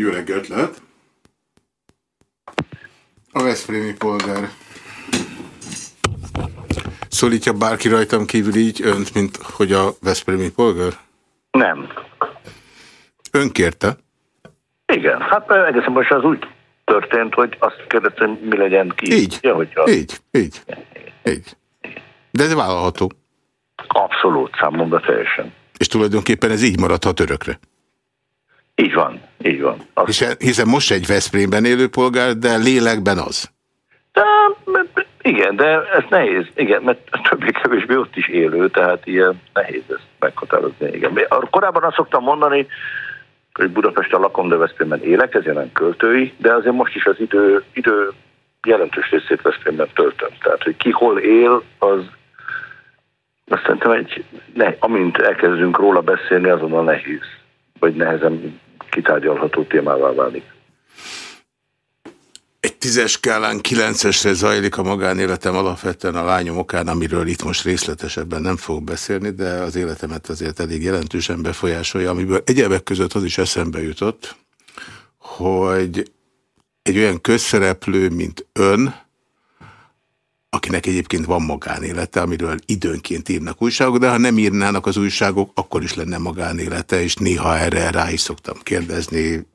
Jó reggelt lehet! A Veszprémi polgár. Szólítja bárki rajtam kívül így önt, mint hogy a Veszprémi polgár? Nem. Ön kérte? Igen, hát egészen most az úgy történt, hogy azt kérdeztem, mi legyen ki. Így, ja, hogyha... így, így, így. De ez vállalható. Abszolút, számomra teljesen. És tulajdonképpen ez így maradhat örökre. Így van, így van. Azt... Hiszen, hiszen most egy Veszprémben élő polgár, de lélekben az. De, igen, de ez nehéz, igen, mert többé-kevésbé ott is élő, tehát ilyen nehéz ezt meghatározni. Igen. Korábban azt szoktam mondani, hogy Budapesten lakom, de Veszprémben élek, ez jelent költői, de azért most is az idő, idő jelentős részét Veszprémben töltöm. Tehát, hogy ki hol él, az azt szerintem egy, ne, amint elkezdünk róla beszélni, azonnal nehéz, vagy nehezen kitárgyalható témává válik. Egy tízes skálán kilencesre zajlik a magánéletem alapvetően a lányom okán, amiről itt most részletesebben nem fogok beszélni, de az életemet azért elég jelentősen befolyásolja, amiből egyebek között az is eszembe jutott, hogy egy olyan közszereplő, mint ön, akinek egyébként van magánélete, amiről időnként írnak újságok, de ha nem írnának az újságok, akkor is lenne magánélete, és néha erre rá is szoktam kérdezni,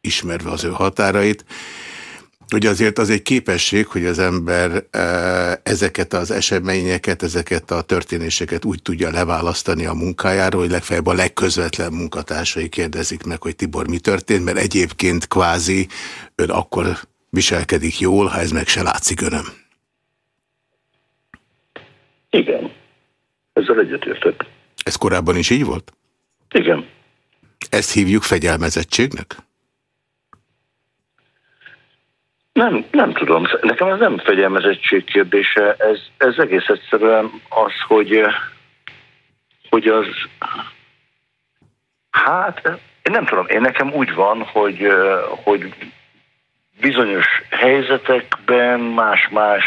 ismerve az ő határait, hogy azért az egy képesség, hogy az ember e, ezeket az eseményeket, ezeket a történéseket úgy tudja leválasztani a munkájáról, hogy legfeljebb a legközvetlen munkatársai kérdezik meg, hogy Tibor mi történt, mert egyébként kvázi ön akkor viselkedik jól, ha ez meg se látszik önöm. Igen, ezzel egyetértek. Ez korábban is így volt? Igen. Ezt hívjuk fegyelmezettségnek? Nem, nem tudom. Nekem ez nem fegyelmezettség kérdése. Ez, ez egész egyszerűen az, hogy, hogy az... Hát, én nem tudom. Én nekem úgy van, hogy, hogy bizonyos helyzetekben más-más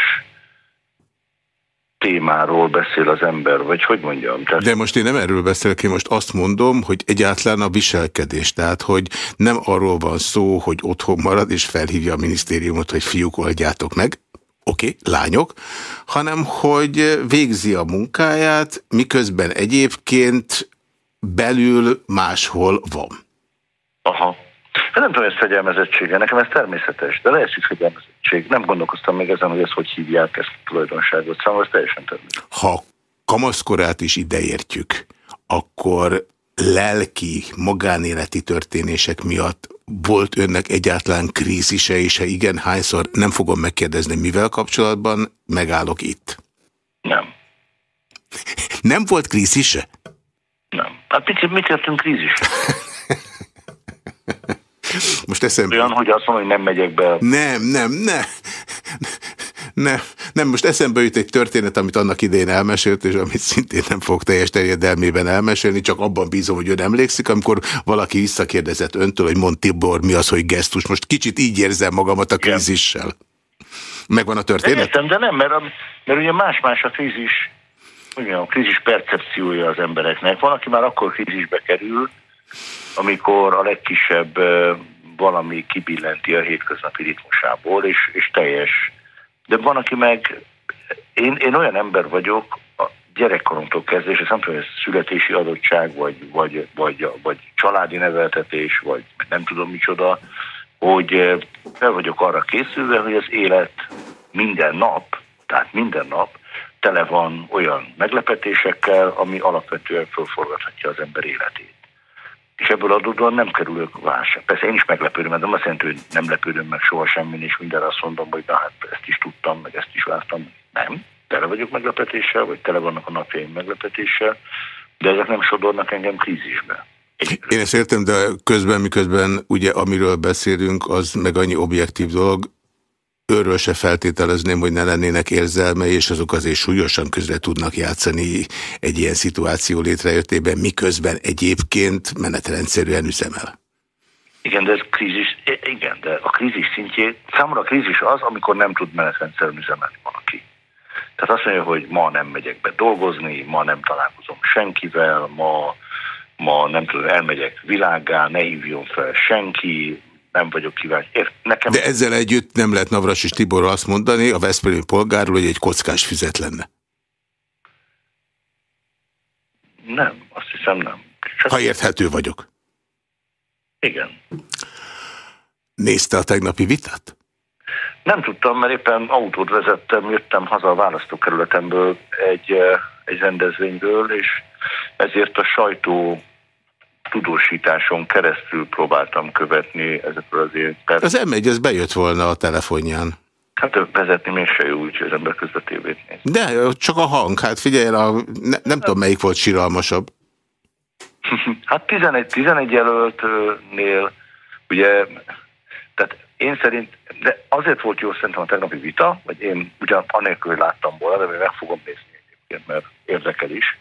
témáról beszél az ember, vagy hogy mondjam? Tehát... De most én nem erről beszélek, én most azt mondom, hogy egyáltalán a viselkedés, tehát hogy nem arról van szó, hogy otthon marad és felhívja a minisztériumot, hogy fiúk oldjátok meg, oké, okay, lányok, hanem hogy végzi a munkáját, miközben egyébként belül máshol van. Aha. Hát nem tudom, ez fegyelmezettsége, nekem ez természetes, de lehet, hogy fegyelmezettség. Nem gondolkoztam még ezen, hogy ezt hogy hívják ezt a tulajdonságot, szóval ez teljesen természetes. Ha kamaszkorát is ideértjük, akkor lelki, magánéleti történések miatt volt önnek egyáltalán krízise, és ha igen, hányszor, nem fogom megkérdezni, mivel kapcsolatban, megállok itt. Nem. Nem volt krízise? Nem. Hát mit, mit értünk krízis? Most eszembe... Olyan, hogy azt mondom, hogy nem megyek be. Nem, nem, nem. Nem, nem, most eszembe jut egy történet, amit annak idején elmesélt, és amit szintén nem fog teljes terjedelmében elmesélni, csak abban bízom, hogy ön emlékszik, amikor valaki visszakérdezett öntől, hogy mond Tibor, mi az, hogy gesztus. Most kicsit így érzem magamat a krízissel. Megvan a történet? Értem, de nem, mert, a, mert ugye más-más a krízis, ugye a krízis percepciója az embereknek. Van, aki már akkor krízisbe kerül, amikor a legkisebb valami kibillenti a hétköznapi ritmusából, és, és teljes. De van, aki meg, én, én olyan ember vagyok, a gyerekkoromtól kezdve, és nem tudom, ez születési adottság, vagy, vagy, vagy, vagy családi neveltetés, vagy nem tudom micsoda, hogy fel vagyok arra készülve, hogy az élet minden nap, tehát minden nap tele van olyan meglepetésekkel, ami alapvetően fölforgathatja az ember életét és ebből adódóan nem kerülök válság. Persze én is meglepődöm, mert nem azt jelenti, hogy nem lepődöm meg soha semmi, és mindenre azt mondom, hogy na hát ezt is tudtam, meg ezt is vártam. Nem, tele vagyok meglepetéssel, vagy tele vannak a napjaim meglepetéssel, de ezek nem sodornak engem krízisbe. Én ezt értem, de közben, miközben ugye amiről beszélünk, az meg annyi objektív dolog, őről se feltételezném, hogy ne lennének érzelmei, és azok azért súlyosan közre tudnak játszani egy ilyen szituáció létrejöttében, miközben egyébként menetrendszerűen üzemel. Igen, de ez krízis, igen, de a krízis szintjé, számomra a krízis az, amikor nem tud menetrendszerűen üzemelni valaki. Tehát azt mondja, hogy ma nem megyek be dolgozni, ma nem találkozom senkivel, ma ma nem tudom, elmegyek világgá, ne hívjon fel senki, nem vagyok kíváncsi. Ér, nekem... De ezzel együtt nem lehet Navras és Tibor azt mondani a Veszprémi polgárról, hogy egy kockás füzet lenne. Nem, azt hiszem nem. Csak... Ha érthető vagyok. Igen. Nézte a tegnapi vitát? Nem tudtam, mert éppen autót vezettem, jöttem haza a választókerületemből egy, eh, egy rendezvényből, és ezért a sajtó tudósításon keresztül próbáltam követni ezekről az én... Az M1, ez bejött volna a telefonján. Hát vezetni még se jó, úgyhogy az ember közben tévét néz. De, csak a hang. Hát figyelj, a, ne, nem tudom melyik volt síralmasabb. hát 11, 11 jelöltnél, ugye, tehát én szerint, de azért volt jó szerintem a tegnapi vita, vagy én ugyan anélkül, hogy láttam volna, de még meg fogom nézni egyébként, mert érdekel is.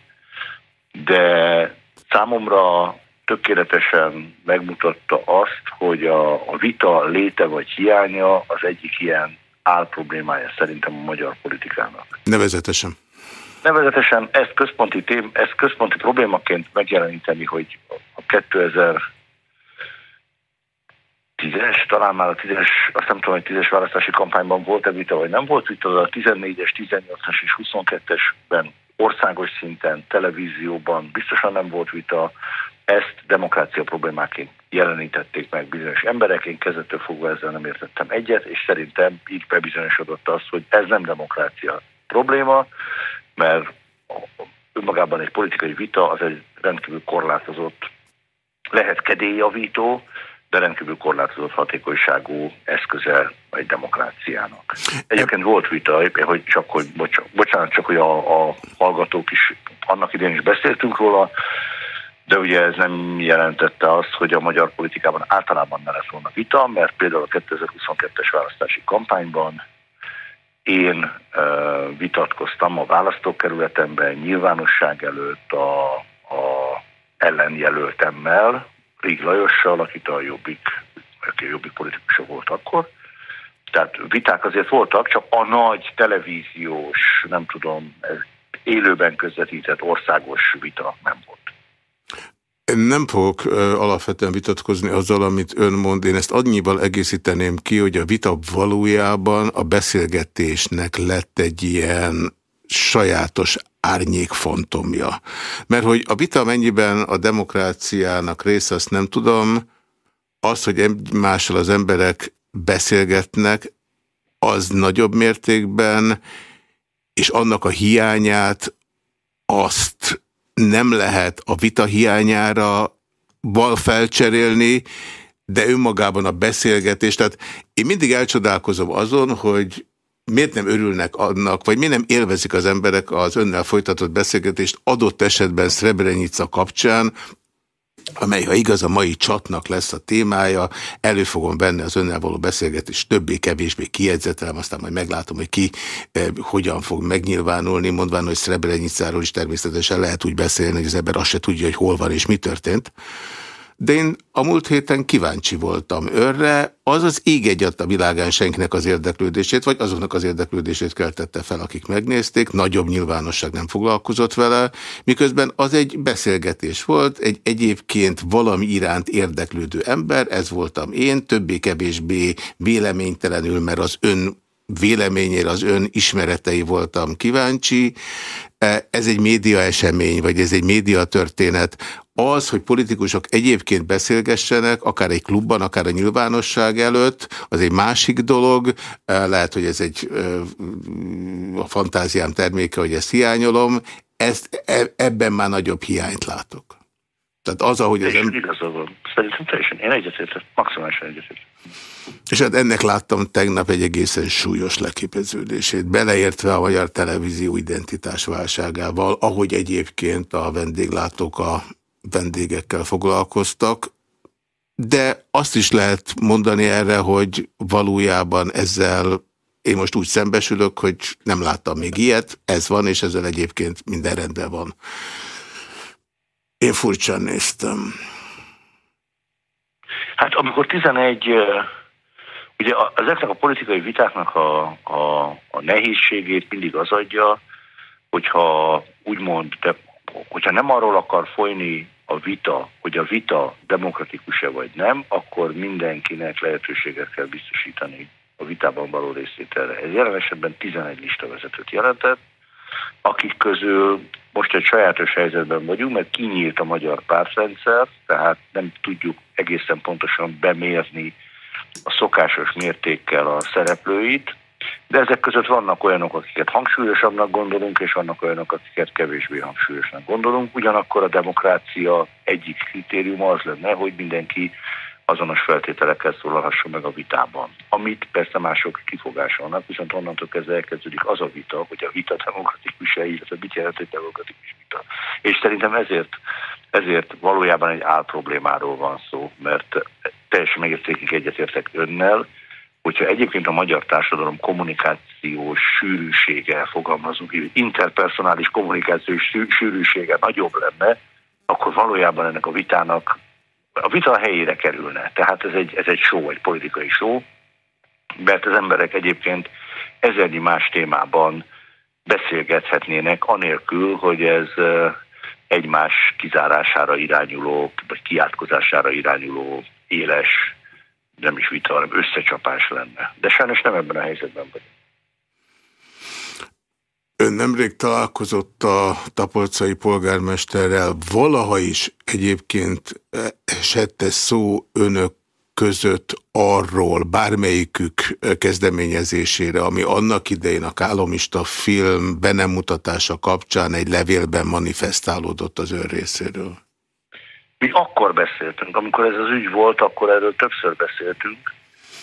De számomra tökéletesen megmutatta azt, hogy a, a vita léte vagy hiánya az egyik ilyen álproblémája szerintem a magyar politikának. Nevezetesen. Nevezetesen ezt központi, tém, ezt központi problémaként megjeleníteni, hogy a 2000 10-es, talán már a 10-es, azt nem tudom, hogy 10-es választási kampányban volt-e vita, vagy nem volt vita, a 14-es, 18-as és 22-esben országos szinten, televízióban biztosan nem volt vita, ezt demokrácia problémáként jelenítették meg bizonyos emberek, én kezdettől fogva ezzel nem értettem egyet, és szerintem így bebizonyosodott az, hogy ez nem demokrácia probléma, mert önmagában egy politikai vita az egy rendkívül korlátozott, lehet kedélyjavító, de rendkívül korlátozott hatékonyságú eszköze egy demokráciának. Egyébként volt vita, hogy csak hogy, bocsánat, csak hogy a, a hallgatók is annak idén is beszéltünk róla, de ugye ez nem jelentette azt, hogy a magyar politikában általában ne lesz volna vita, mert például a 2022-es választási kampányban én vitatkoztam a választókerületemben nyilvánosság előtt a, a ellenjelöltemmel, Rig Lajossal, akit a Jobbik, aki a Jobbik politikusa volt akkor. Tehát viták azért voltak, csak a nagy televíziós, nem tudom, élőben közvetített országos vita nem volt. Nem fogok alapvetően vitatkozni azzal, amit ön mond. Én ezt annyival egészíteném ki, hogy a vita valójában a beszélgetésnek lett egy ilyen sajátos árnyékfontomja. Mert hogy a vita mennyiben a demokráciának része, azt nem tudom, az, hogy mással az emberek beszélgetnek, az nagyobb mértékben, és annak a hiányát azt nem lehet a vita hiányára val felcserélni, de önmagában a beszélgetés. Tehát én mindig elcsodálkozom azon, hogy miért nem örülnek annak, vagy miért nem élvezik az emberek az önnel folytatott beszélgetést adott esetben Srebrenica kapcsán, amely, ha igaz, a mai csatnak lesz a témája, elő fogom venni az önnel való beszélgetés, többé-kevésbé kijegyzetelem, aztán majd meglátom, hogy ki eh, hogyan fog megnyilvánulni, mondván, hogy Srebrenicáról is természetesen lehet úgy beszélni, hogy az ember azt se tudja, hogy hol van és mi történt. De én a múlt héten kíváncsi voltam őrre, az az ég egyat a világán senkinek az érdeklődését, vagy azoknak az érdeklődését keltette fel, akik megnézték, nagyobb nyilvánosság nem foglalkozott vele, miközben az egy beszélgetés volt, egy egyébként valami iránt érdeklődő ember, ez voltam én, többé-kevésbé véleménytelenül, mert az ön véleményére, az ön ismeretei voltam kíváncsi. Ez egy média esemény, vagy ez egy média történet. Az, hogy politikusok egyébként beszélgessenek, akár egy klubban, akár a nyilvánosság előtt, az egy másik dolog. Lehet, hogy ez egy a fantáziám terméke, hogy ezt hiányolom. Ezt, e, ebben már nagyobb hiányt látok. Tehát az, ahogy az ember... Igazabban. Szerintem teljesen. Én egyetértek. Maximálisan egyetértek. És hát ennek láttam tegnap egy egészen súlyos leképeződését, beleértve a magyar televízió identitás válságával, ahogy egyébként a vendéglátók a vendégekkel foglalkoztak, de azt is lehet mondani erre, hogy valójában ezzel én most úgy szembesülök, hogy nem láttam még ilyet, ez van, és ezzel egyébként minden rendben van. Én furcsán néztem. Hát amikor 11 Ugye ezeknek a politikai vitáknak a, a, a nehézségét mindig az adja, hogyha úgymond, de hogyha nem arról akar folyni a vita, hogy a vita demokratikus-e vagy nem, akkor mindenkinek lehetőséget kell biztosítani a vitában való részvételre. Ez jelen esetben 11 listavezetőt jelentett, akik közül most egy sajátos helyzetben vagyunk, mert kinyílt a magyar pártrendszer, tehát nem tudjuk egészen pontosan bemérni a szokásos mértékkel a szereplőit, de ezek között vannak olyanok, akiket hangsúlyosabbnak gondolunk, és vannak olyanok, akiket kevésbé hangsúlyosnak gondolunk. Ugyanakkor a demokrácia egyik kritériuma az lenne, hogy mindenki azonos feltételekkel szólalhasson meg a vitában. Amit persze mások kifogásolnak, viszont onnantól kezdve elkezdődik az a vita, hogy a vita demokratikus-e, illetve mit jelent egy demokratikus vita. És szerintem ezért, ezért valójában egy álproblémáról van szó, mert teljesen megértékig egyetértek önnel, hogyha egyébként a magyar társadalom kommunikációs sűrűsége, fogalmazunk, interpersonális kommunikációs sűrűsége nagyobb lenne, akkor valójában ennek a vitának a vita a helyére kerülne. Tehát ez egy, ez egy show, egy politikai show, mert az emberek egyébként ezernyi más témában beszélgethetnének, anélkül, hogy ez egymás kizárására irányuló, vagy kiátkozására irányuló éles, nem is vita, hanem összecsapás lenne. De sajnos nem ebben a helyzetben vagyunk. Ön nemrég találkozott a tapolcai polgármesterrel, valaha is egyébként esette szó önök között arról, bármelyikük kezdeményezésére, ami annak idején a Kálomista film benemutatása kapcsán egy levélben manifestálódott az ön részéről? Mi akkor beszéltünk, amikor ez az ügy volt, akkor erről többször beszéltünk,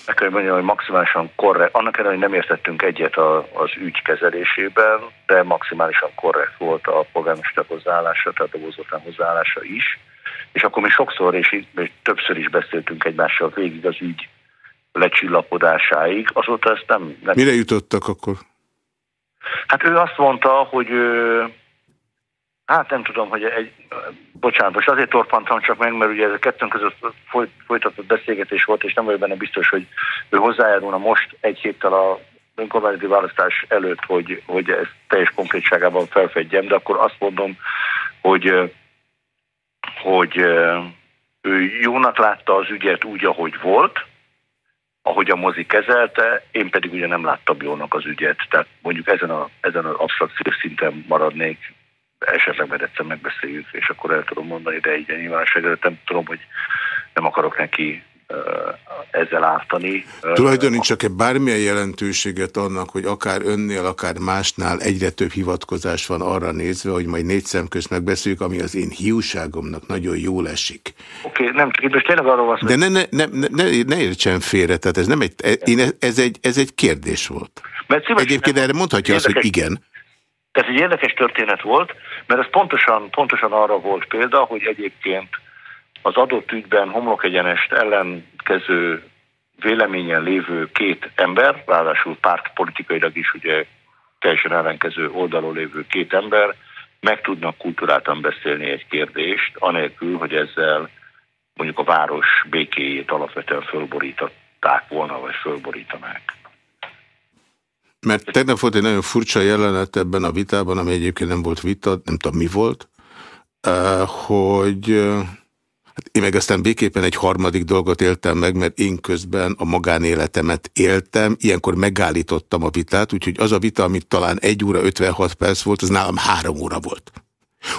meg kell mondjam, hogy maximálisan korrekt, annak ellenére, hogy nem értettünk egyet a, az ügy kezelésében, de maximálisan korrekt volt a polgármester hozzáállása, tehát a Bozotán hozzáállása is. És akkor mi sokszor és, és többször is beszéltünk egymással végig az ügy lecsillapodásáig. Azóta ezt nem... nem... Mire jutottak akkor? Hát ő azt mondta, hogy Hát nem tudom, hogy egy, bocsánat, most azért torpantam csak meg, mert ugye ez a kettőnk között folytatott beszélgetés volt, és nem vagyok benne biztos, hogy ő hozzájárulna most egy héttel a önkormányzati választás előtt, hogy, hogy ezt teljes konkrétságában felfedjem, de akkor azt mondom, hogy, hogy ő jónak látta az ügyet úgy, ahogy volt, ahogy a mozi kezelte, én pedig ugye nem láttam jónak az ügyet. Tehát mondjuk ezen, a, ezen az abstrakció szinten maradnék, esetleg majd egyszer megbeszéljük, és akkor el tudom mondani, de így nyilvánosság nem tudom, hogy nem akarok neki ezzel ártani. Tulajdonítsak-e bármilyen jelentőséget annak, hogy akár önnél, akár másnál egyre több hivatkozás van arra nézve, hogy majd négy szem közt megbeszéljük, ami az én hiúságomnak nagyon jól esik. Oké, okay, nem, most tényleg arról van De ne, ne, ne, ne, ne értsen félre, tehát ez nem egy, én, ez, egy, ez egy kérdés volt. Mert Egyébként erre mondhatja azt, hogy igen. Ez egy érdekes történet volt, mert ez pontosan, pontosan arra volt példa, hogy egyébként az adott ügyben homlokegyenest ellenkező véleményen lévő két ember, ráadásul pártpolitikailag is ugye teljesen ellenkező oldalon lévő két ember meg tudnak kultúráltan beszélni egy kérdést, anélkül, hogy ezzel mondjuk a város békéjét alapvetően fölborították volna, vagy fölborítanák. Mert tegnap volt egy nagyon furcsa jelenet ebben a vitában, ami egyébként nem volt vita, nem tudom mi volt, eh, hogy eh, hát én meg aztán béképpen egy harmadik dolgot éltem meg, mert én közben a magánéletemet éltem, ilyenkor megállítottam a vitát, úgyhogy az a vita, amit talán egy óra 56 perc volt, az nálam három óra volt.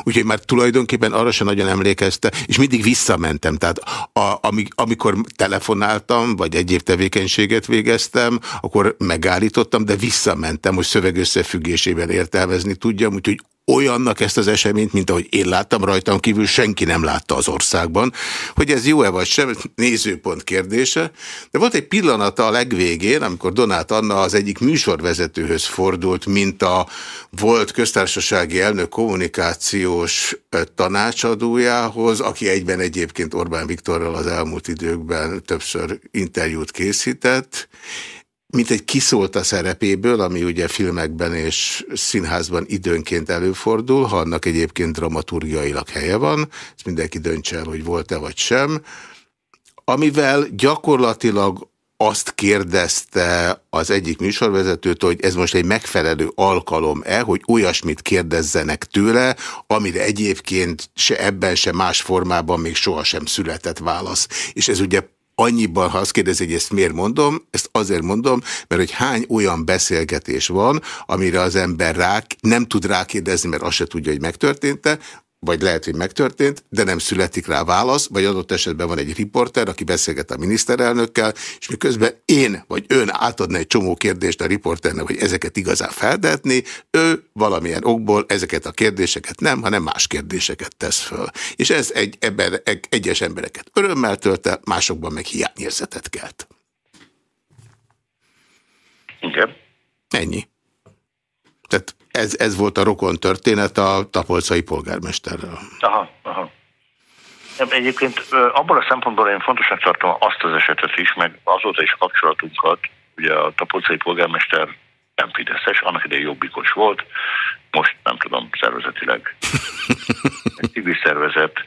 Úgyhogy már tulajdonképpen arra sem nagyon emlékezte, és mindig visszamentem. Tehát a, amik, amikor telefonáltam, vagy egyéb tevékenységet végeztem, akkor megállítottam, de visszamentem, hogy szövegösszefüggésében értelmezni tudjam, úgyhogy olyannak ezt az eseményt, mint ahogy én láttam rajtam kívül, senki nem látta az országban. Hogy ez jó-e vagy sem, nézőpont kérdése. De volt egy pillanata a legvégén, amikor Donát Anna az egyik műsorvezetőhöz fordult, mint a volt köztársasági elnök kommunikációs tanácsadójához, aki egyben egyébként Orbán Viktorral az elmúlt időkben többször interjút készített, mint egy kiszólt a szerepéből, ami ugye filmekben és színházban időnként előfordul, ha annak egyébként dramaturgiailag helye van, ezt mindenki döntse el, hogy volt-e vagy sem, amivel gyakorlatilag azt kérdezte az egyik műsorvezetőtől, hogy ez most egy megfelelő alkalom-e, hogy olyasmit kérdezzenek tőle, amire egyébként se ebben, se más formában még sohasem született válasz. És ez ugye annyiban, ha azt kérdezi, hogy ezt miért mondom, ezt azért mondom, mert hogy hány olyan beszélgetés van, amire az ember rá, nem tud rákérdezni, mert azt se tudja, hogy megtörtént-e, vagy lehet, hogy megtörtént, de nem születik rá válasz, vagy adott esetben van egy riporter, aki beszélget a miniszterelnökkel, és miközben én vagy ön átadna egy csomó kérdést a riporternek, hogy ezeket igazán feltetni, ő valamilyen okból ezeket a kérdéseket nem, hanem más kérdéseket tesz föl. És ez egy, ebben, egy, egyes embereket örömmel tölt el, másokban meg hiányérzetet kelt. Igen. Ennyi. Tehát ez, ez volt a rokon történet a tapolcai polgármesterrel. Aha, aha. Egyébként abból a szempontból én fontosnak tartom azt az esetet is, meg azóta is kapcsolatunkat, ugye a tapolcai polgármester nem Fideszes, annak idején jobbikos volt, most nem tudom, szervezetileg egy civil szervezet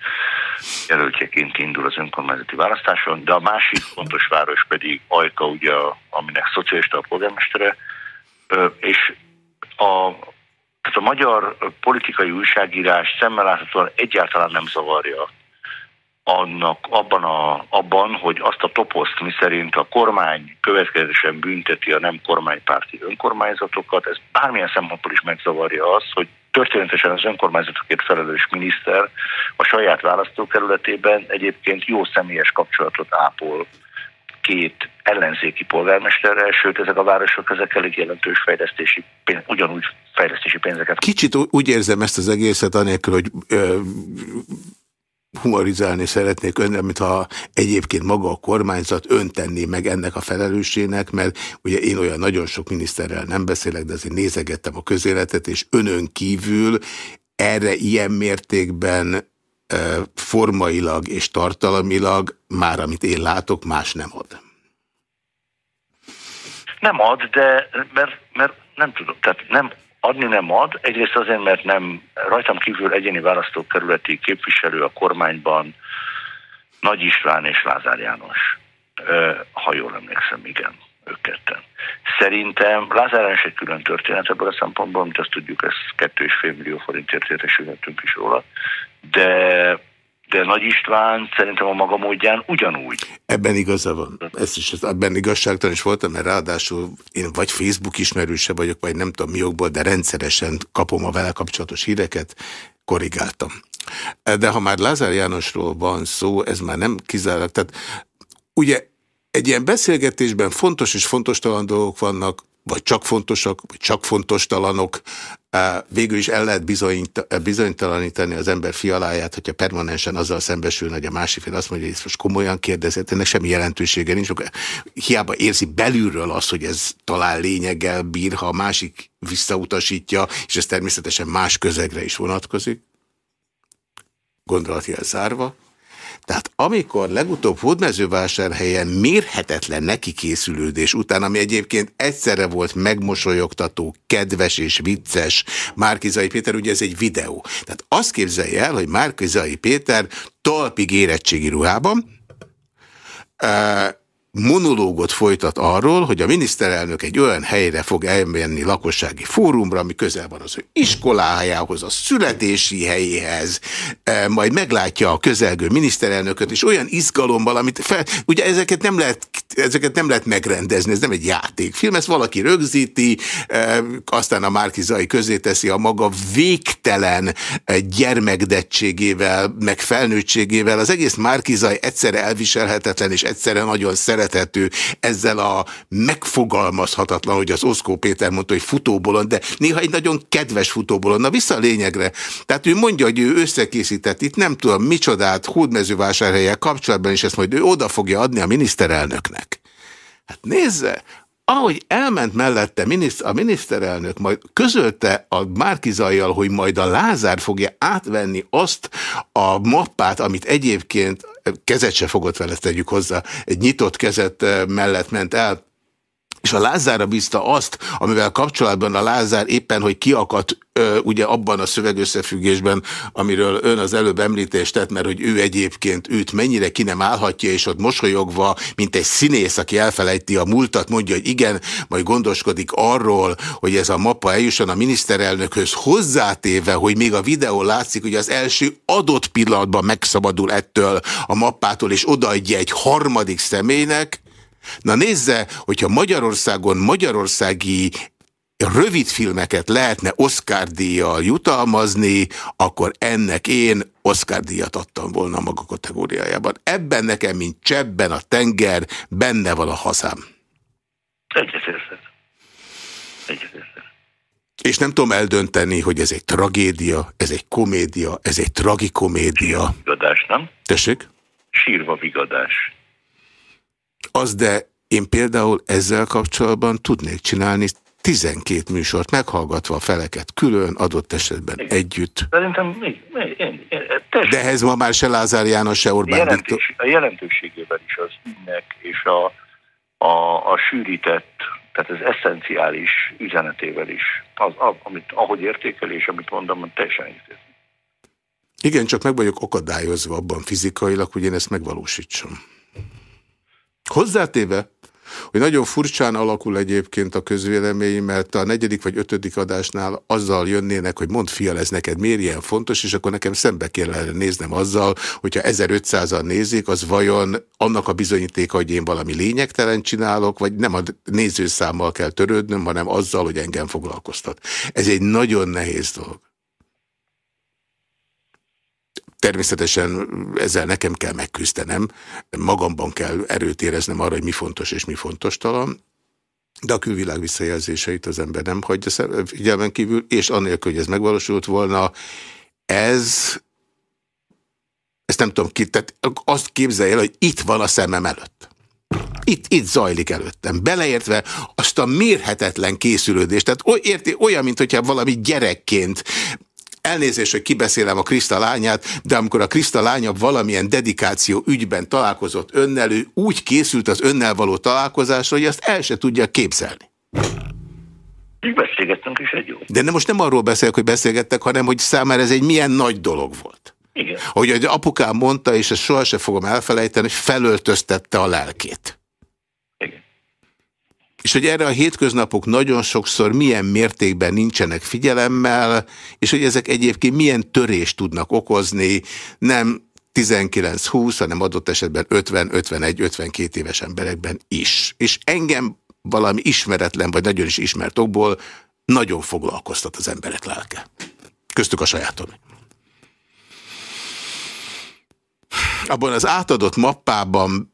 jelöltjeként indul az önkormányzati választáson, de a másik fontos város pedig Ajka, ugye, aminek szocialista a polgármestere, és a, tehát a magyar politikai újságírás szemmel láthatóan egyáltalán nem zavarja annak, abban, a, abban, hogy azt a toposzt, mi szerint a kormány következetesen bünteti a nem kormánypárti önkormányzatokat, ez bármilyen szempontból is megzavarja az, hogy történetesen az önkormányzatokért felelős miniszter a saját választókerületében egyébként jó személyes kapcsolatot ápol két ellenzéki polgármesterrel, sőt ezek a városok ezek elég jelentős fejlesztési, ugyanúgy fejlesztési pénzeket. Kicsit úgy érzem ezt az egészet, anélkül, hogy ö, humorizálni szeretnék önre, mintha egyébként maga a kormányzat öntenné meg ennek a felelőssének, mert ugye én olyan nagyon sok miniszterrel nem beszélek, de azért nézegettem a közéletet, és önön kívül erre ilyen mértékben formailag és tartalmilag már amit én látok, más nem ad. Nem ad, de mert, mert nem tudom, tehát nem adni nem ad. Egyrészt azért, mert nem rajtam kívül egyéni választókerületi képviselő a kormányban Nagy István és Lázár János. Ha jól emlékszem, igen, ők ketten. Szerintem Lázár János egy külön történet ebből a szempontból, mint azt tudjuk, ez 2,5 millió forintért értesülhetünk is róla de de Nagy István szerintem a maga módján ugyanúgy. Ebben igaza van. Ez is, ebben igazságtalan is voltam, mert ráadásul én vagy Facebook ismerőse vagyok, vagy nem tudom mi jogból, de rendszeresen kapom a vele kapcsolatos híreket, korrigáltam. De ha már Lázár Jánosról van szó, ez már nem kizárólag. Tehát ugye egy ilyen beszélgetésben fontos és fontos talán dolgok vannak, vagy csak fontosak, vagy csak fontos talanok, végül is el lehet bizonyt, bizonytalanítani az ember fialáját, hogyha permanensen azzal szembesül, hogy a másik fél azt mondja, hogy ezt most komolyan kérdezett, ennek semmi jelentősége nincs. Hiába érzi belülről azt, hogy ez talán lényeggel bír, ha a másik visszautasítja, és ez természetesen más közegre is vonatkozik. Gondolatjel zárva. Tehát amikor legutóbb hódmezővásárhelyen mérhetetlen nekikészülődés után, ami egyébként egyszerre volt megmosolyogtató, kedves és vicces Márkizai Péter, ugye ez egy videó. Tehát azt képzelje el, hogy Márkizai Péter talpig érettségi ruhában, monológot folytat arról, hogy a miniszterelnök egy olyan helyre fog elmenni lakossági fórumra, ami közel van az ő iskolájához, a születési helyéhez, e, majd meglátja a közelgő miniszterelnököt, és olyan izgalommal, amit fel, ugye ezeket nem lehet, ezeket nem lehet megrendezni, ez nem egy játékfilm, ezt valaki rögzíti, e, aztán a Márkizai közé teszi a maga végtelen e, gyermekdettségével, meg felnőttségével. Az egész Márkizai egyszerre elviselhetetlen, és egyszerre nagyon szeret szerethető ezzel a megfogalmazhatatlan, hogy az Oszkó Péter mondta, hogy futóbolon, de néha egy nagyon kedves futóbolon. Na vissza a lényegre. Tehát ő mondja, hogy ő összekészített itt nem tudom micsodát hódmezővásárhelyek kapcsolatban, és ezt majd ő oda fogja adni a miniszterelnöknek. Hát nézze, ahogy elment mellette a miniszterelnök, majd közölte a Márkizajjal, hogy majd a Lázár fogja átvenni azt a mappát, amit egyébként kezet se fogott vele, tegyük hozzá, egy nyitott kezet mellett ment el, és a Lázára bízta azt, amivel kapcsolatban a Lázár éppen, hogy kiakadt ö, ugye abban a szövegösszefüggésben, amiről ön az előbb említést tett, mert hogy ő egyébként őt mennyire ki nem állhatja, és ott mosolyogva, mint egy színész, aki elfelejti a múltat, mondja, hogy igen, majd gondoskodik arról, hogy ez a mappa eljusson a miniszterelnökhöz hozzátéve, hogy még a videó látszik, hogy az első adott pillanatban megszabadul ettől a mappától, és odaadja egy harmadik személynek, Na nézze, hogyha Magyarországon magyarországi rövid filmeket lehetne Oscar díjjal jutalmazni, akkor ennek én Oscar díjat adtam volna a maga kategóriájában. Ebben nekem, mint csebben a tenger, benne van a hazám. Egyetértek. Egyetértek. És nem tudom eldönteni, hogy ez egy tragédia, ez egy komédia, ez egy tragikomédia. Vigadás, nem? Tessék? Sírva vigadás. Az, de én például ezzel kapcsolatban tudnék csinálni 12 műsort meghallgatva a feleket külön, adott esetben Igen. együtt. Szerintem még, én, én, De ehhez ma már se Lázár János, se Orbán jelentős, A jelentőségében is az ügynek és a, a, a sűrített, tehát az eszenciális üzenetével is, az, amit, ahogy értékeli és amit mondom, teljesen értékeli. Igen, csak meg vagyok akadályozva abban fizikailag, hogy én ezt megvalósítsam. Hozzátéve, hogy nagyon furcsán alakul egyébként a közvélemény, mert a negyedik vagy ötödik adásnál azzal jönnének, hogy mond fial, ez neked miért ilyen fontos, és akkor nekem szembe kellene néznem azzal, hogyha 1500-an nézik, az vajon annak a bizonyítéka, hogy én valami lényegtelen csinálok, vagy nem a nézőszámmal kell törődnöm, hanem azzal, hogy engem foglalkoztat. Ez egy nagyon nehéz dolog. Természetesen ezzel nekem kell megküzdenem, magamban kell erőt éreznem arra, hogy mi fontos és mi fontos talán, de a külvilág visszajelzéseit az ember nem hagyja figyelmen kívül, és annélkül, hogy ez megvalósult volna, ez, ezt nem tudom ki, tehát azt képzelje el, hogy itt van a szemem előtt. Itt, itt zajlik előttem, beleértve azt a mérhetetlen készülődést. Tehát olyan, mint hogyha valami gyerekként Elnézést, hogy kibeszélem a Kriszta lányát, de amikor a Kriszta lánya valamilyen dedikáció ügyben találkozott önnel, ő úgy készült az önnel való találkozásra, hogy azt el se tudja képzelni. Beszélgettünk is egy jó. De nem, most nem arról beszélek, hogy beszélgettek, hanem hogy számára ez egy milyen nagy dolog volt. Igen. Hogy egy apukám mondta, és ezt sohasem fogom elfelejteni, hogy felöltöztette a lelkét. És hogy erre a hétköznapok nagyon sokszor milyen mértékben nincsenek figyelemmel, és hogy ezek egyébként milyen törést tudnak okozni, nem 19-20, hanem adott esetben 50-51-52 éves emberekben is. És engem valami ismeretlen, vagy nagyon is ismert okból nagyon foglalkoztat az emberek lelke. Köztük a sajátom. Abban az átadott mappában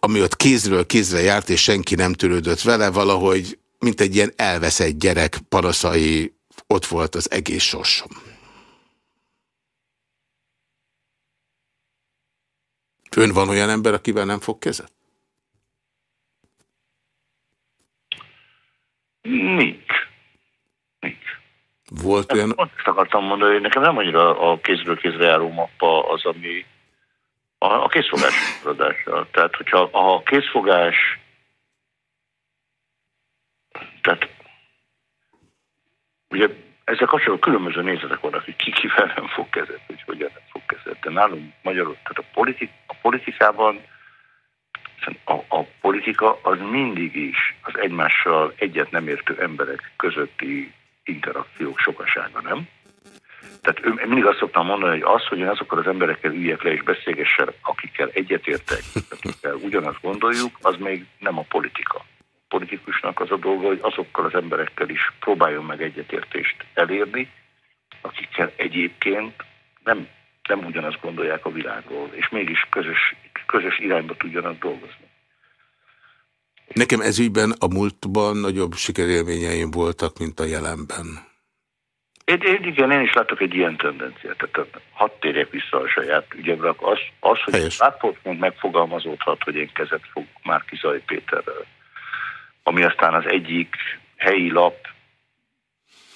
ami ott kézről kézre járt, és senki nem törődött vele, valahogy, mint egy ilyen elveszett gyerek panaszai, ott volt az egész sorsom. Ön van olyan ember, akivel nem fog kezet? Nincs. Nincs. Volt olyan... Azt akartam mondani, hogy nekem nem annyira a kézről kézre járó mappa az, ami a, a készfogás adással. Tehát, hogyha a készfogás tehát ugye ezzel kapcsolatban különböző nézetek vannak, hogy ki kivel nem fog kezet, hogy hogyan nem fog kezet. De nálunk magyarul, tehát a, politik, a politikában a, a politika az mindig is az egymással egyet nem értő emberek közötti interakciók sokasága, nem? Tehát ő, mindig azt szoktam mondani, hogy az, hogy én azokkal az emberekkel üljek le és beszélgessek, akikkel egyetértek, akikkel ugyanazt gondoljuk, az még nem a politika. A politikusnak az a dolga, hogy azokkal az emberekkel is próbáljon meg egyetértést elérni, akikkel egyébként nem, nem ugyanazt gondolják a világról, és mégis közös, közös irányba tudjanak dolgozni. Nekem ez ügyben a múltban nagyobb sikerélményeim voltak, mint a jelenben. Én, én, igen, én is látok egy ilyen tendenciát. Tehát hadd térjek vissza a saját ügyemre. Az, az hogy látszóként megfogalmazódhat, hogy én kezet fog már Kizaj Péterrel, ami aztán az egyik helyi lap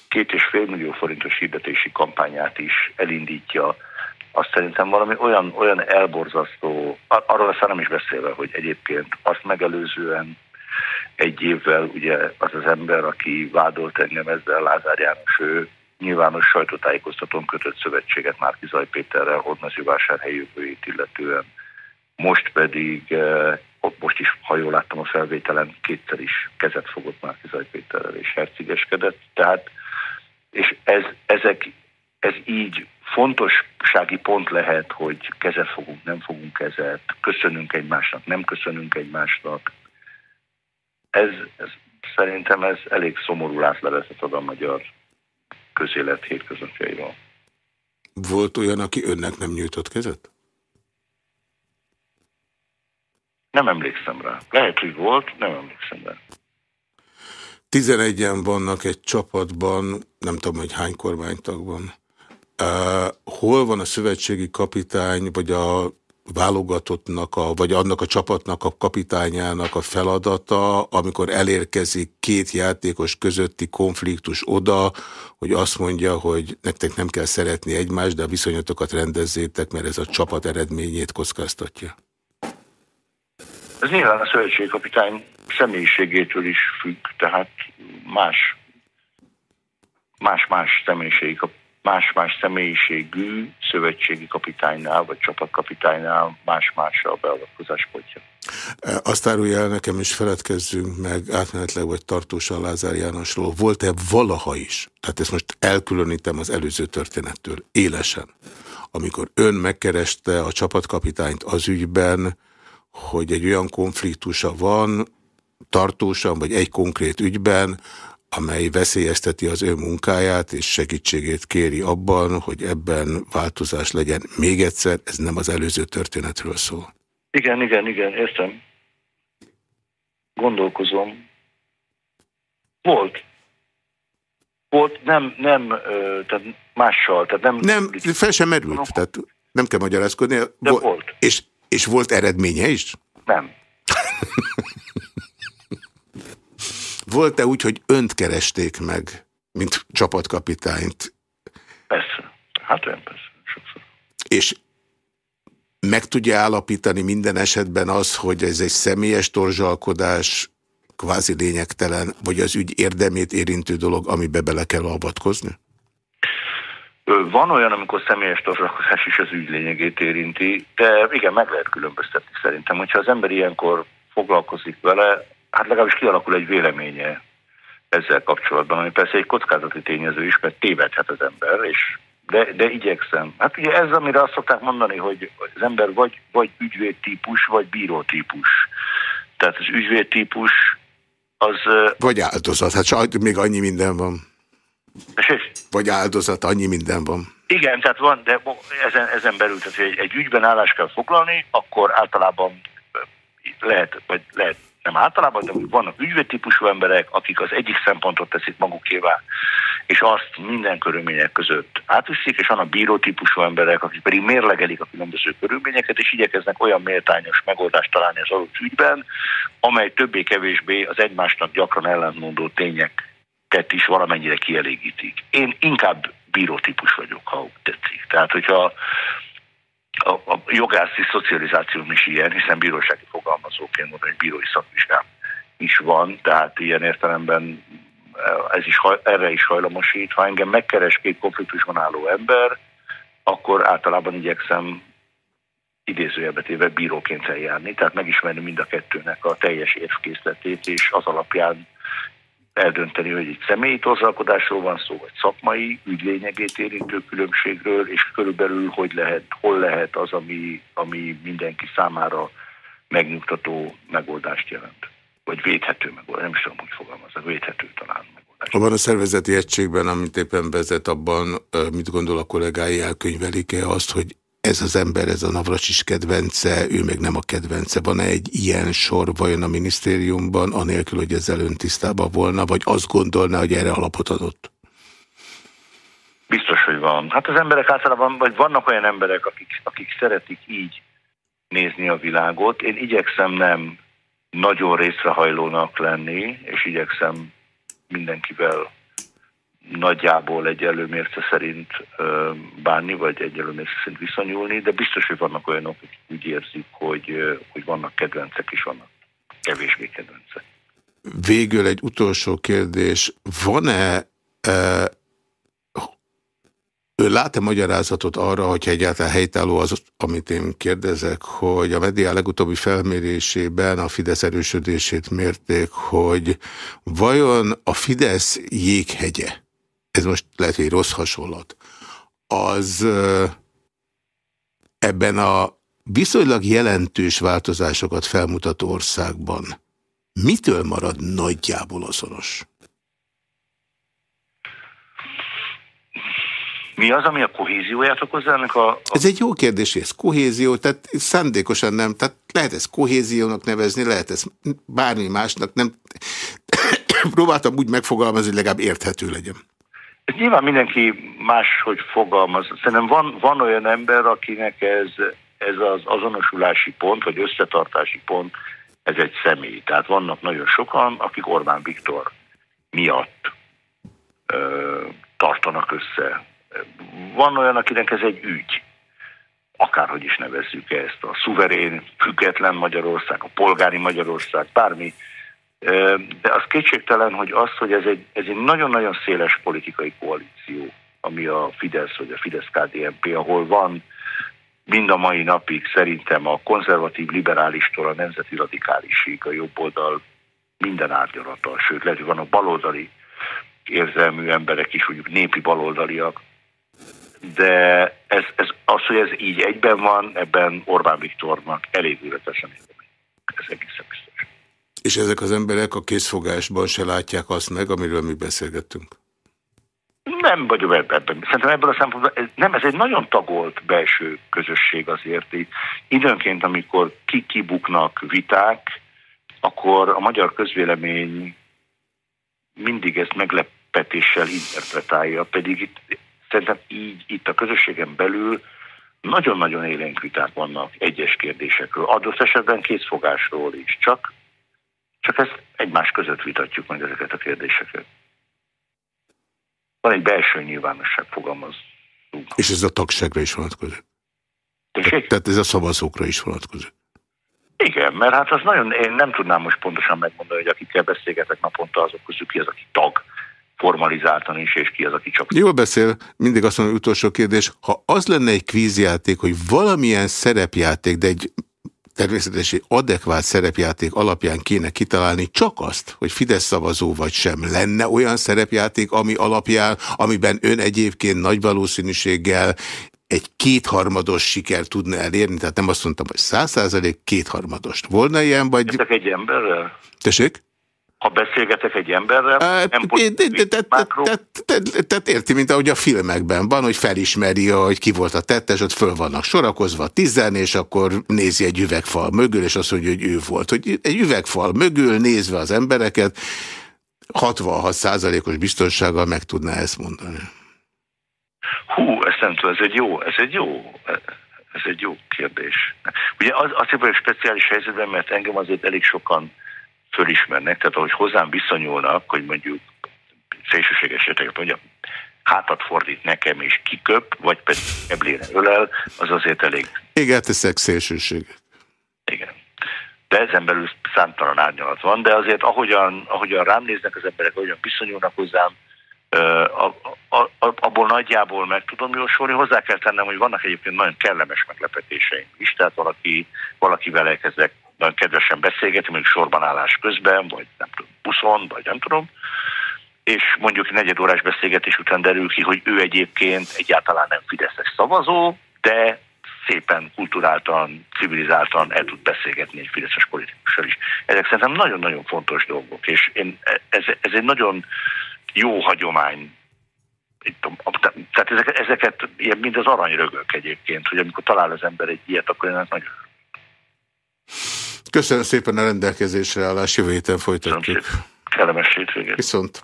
két és fél millió forintos hirdetési kampányát is elindítja, azt szerintem valami olyan, olyan elborzasztó, arról aztán nem is beszélve, hogy egyébként azt megelőzően egy évvel ugye az az ember, aki vádolt engem ezzel, Lázár János, ő nyilvános sajtótájékoztatón kötött szövetséget Márki Zaj Péterrel, Hódmezővásárhely jövőjét illetően. Most pedig, eh, most is, ha jól láttam a felvételen, kétszer is kezet fogott Márki Zaj Péterrel és hercigeskedett. Tehát, és ez, ezek, ez így fontossági pont lehet, hogy kezet fogunk, nem fogunk kezet, köszönünk egymásnak, nem köszönünk egymásnak. Ez, ez szerintem ez elég szomorú látlevetet ad a magyar közélet hétköznapjairól. Volt olyan, aki önnek nem nyújtott kezet? Nem emlékszem rá. Lehet, hogy volt, nem emlékszem rá. Tizenegyen vannak egy csapatban, nem tudom, hogy hány kormánytagban. Uh, hol van a szövetségi kapitány, vagy a válogatottnak, a, vagy annak a csapatnak a kapitányának a feladata, amikor elérkezik két játékos közötti konfliktus oda, hogy azt mondja, hogy nektek nem kell szeretni egymást, de a viszonyatokat rendezzétek, mert ez a csapat eredményét kockáztatja? Ez nyilván a szövetségkapitány személyiségétől is függ, tehát más más-más személyiségi más-más személyiségű szövetségi kapitánynál vagy csapatkapitánynál más-más a beavatkozás pontja. E, azt árulja el nekem, is feledkezzünk meg átmenetleg vagy tartósan Lázár Jánosról. Volt-e valaha is, tehát ezt most elkülönítem az előző történettől, élesen, amikor ön megkereste a csapatkapitányt az ügyben, hogy egy olyan konfliktusa van, tartósan, vagy egy konkrét ügyben, amely veszélyezteti az ő munkáját, és segítségét kéri abban, hogy ebben változás legyen. Még egyszer, ez nem az előző történetről szól. Igen, igen, igen, értem. Gondolkozom. Volt. Volt, nem, nem, tehát mással, tehát nem... Nem, fel sem merült, tehát nem kell magyarázkodni. De volt. volt. És, és volt eredménye is? Nem. Volt-e úgy, hogy önt keresték meg, mint csapatkapitányt? Persze. Hát olyan persze. Sokszor. És meg tudja állapítani minden esetben az, hogy ez egy személyes torzsalkodás, kvázi lényegtelen, vagy az ügy érdemét érintő dolog, amibe bele kell avatkozni? Van olyan, amikor személyes torzsalkozás is az ügy lényegét érinti, de igen, meg lehet különböztetni szerintem. Hogyha az ember ilyenkor foglalkozik vele, hát legalábbis kialakul egy véleménye ezzel kapcsolatban, ami persze egy kockázati tényező is, mert tévedhet az ember, és de, de igyekszem. Hát ugye ez, amire azt szokták mondani, hogy az ember vagy, vagy ügyvédtípus, vagy bírótípus. Tehát az ügyvédtípus az... Vagy áldozat, hát csak még annyi minden van. Vagy áldozat, annyi minden van. Igen, tehát van, de ezen, ezen belül, tehát egy, egy ügyben állást kell foglalni, akkor általában lehet, vagy lehet nem általában, de vannak ügyvédtípusú emberek, akik az egyik szempontot teszik magukévá, és azt minden körülmények között átviszik, és vannak bírótípusú emberek, akik pedig mérlegelik a különböző körülményeket, és igyekeznek olyan méltányos megoldást találni az adott ügyben, amely többé-kevésbé az egymásnak gyakran ellentmondó tényeket is valamennyire kielégítik. Én inkább bírótípus vagyok, ha tetszik. Tehát, hogyha a, a jogászi szocializációm is ilyen, hiszen bírósági fogalmazóként mondom, hogy bírói szakvizsgám is van, tehát ilyen értelemben eh, ez is, erre is hajlamosít. Ha engem megkeres két konfliktusban álló ember, akkor általában igyekszem idézőjelbe téve bíróként eljárni, tehát megismerni mind a kettőnek a teljes érvkészletét, és az alapján eldönteni, hogy egy személyi torzalkodásról van szó, vagy szakmai ügylényegét érintő különbségről, és körülbelül hogy lehet, hol lehet az, ami, ami mindenki számára megnyugtató megoldást jelent. Vagy védhető megoldás, nem is tudom, hogy fogalmazok, védhető talán megoldás. Abban a szervezeti egységben, amit éppen vezet, abban mit gondol a kollégái, elkönyvelik-e azt, hogy ez az ember, ez a Navracsis kedvence, ő meg nem a kedvence. Van-e egy ilyen sor vajon a minisztériumban, anélkül, hogy ezzel ön tisztában volna, vagy azt gondolná, hogy erre alapot adott? Biztos, hogy van. Hát az emberek általában, vagy vannak olyan emberek, akik, akik szeretik így nézni a világot. Én igyekszem nem nagyon részrehajlónak lenni, és igyekszem mindenkivel nagyjából egy előmérce szerint bánni, vagy egy előmérce szerint viszonyulni, de biztos, hogy vannak olyanok, akik úgy érzik, hogy, hogy vannak kedvencek, és vannak kevésbé kedvencek. végül egy utolsó kérdés. Van-e ő lát-e magyarázatot arra, hogyha egyáltalán helytálló az, amit én kérdezek, hogy a media legutóbbi felmérésében a Fidesz erősödését mérték, hogy vajon a Fidesz jéghegye, ez most lehet, hogy rossz hasonlat, az ebben a viszonylag jelentős változásokat felmutató országban mitől marad nagyjából azonos? Mi az, ami a kohézióját okozza ennek a, a... Ez egy jó kérdés, ez kohézió, tehát szándékosan nem, tehát lehet ezt kohéziónak nevezni, lehet ezt bármi másnak, nem... Próbáltam úgy megfogalmazni, hogy legalább érthető legyen. Ez nyilván mindenki máshogy fogalmaz. Szerintem van, van olyan ember, akinek ez, ez az azonosulási pont, vagy összetartási pont, ez egy személy. Tehát vannak nagyon sokan, akik Orbán Viktor miatt ö, tartanak össze van olyan, akinek ez egy ügy, akárhogy is nevezzük ezt, a szuverén, független Magyarország, a polgári Magyarország, bármi. De az kétségtelen, hogy az, hogy ez egy, ez egy nagyon-nagyon széles politikai koalíció, ami a Fidesz vagy a Fidesz-KDNP, ahol van mind a mai napig szerintem a konzervatív liberálistól a nemzeti radikálisig, a jobb oldal minden árnyalata, sőt lehet, hogy van a baloldali érzelmű emberek is, mondjuk népi baloldaliak, de ez, ez, az, hogy ez így egyben van, ebben Orbán Viktornak elég életesen Ez egészen biztos. És ezek az emberek a készfogásban se látják azt meg, amiről mi beszélgettünk? Nem vagyok ebben. Szerintem ebből a szempontból ez, nem, ez egy nagyon tagolt belső közösség azért. Időnként, amikor kikibuknak viták, akkor a magyar közvélemény mindig ezt meglepetéssel interpretálja, pedig itt Szerintem így itt a közösségen belül nagyon-nagyon élénk viták vannak egyes kérdésekről, adott esetben készfogásról is, csak, csak ezt egymás között vitatjuk meg ezeket a kérdéseket. Van egy belső nyilvánosság, fogalmazunk. És ez a tagságra is vonatkozik? Te, tehát ez a szavazókra is vonatkozik? Igen, mert hát az nagyon, én nem tudnám most pontosan megmondani, hogy akikkel beszélgetek naponta, azok közül ki az, aki tag, formalizáltan is, és ki az, aki csak... Jól beszél, mindig azt mondom, utolsó kérdés, ha az lenne egy kvízjáték, hogy valamilyen szerepjáték, de egy természetesen adekvát szerepjáték alapján kéne kitalálni csak azt, hogy Fidesz szavazó vagy sem lenne olyan szerepjáték, ami alapján, amiben ön egyébként nagy valószínűséggel egy kétharmados siker tudna elérni, tehát nem azt mondtam, hogy száz százalék, kétharmadost. Volna ilyen, vagy... Ezek egy emberrel? Tessék? Ha beszélgetek egy emberrel, nem Tehát érti, mint ahogy a filmekben van, hogy felismeri, hogy ki volt a tettes, ott föl vannak sorakozva tizen, és akkor nézi egy üvegfal mögül, és azt mondja, hogy ő volt. Hogy egy üvegfal mögül nézve az embereket, 66 százalékos biztonsággal meg tudná ezt mondani. Hú, ezt nem tudom, ez egy jó, ez egy jó, ez egy jó kérdés. Ugye az, azért vagyok speciális helyzetben, mert engem azért elég sokan fölismernek, tehát ahogy hozzám viszonyulnak, hogy mondjuk szélsőséges eseteket mondja, hátat fordít nekem és kiköp, vagy pedig eblére ölel, az azért elég... Igen, teszek szélsőség. Igen. De ezen belül számtalan árnyalat van, de azért ahogyan, ahogyan rám néznek az emberek, ahogyan viszonyulnak hozzám, abból nagyjából meg tudom jósolni. Hozzá kell tennem, hogy vannak egyébként nagyon kellemes meglepetéseim is, tehát valaki, valakivel elkezdek nagyon kedvesen beszélgetni, mondjuk sorban közben, vagy nem tudom, buszon, vagy nem tudom, és mondjuk egy negyed órás beszélgetés után derül ki, hogy ő egyébként egyáltalán nem Fideszes szavazó, de szépen, kulturáltan, civilizáltan el tud beszélgetni egy fideszes politikussal is. Ezek szerintem nagyon-nagyon fontos dolgok, és én, ez, ez egy nagyon jó hagyomány. Tehát ezeket, ezeket ilyen, mind az aranyrögök egyébként, hogy amikor talál az ember egy ilyet, akkor ennek nagyon Köszönöm szépen a rendelkezésre állás, jövő héten folytatjuk. Kellemes hétvégét. Viszont.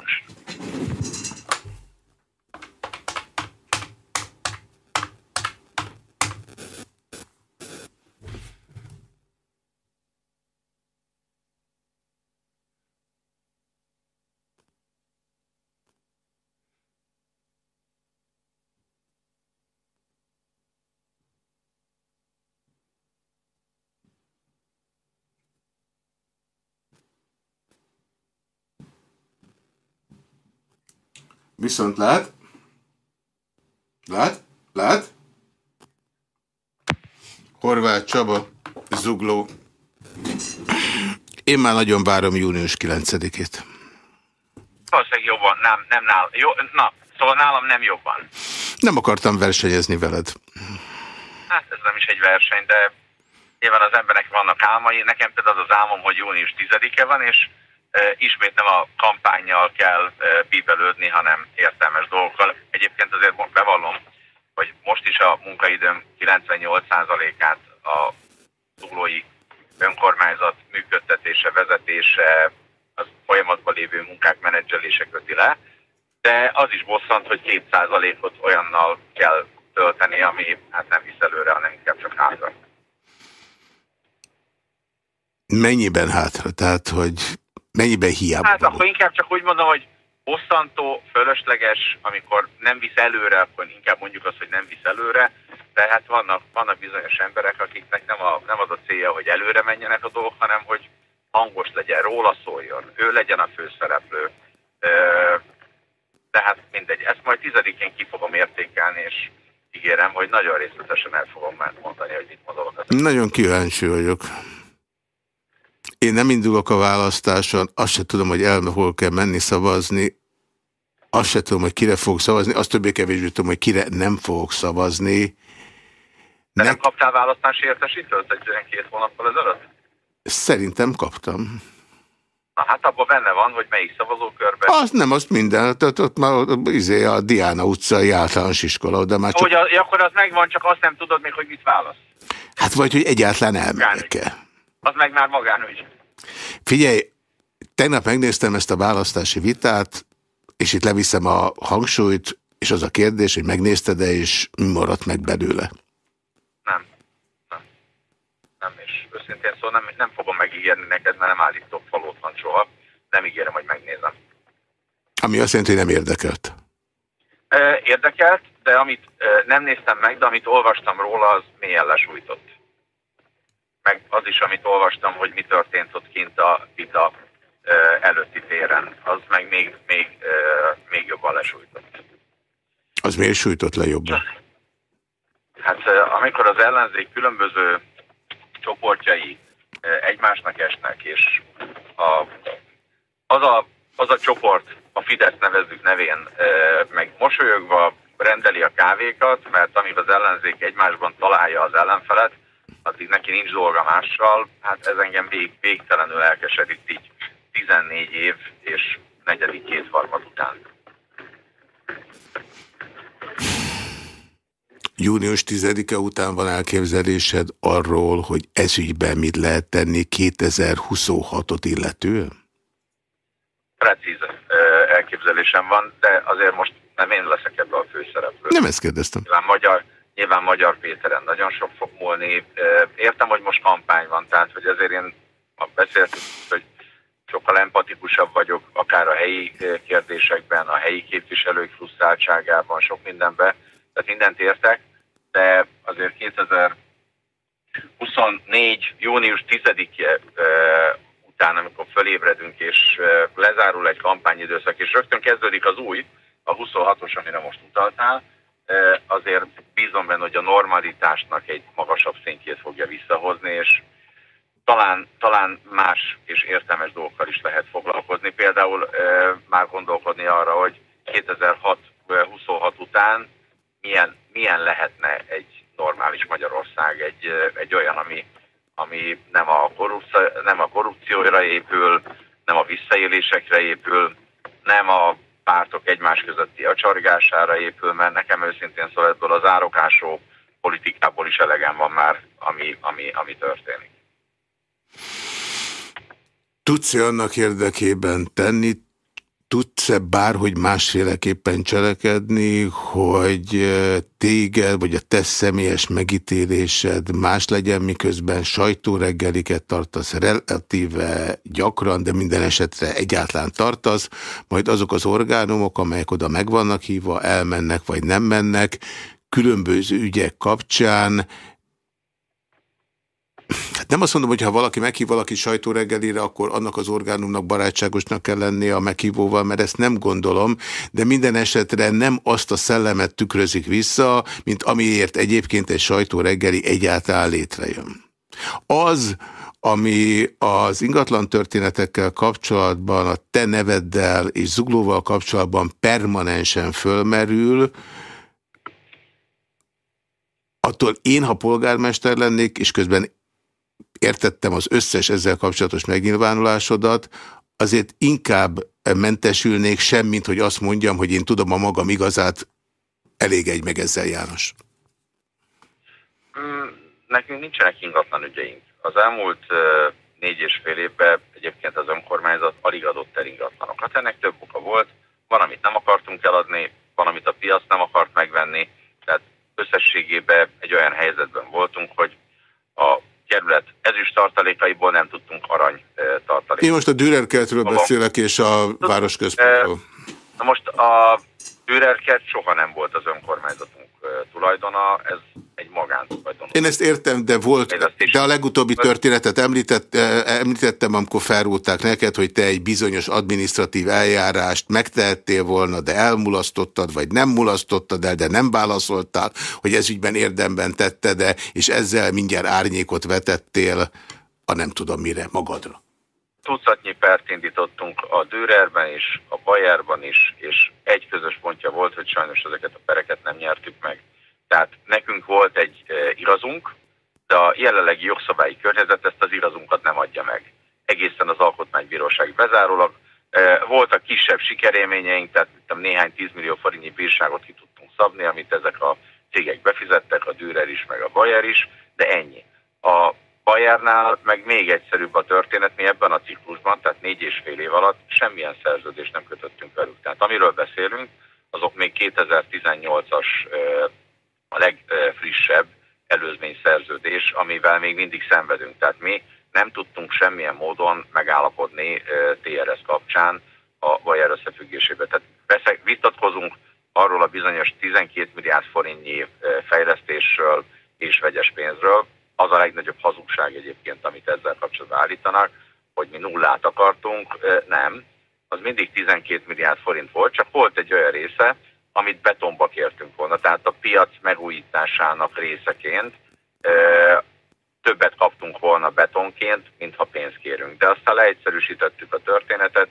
Viszont lát? Lát? Lát? Horváth Csaba, Zugló. Én már nagyon várom június 9-ét. Valószínűleg jobban, nem, nem nálam. Jó, na, szóval nálam nem jobban. Nem akartam versenyezni veled. Hát ez nem is egy verseny, de nyilván az embernek vannak álmai. Nekem például az az álmom, hogy június 10-e van, és ismét nem a kampányjal kell bíbelődni, hanem értelmes dolgokkal. Egyébként azért bevallom, hogy most is a munkaidőm 98%-át a túlói önkormányzat működtetése, vezetése, az folyamatban lévő munkák menedzselése köti le, de az is bosszant, hogy 2%-ot olyannal kell tölteni, ami hát nem visz előre, hanem inkább csak hátra. Mennyiben hátra? Tehát, hogy mennyiben hiába? Hát akkor inkább csak úgy mondom, hogy bosszantó, fölösleges, amikor nem visz előre, akkor inkább mondjuk azt, hogy nem visz előre, de hát vannak, vannak bizonyos emberek, akiknek nem, a, nem az a célja, hogy előre menjenek a dolgok, hanem hogy hangos legyen, róla szóljon, ő legyen a főszereplő. Tehát mindegy, ezt majd tizedikén ki fogom értékelni, és ígérem, hogy nagyon részletesen el fogom mondani, hogy mit mondok. Nagyon kíváncsi vagyok. Én nem indulok a választáson, azt se tudom, hogy el hol kell menni szavazni, azt se tudom, hogy kire fogok szavazni, azt többé-kevésbé tudom, hogy kire nem fogok szavazni. De ne... nem kaptál választási értesítőt egy 12 hónappal ezelőtt? Szerintem kaptam. Na hát abban benne van, hogy melyik szavazókörben. Azt nem, azt minden. Tehát ott már izé, a Diana utcai általános iskola, de már csak... Hogy a, akkor az megvan, csak azt nem tudod még, hogy mit válasz. Hát vagy, hogy egyáltalán elmegyek-e. Az meg már magánügy. Figyelj, tegnap megnéztem ezt a választási vitát, és itt leviszem a hangsúlyt, és az a kérdés, hogy megnézted-e, és mi maradt meg belőle? Nem. Nem. Nem, és őszintén szóval nem, nem fogom megígérni neked, mert nem állítok valótlan soha. Nem ígérem, hogy megnézem. Ami azt jelenti, hogy nem érdekelt? Érdekelt, de amit nem néztem meg, de amit olvastam róla, az mélyen lesújtott. Meg az is, amit olvastam, hogy mi történt ott kint a vita előtti téren, az meg még, még, még jobban lesújtott. Az miért sújtott le jobban? Hát amikor az ellenzék különböző csoportjai egymásnak esnek, és a, az, a, az a csoport, a Fidesz nevezzük nevén, meg mosolyogva rendeli a kávékat, mert amíg az ellenzék egymásban találja az ellenfelet, addig neki nincs dolga mással, hát ez engem vég, végtelenül elkeserít így 14 év és negyedik kétharmad után. Június 10-e után van elképzelésed arról, hogy ezügyben mit lehet tenni 2026-ot illetően? Precíz elképzelésem van, de azért most nem én leszek ebbe a főszereplő. Nem ezt kérdeztem. Magyar, nyilván Magyar Péteren nagyon sok fog múlni. Értem, hogy most kampány van, tehát hogy ezért én beszéltük, hogy sokkal empatikusabb vagyok, akár a helyi kérdésekben, a helyi képviselők frusztráltságában, sok mindenben, tehát mindent értek, de azért 2024. június 10-e után, amikor fölébredünk, és lezárul egy kampányidőszak, és rögtön kezdődik az új, a 26-os, amire most utaltál, azért bízom benne, hogy a normalitásnak egy magasabb szintjét fogja visszahozni, és talán, talán más és értelmes dolgokkal is lehet foglalkozni. Például már gondolkodni arra, hogy 2026 után milyen, milyen lehetne egy normális Magyarország, egy, egy olyan, ami, ami nem, a korrupció, nem a korrupcióra épül, nem a visszaélésekre épül, nem a pártok egymás közötti acsargására épül, mert nekem őszintén szóval ebből az árokásó politikából is elegem van már, ami, ami, ami történik. Tudsz-e annak érdekében tenni, tudsz-e bárhogy másféleképpen cselekedni, hogy téged, vagy a te személyes megítélésed más legyen, miközben sajtóreggeliket tartasz relatíve gyakran, de minden esetre egyáltalán tartasz, majd azok az orgánumok, amelyek oda meg vannak hívva, elmennek vagy nem mennek, különböző ügyek kapcsán Hát nem azt mondom, hogy ha valaki meghív valaki sajtóreggelire, akkor annak az orgánumnak barátságosnak kell lennie a meghívóval, mert ezt nem gondolom, de minden esetre nem azt a szellemet tükrözik vissza, mint amiért egyébként egy sajtóreggeli egyáltalán létrejön. Az, ami az ingatlan történetekkel kapcsolatban, a te neveddel és zuglóval kapcsolatban permanensen fölmerül, attól én, ha polgármester lennék, és közben értettem az összes ezzel kapcsolatos megnyilvánulásodat, azért inkább mentesülnék sem, mint hogy azt mondjam, hogy én tudom a magam igazát, elég egy meg ezzel János. Mm, nekünk nincsenek ingatlan ügyeink. Az elmúlt uh, négy és fél évben egyébként az önkormányzat alig adott el ingatlanokat. Ennek több oka volt. Van, amit nem akartunk eladni, van, amit a piac nem akart megvenni. Tehát összességében egy olyan helyzetben voltunk, hogy a kerület ezüst tartalékaiból nem tudtunk arany tartalékot. Én most a Dürer kertről beszélek, és a városközpontról. Na most a Dürer kert soha nem volt az önkormányzatunk tulajdona, ez egy magántulajdon. Én ezt értem, de volt, de a legutóbbi történetet említett, említettem, amikor felrúlták neked, hogy te egy bizonyos administratív eljárást megtehettél volna, de elmulasztottad, vagy nem mulasztottad el, de nem válaszoltál, hogy ez ügyben érdemben tette, de és ezzel mindjárt árnyékot vetettél a nem tudom mire, magadra. Tucatnyi pert indítottunk a Dürerben is, a Bajerban is, és egy közös pontja volt, hogy sajnos ezeket a pereket nem nyertük meg. Tehát nekünk volt egy irazunk, de a jelenlegi jogszabályi környezet ezt az irazunkat nem adja meg. Egészen az Alkotmánybíróság bezárólag. Voltak kisebb sikerélményeink, tehát néhány tízmillió forintnyi bírságot ki tudtunk szabni, amit ezek a cégek befizettek, a Dürer is, meg a Bayer is, de ennyi. A Bayernál meg még egyszerűbb a történet, mi ebben a ciklusban, tehát négy és fél év alatt semmilyen szerződést nem kötöttünk velük. Tehát amiről beszélünk, azok még 2018-as a legfrissebb előzményszerződés, amivel még mindig szenvedünk. Tehát mi nem tudtunk semmilyen módon megállapodni TRS kapcsán a Bayer összefüggésében. Tehát persze vitatkozunk arról a bizonyos 12 milliárd forintnyi fejlesztésről és vegyes pénzről, az a legnagyobb hazugság egyébként, amit ezzel kapcsolatban állítanak, hogy mi nullát akartunk, nem. Az mindig 12 milliárd forint volt, csak volt egy olyan része, amit betonba kértünk volna. Tehát a piac megújításának részeként többet kaptunk volna betonként, mint ha pénzt kérünk. De aztán leegyszerűsítettük a történetet,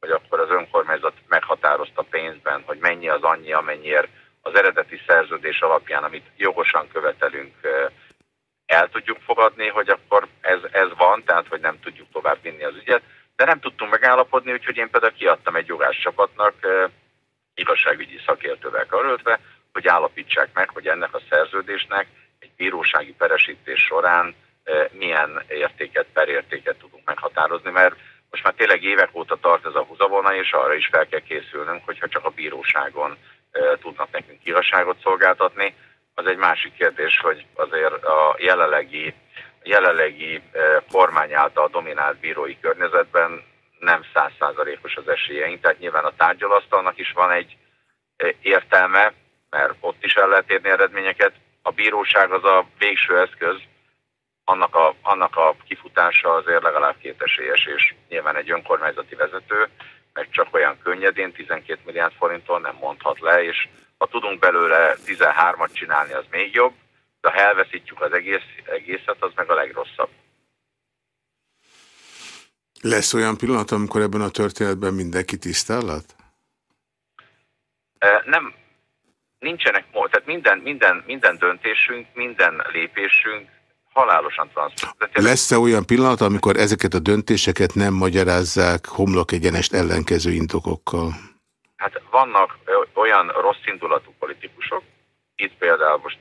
hogy akkor az önkormányzat meghatározta pénzben, hogy mennyi az annyi, amennyiért az eredeti szerződés alapján, amit jogosan követelünk, el tudjuk fogadni, hogy akkor ez, ez van, tehát hogy nem tudjuk tovább vinni az ügyet, de nem tudtunk megállapodni, úgyhogy én például kiadtam egy jogás csapatnak, igazságügyi szakértővel karöltve, hogy állapítsák meg, hogy ennek a szerződésnek egy bírósági peresítés során milyen értéket, perértéket tudunk meghatározni, mert most már tényleg évek óta tart ez a húzavona, és arra is fel kell készülnünk, hogyha csak a bíróságon tudnak nekünk igazságot szolgáltatni, az egy másik kérdés, hogy azért a jelenlegi, jelenlegi eh, kormány által dominált bírói környezetben nem százszázalékos az esélyeink, tehát nyilván a tárgyalasztalnak is van egy eh, értelme, mert ott is el lehet érni eredményeket. A bíróság az a végső eszköz, annak a, annak a kifutása azért legalább kétesélyes, és nyilván egy önkormányzati vezető, meg csak olyan könnyedén 12 milliárd forinton nem mondhat le, és ha tudunk belőle 13-at csinálni, az még jobb, de ha elveszítjük az egész, egészet, az meg a legrosszabb. Lesz olyan pillanat, amikor ebben a történetben mindenki tisztállat? Nem, nincsenek, tehát minden, minden, minden döntésünk, minden lépésünk halálosan transzparens. Lesz-e olyan pillanat, amikor ezeket a döntéseket nem magyarázzák homlok egyenest ellenkező indokokkal? Hát vannak olyan rossz indulatú politikusok, itt például most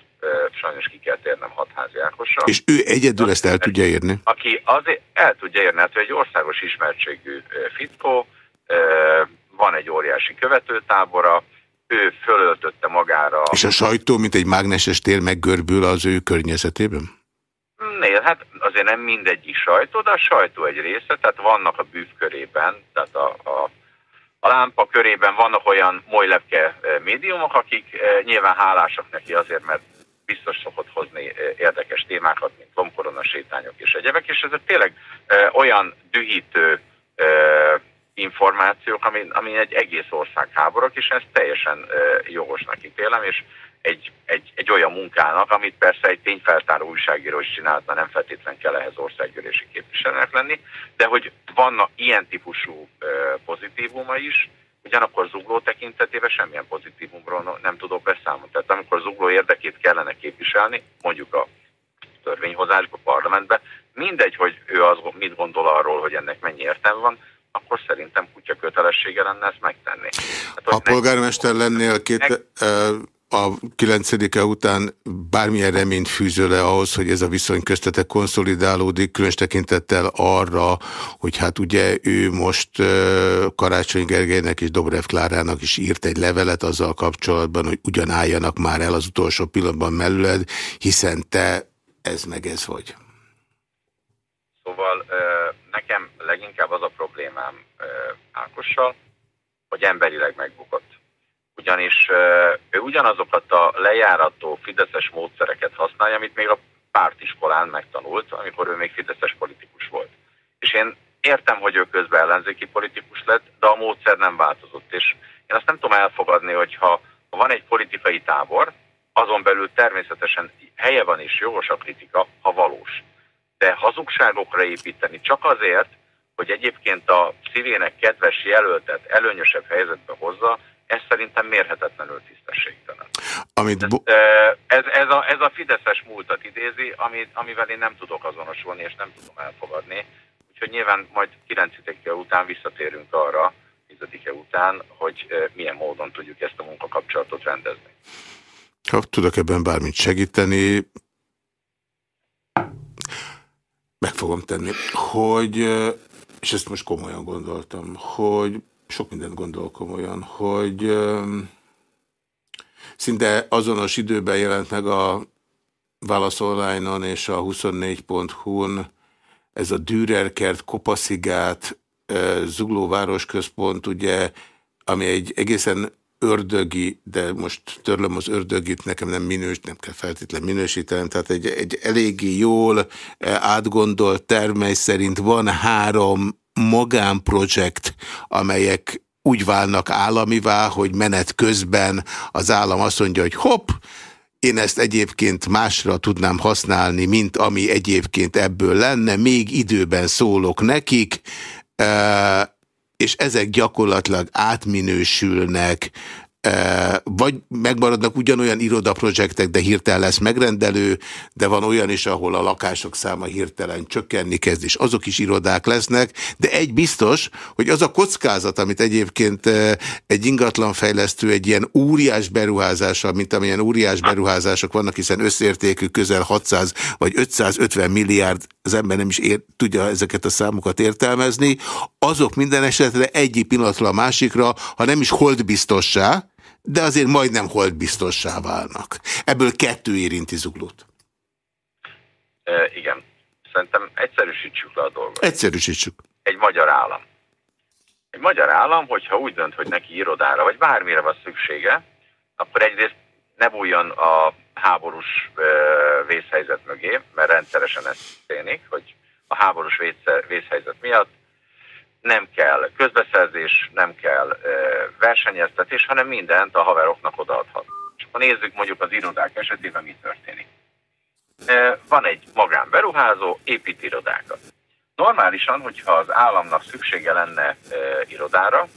sajnos ki kell térnem hatházi Ákosra. És ő egyedül ezt el tudja érni? Aki azért el tudja érni, hát ő egy országos ismertségű fickó, van egy óriási követőtábora, ő fölöltötte magára... És a sajtó, mint egy mágneses tér meggörbül az ő környezetében? Nézd, hát azért nem mindegyik sajtó, de a sajtó egy része, tehát vannak a bűvkörében, tehát a, a a lámpa körében vannak olyan molylepke médiumok, akik nyilván hálásak neki azért, mert biztos szokott hozni érdekes témákat, mint lomkorona sétányok és egyebek, és ezek tényleg olyan dühítő információk, ami, ami egy egész ország háborúk, és ezt teljesen jogosnak ítélem, és egy, egy, egy olyan munkának, amit persze egy tényfeltáró újságíró is csinálta, nem feltétlenül kell ehhez országgyűlési képviselőnek lenni, de hogy vannak ilyen típusú pozitívuma is, ugyanakkor zugló tekintetében semmilyen pozitívumról nem tudok beszámolni. Tehát amikor zugló érdekét kellene képviselni, mondjuk a törvényhozásba, parlamentbe, mindegy, hogy ő az mit gondol arról, hogy ennek mennyi értelme van, akkor szerintem kutya kötelessége lenne ezt megtenni. Hát, a polgármester lennél két, meg a 9 -e után bármilyen reményt fűző le ahhoz, hogy ez a viszony köztetek konszolidálódik, különös tekintettel arra, hogy hát ugye ő most Karácsony Gergelynek és Dobrev Klárának is írt egy levelet azzal kapcsolatban, hogy ugyan álljanak már el az utolsó pillanatban mellőled, hiszen te ez meg ez vagy. Szóval nekem leginkább az a problémám Ákossal, hogy emberileg megbukott ugyanis ő ugyanazokat a lejárató fideszes módszereket használja, amit még a pártiskolán megtanult, amikor ő még fideszes politikus volt. És én értem, hogy ő közben ellenzéki politikus lett, de a módszer nem változott. És én azt nem tudom elfogadni, hogy ha van egy politikai tábor, azon belül természetesen helye van is jogos a kritika, ha valós. De hazugságokra építeni csak azért, hogy egyébként a szívének kedves jelöltet előnyösebb helyzetbe hozza, ez szerintem mérhetetlenül tisztességtelen. Amit ez, ez, a, ez a fideszes múltat idézi, ami, amivel én nem tudok azonosulni, és nem tudom elfogadni. Úgyhogy nyilván majd 9 után visszatérünk arra, 10 után, hogy milyen módon tudjuk ezt a munkakapcsolatot rendezni. Ha tudok ebben bármit segíteni, meg fogom tenni, hogy, és ezt most komolyan gondoltam, hogy sok mindent gondol komolyan, hogy szinte azonos időben jelent meg a Válasz online-on és a 24.hu-n ez a Dürerkert, Kopaszigát, Zugló városközpont, ugye, ami egy egészen ördögi, de most törlöm az ördögit, nekem nem minős, nem kell feltétlenül minősíteni, tehát egy, egy eléggé jól átgondolt termely szerint van három magánprojekt, amelyek úgy válnak államivá, hogy menet közben az állam azt mondja, hogy hopp, én ezt egyébként másra tudnám használni, mint ami egyébként ebből lenne, még időben szólok nekik, és ezek gyakorlatilag átminősülnek vagy megmaradnak ugyanolyan irodaprojektek, de hirtelen lesz megrendelő, de van olyan is, ahol a lakások száma hirtelen csökkenni kezd, és azok is irodák lesznek, de egy biztos, hogy az a kockázat, amit egyébként egy ingatlanfejlesztő egy ilyen óriás beruházással, mint amilyen óriás beruházások vannak, hiszen összértékű közel 600 vagy 550 milliárd, az ember nem is ér, tudja ezeket a számokat értelmezni, azok minden esetre egyik pillanatra a másikra, ha nem is holdbiztossá, de azért majdnem holdbiztossá válnak. Ebből kettő érinti zuglót. E, igen. Szerintem egyszerűsítsük le a dolgot. Egyszerűsítsük. Egy magyar állam. Egy magyar állam, hogyha úgy dönt, hogy neki irodára, vagy bármire van szüksége, akkor egyrészt ne bújjon a háborús vészhelyzet mögé, mert rendszeresen ez történik, hogy a háborús vészhelyzet miatt nem kell közbeszerzés, nem kell versenyeztetés, hanem mindent a haveroknak odaadhat. És ha nézzük mondjuk az irodák esetében, mi történik. Van egy magánberuházó, épít irodákat. Normálisan, hogyha az államnak szüksége lenne irodára,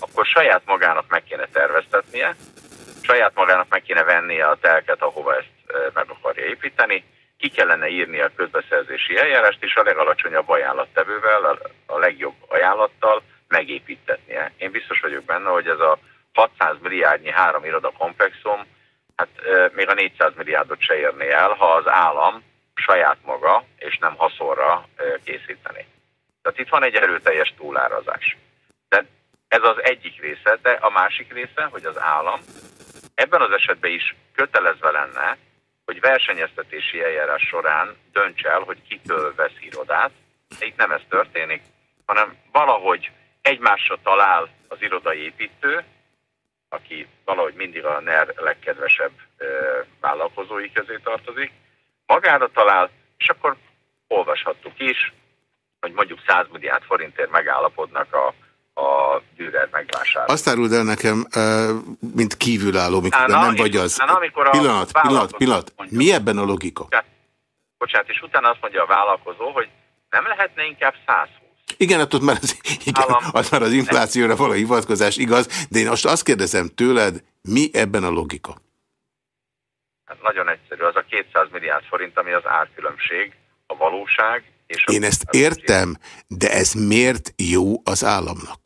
akkor saját magának meg kéne terveztetnie, saját magának meg kéne vennie a telket, ahova ezt meg akarja építeni, ki kellene írni a közbeszerzési eljárást, és a legalacsonyabb ajánlattevővel, a, legjobb ajánlattal megépítetnie. Én biztos vagyok benne, hogy ez a 600 milliárdnyi három iroda komplexum, hát e, még a 400 milliárdot se érné el, ha az állam saját maga, és nem haszonra e, készíteni. Tehát itt van egy erőteljes túlárazás. De ez az egyik része, de a másik része, hogy az állam ebben az esetben is kötelezve lenne hogy versenyeztetési eljárás során dönts el, hogy kitől vesz irodát. De itt nem ez történik, hanem valahogy egymásra talál az irodai építő, aki valahogy mindig a NER legkedvesebb vállalkozói közé tartozik, magára talál, és akkor olvashattuk is, hogy mondjuk 100 milliárd forintért megállapodnak a a Dürer megvásárlása. Azt áruld el nekem, mint kívülálló, mikor nem vagy az. Utána, amikor pillanat, pillanat, pillanat. Mondja, Mi ebben a logika? Bocsánat, és utána azt mondja a vállalkozó, hogy nem lehetne inkább 120. Igen, hát ott már az, igen, az már az inflációra való hivatkozás igaz, de én most azt kérdezem tőled, mi ebben a logika? Hát nagyon egyszerű, az a 200 milliárd forint, ami az árkülönbség, a valóság és Én ezt értem, de ez miért jó az államnak?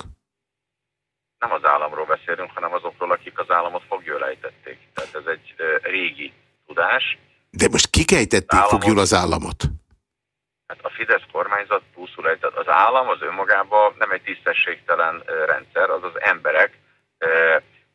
Nem az államról beszélünk, hanem azokról, akik az államot fogjól ejtették. Tehát ez egy régi tudás. De most kik ejtették államot, fogjul az államot? Hát a Fidesz kormányzat pluszul ejtett. Az állam az önmagában nem egy tisztességtelen rendszer, az az emberek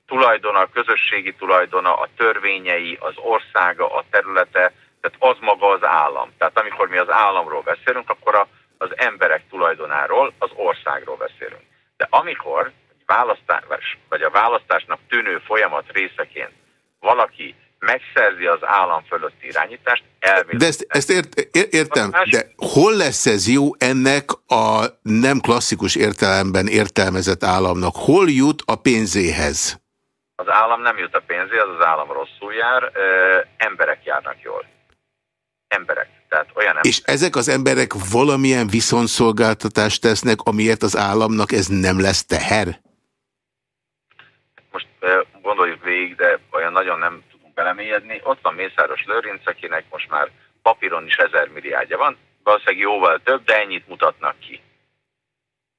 tulajdona, a közösségi tulajdona, a törvényei, az országa, a területe, tehát az maga az állam. Tehát amikor mi az államról beszélünk, akkor a, az emberek tulajdonáról, az országról beszélünk. De amikor választás, vagy a választásnak tűnő folyamat részeként valaki megszerzi az állam fölötti irányítást, elméletileg. De ezt, ezt ért, értem, de hol lesz ez jó ennek a nem klasszikus értelemben értelmezett államnak? Hol jut a pénzéhez? Az állam nem jut a pénzéhez, az állam rosszul jár, ö, emberek járnak jól emberek. Tehát olyan emberek. És ezek az emberek valamilyen viszonszolgáltatást tesznek, amiért az államnak ez nem lesz teher? Most gondoljuk végig, de olyan nagyon nem tudunk belemélyedni. Ott van Mészáros Lőrinc, akinek most már papíron is ezer milliárdja van, valószínűleg jóval több, de ennyit mutatnak ki.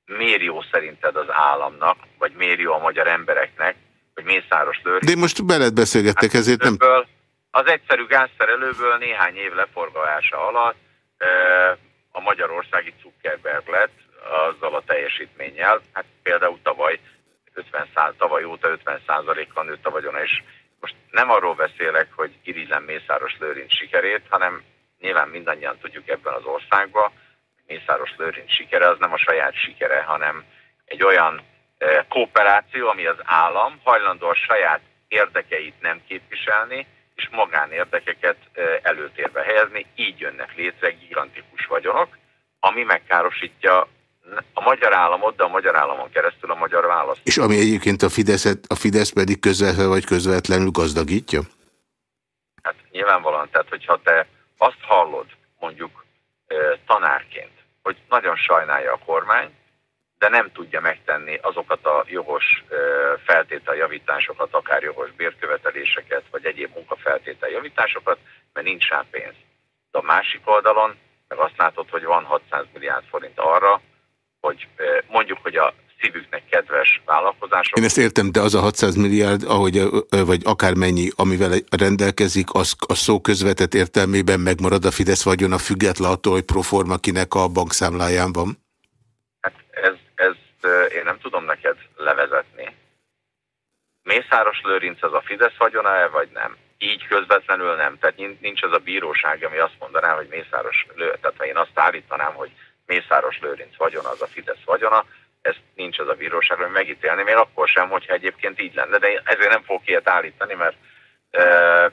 Miért jó szerinted az államnak, vagy miért jó a magyar embereknek, hogy Mészáros Lőrinc... De most beled beszélgettek, hát, ezért nem... Az egyszerű gázszerelőből néhány év leforgalása alatt a magyarországi Zuckerberg lett azzal a teljesítménnyel. Hát például tavaly 50 száz, tavaly óta 50%-kal nőtt a vagyona, és most nem arról beszélek, hogy irigylem Mészáros Lőrinc sikerét, hanem nyilván mindannyian tudjuk ebben az országban, Mészáros Lőrinc sikere az nem a saját sikere, hanem egy olyan kooperáció, ami az állam hajlandó a saját érdekeit nem képviselni, és magánérdekeket előtérbe helyezni, így jönnek létre gigantikus vagyonok, ami megkárosítja a magyar államot, de a magyar államon keresztül a magyar választ. És ami egyébként a, Fideszet, a Fidesz pedig közvetlenül vagy közvetlenül gazdagítja? Hát nyilvánvalóan, tehát hogyha te azt hallod mondjuk tanárként, hogy nagyon sajnálja a kormány, de nem tudja megtenni azokat a jogos feltételjavításokat, akár jogos bérköveteléseket, vagy egyéb munkafeltételjavításokat, mert nincs rá pénz. De a másik oldalon meg azt látod, hogy van 600 milliárd forint arra, hogy mondjuk, hogy a szívüknek kedves vállalkozások. Én ezt értem, de az a 600 milliárd, ahogy, vagy akármennyi, amivel rendelkezik, az a szó közvetett értelmében megmarad a Fidesz vagyona független attól, hogy proforma kinek a bankszámláján van? Én nem tudom neked levezetni. Mészáros Lőrinc az a Fidesz vagyona-e, vagy nem? Így közvetlenül nem. Tehát nincs az a bíróság, ami azt mondaná, hogy Mészáros Lőrinc, tehát ha én azt állítanám, hogy Mészáros Lőrinc vagyona az a Fidesz vagyona, ez nincs az a bíróság, hogy megítélni, még akkor sem, hogyha egyébként így lenne, de ezért nem fog ilyet állítani, mert,